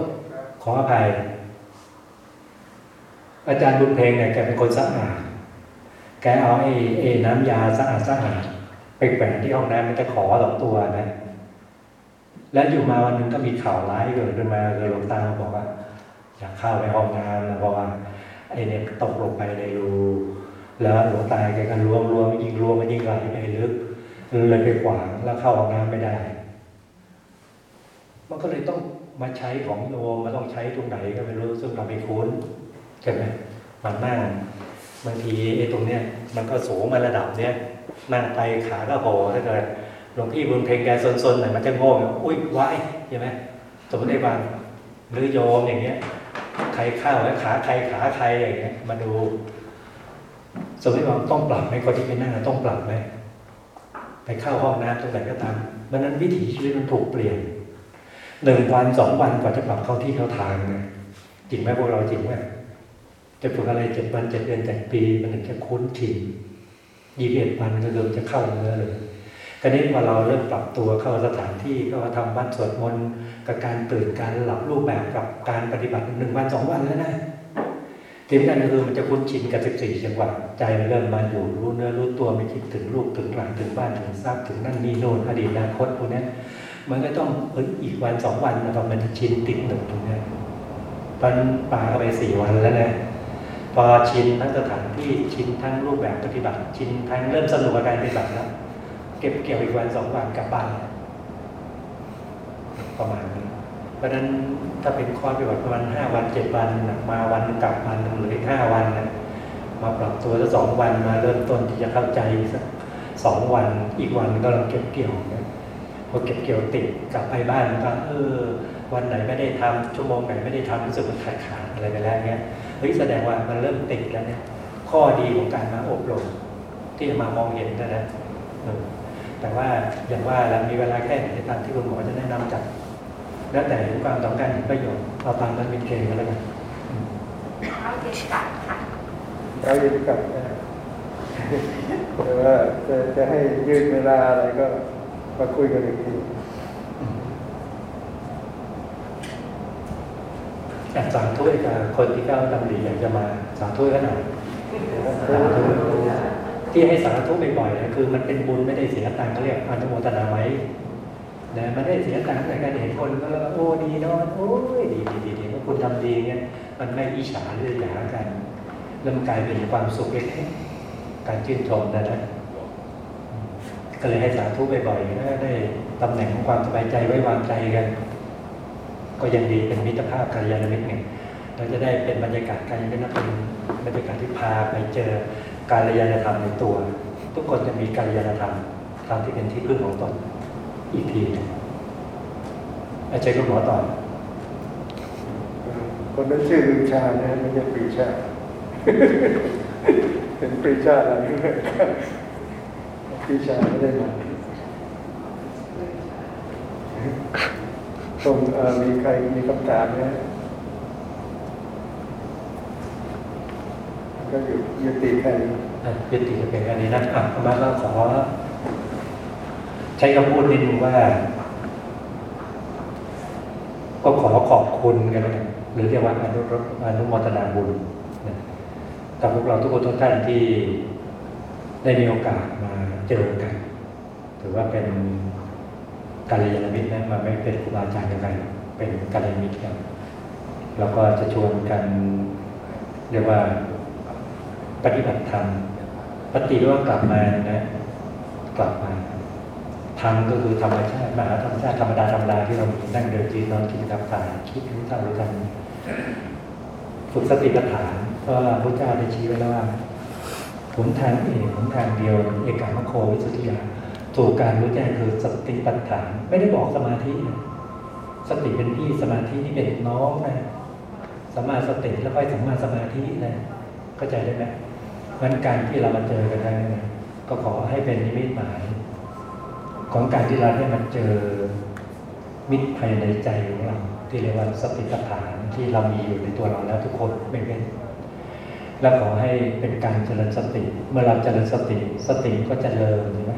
ขออภัย อาจารย์บุญเพลงเนี่ยแกเป็นคนสะอาดแกเอาไอ้ไอ้น้ำยาสะอาดสะอาดไปแขวนที่ห้องน้ำมันจะขอสองตัวนะ แล้วอยู่มาวันนึงก็มีข่าวร้ายเกิดขึ้นมาเลยหลวงตาบอกว่า อยากเข้าไปห้องน้ำนะเพราะว่าไอ้เนี่ยตกลงไปในรูแล้วหลวงตาแกก็ล้วงล้วงยิ่งล้วงมันยิงไหลไปลึกเลยไปขวางแล้วเข้าห้องน้ำไม่ได้ มันก็เลยต้องมาใช้ของโยมมาต้องใช้ตรงไหนก็ไม่รู้ซึ่งเราไม่คุ้นใช่ไหมมันนั่งบางทีไอ้ตรงเนี้ยมันก็สูงมาระดับเนี้ยนั่งไปขาก็โผล่ถ้าเกิด หลวงพี่บุญเพลงแกซนๆหน่อยมันจะโง่อุ้ยไหวใช่ไหมสมมติไอ้บางหรือโยมอย่างเงี้ย ใครเข้าแล้วขาใครขาใครอย่างเงี้ย มาดู สมมติว่าต้องปรับไหมคนที่ไปนั่งต้องปรับไหมไปเข้าห้องน้ำตรงไหนก็ตามมันนั้นวิถีชีวิตมันถูกเปลี่ยนหนึ่งวันสองวันกว่าจะปรับเข้าที่เข้าทางเนี่ยจริงไหมพวกเราจริงไหมจะฝึกอะไรเจ็ดวันเจ็ดเดือนเจ็ดปี มันถึงจะคุ้นชินยี่สิบเอ็ดวันก็เริ่มจะเข้าเนื้อเลย คราวนี้พอเราเริ่มปรับตัวเข้าสถานที่ก็ทำวัดสวดมนต์กับการตื่นการหลับรูปแบบกับการปฏิบัติหนึ่งวันสองวันแล้วนะทีนี้นั่นคือมันจะคุ้นชินกับสิบสี่จังหวะใจมันเริ่มมาอยู่รู้เนื้อรู้ตัวไม่คิดถึงลูกถึงหลานถึงบ้านถึงทราบถึงนั่นนี่โน่นอดีตอนาคตพวกนี้มันก็ต้องเอ้ยอีกวันสองวันนะครับมันจะชินติดหนึ่งตรงนี้ตอนป่าเข้าไปสี่วันแล้วนะพอชินทั้งสถานที่ชินทั้งรูปแบบปฏิบัติ ชินทั้งเริ่มสนุกกับการปฏิบัติแล้ว เก็บเกี่ยวอีกวันสองวันกลับบ้านประมาณนี้ เพราะนั้นถ้าเป็นข้อปฏิบัติประมาณห้าวันเจ็ดวันนะมาวันกลับวันหนึ่งหรือห้าวันนะมาปรับตัวสักสองวันมาเริ่มต้นที่จะเข้าใจสักสองวันอีกวันก็ลองเก็บเกี่ยวนะพอเก็บเกี่ยวติดกลับไปบ้านก็เออ วันไหนไม่ได้ทำชั่วโมงไหนไม่ได้ทำรู้สึกมันขาดขาดอะไรไปแล้วเนี้ยเฮ้ยแสดงว่ามันเริ่มติดแล้วเนี่ยข้อดีของการมาอบรมที่จะมามองเห็นนะนะ แต่ว่าอย่างว่าแล้วมีเวลาแค่ไหนตามที่คุณหมอจะแนะนำจัดแล้วแต่เห็นความต้องการเห็นประโยชน์เอาตามนั้นเป็นเกณฑ์กันแล้วกันอืมเอาเย็นกลับค่ะเอาอยู่ดีกว่านะแต่ว่าจะจะให้ยืดเวลาอะไรก็มาคุยกันอีกทีแต่สาธุให้กับคนที่เขาดำริอยากจะมาสาธุกันหน่อยสาธุ ที่ให้สาธุบ่อยๆนะคือมันเป็นบุญไม่ได้เสียตังค์เขาเรียกอนุโมทนาไว้นะมันได้เสียตังค์แต่การเห็นคนก็แล้วก็โอ้ดีเนาะโอ้ยดีดีดีดีว่าคุณทำดีเนี่ยมันไม่อิจฉาหรือหยากันแล้วมันกลายเป็นความสุขเล็กๆการชื่นชมนะนะก็เลยให้สาธุบ่อยๆนะได้ตำแหน่งของความสบายใจไว้วางใจกัน ก็ยังดีเป็นมิตรภาพกัลยาณมิตรไงเราจะได้เป็นบรรยากาศการเป็นนักเป็นบรรยากาศที่พาไปเจอ การยานธรรมในตัว ทุกคนจะมีการยานธรรมธรรมที่เป็นที่พึ่งของตนอีกทีนึงอาจารย์คุณหมอต่อคนนั้นชื่อลือชานะไม่ใช่ปรีชาเป็นปรีชาอะไรปรีชาไม่ได้มาตรงมีใครมีคำถามไหม ก็อยู่ยุติแค่นี้อะยุติเป็นอันนี้นะอะประมาณก็ขอใช้คำพูดนิดนึงว่า ก็ขอขอบคุณกันหรือเรียกว่าอนุรอนุโมทนาบุญกับพวกเราทุกคนทุกท่านที่ได้มีโอกาสมาเจอกัน ถือว่าเป็นกัลยาณมิตรนะมันไม่เป็นครูบาอาจารย์กันเป็นกัลยาณมิตรกันแล้วก็จะชวนกัน เรียกว่า ปฏิบัติธรรมปฏิรู้ว่ากลับมานะ กลับมาธรรมก็คือธรรมชาติมหาธรรมชาติธรรมดาธรรมดาที่เรามีนั่งเดินยืนนอนกินกับตายคิดรู้เท่ารู้ทันฝึกสติปัฏฐานเพราะพระเจ้าได้ชี้ไว้แล้วว่าหนทางเอกหนทางเดียว เอกามโควิสุทธิยาถูกการรู้แจ้งคือสติปัฏฐาน ไม่ได้บอกสมาธินะสติเป็นพี่สมาธินี่เป็นน้องนะสมมาสติแล้วค่อยสัมมาสมาธินะเข้าใจได้ไหม งั้นการที่เรามาเจอกันครั้งนี้นะก็ขอให้เป็นนิมิตหมาย ของการที่เราได้มาเจอมิตรภายในใจของเรา ที่เรียกว่าสติปัฏฐานที่เรามีอยู่ในตัวเราแล้วทุกคนไม่เป็นและขอให้เป็นการเจริญสติ เมื่อเราเจริญสติสติก็จเจริญใช่ไหม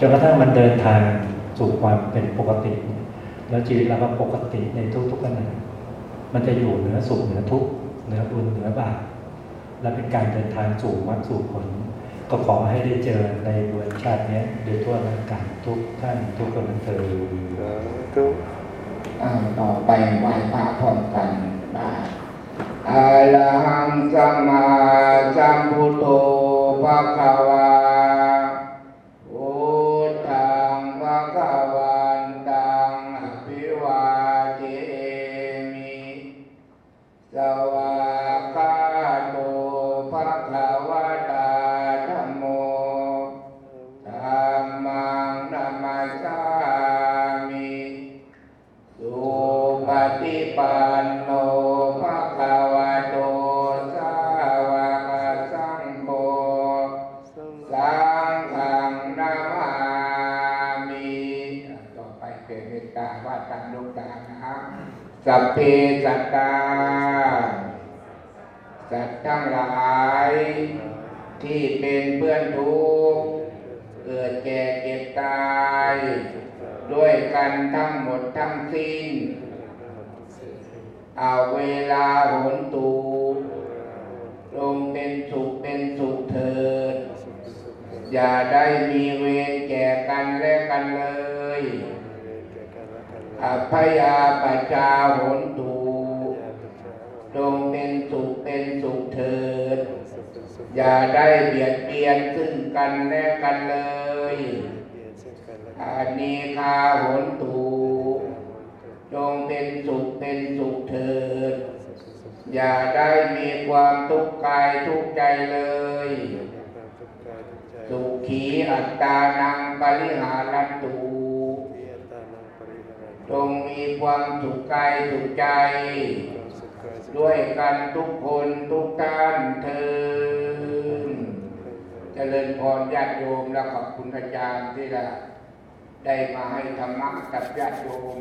จนกระทั่งมันเดินทางสู่ความเป็นปกติ แล้วชีวิตเราก็ปกติในทุกๆขณะมันจะอยู่เหนือสุขเหนือทุกข์ เหนือบุญเหนือบาปและเป็นการเดินทางสู่มรรคสู่ผล ก็ขอให้ได้เจอในเวอร์ชาตินี้โดยทั่วกันทุกท่านทุกคนเธอทุกอ่าต่อไปไหว้พระพร้อมกันได้อะระหังสัมมาสัมพุทโธภะคะวาาย ที่เป็นเพื่อนทุกข์เกิดแก่เก็บตาย ด้วยกันทั้งหมดทั้งสิ้นเอาเวลาหนตูลงเป็นสุขเป็นสุขเถิด อย่าได้มีเวรแก่กันและกันเลย อภัยาปชาหนตู จงเป็นสุขเป็นสุขเถิด อย่าได้เบียดเบียนซึ่งกันและกันเลยอานีคาหนตูจงเป็นสุขเป็นสุขเถิด อย่าได้มีความทุกข์กายทุกข์ใจเลย สุขีอัตตานังปริหารันตูจงมีความสุขกายสุขใจ ด้วยกันทุกคนทุกท่านเทินเจริญพรญาติโยมและขอบคุณอาจารย์ที่ได้ได้มาให้ธรรมะกับญาติโยม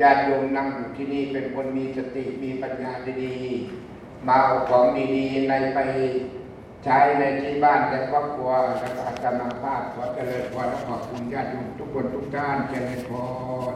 ญาติโยมนั่งอยู่ที่นี่เป็นคนมีสติมีปัญญาดีๆมาเอาของดีๆในไปใช้ในที่บ้านและครอบครัวและอาตมาภาพขอเจริญพรและขอบคุณญาติโยมทุกคนทุกท่านเจริญพร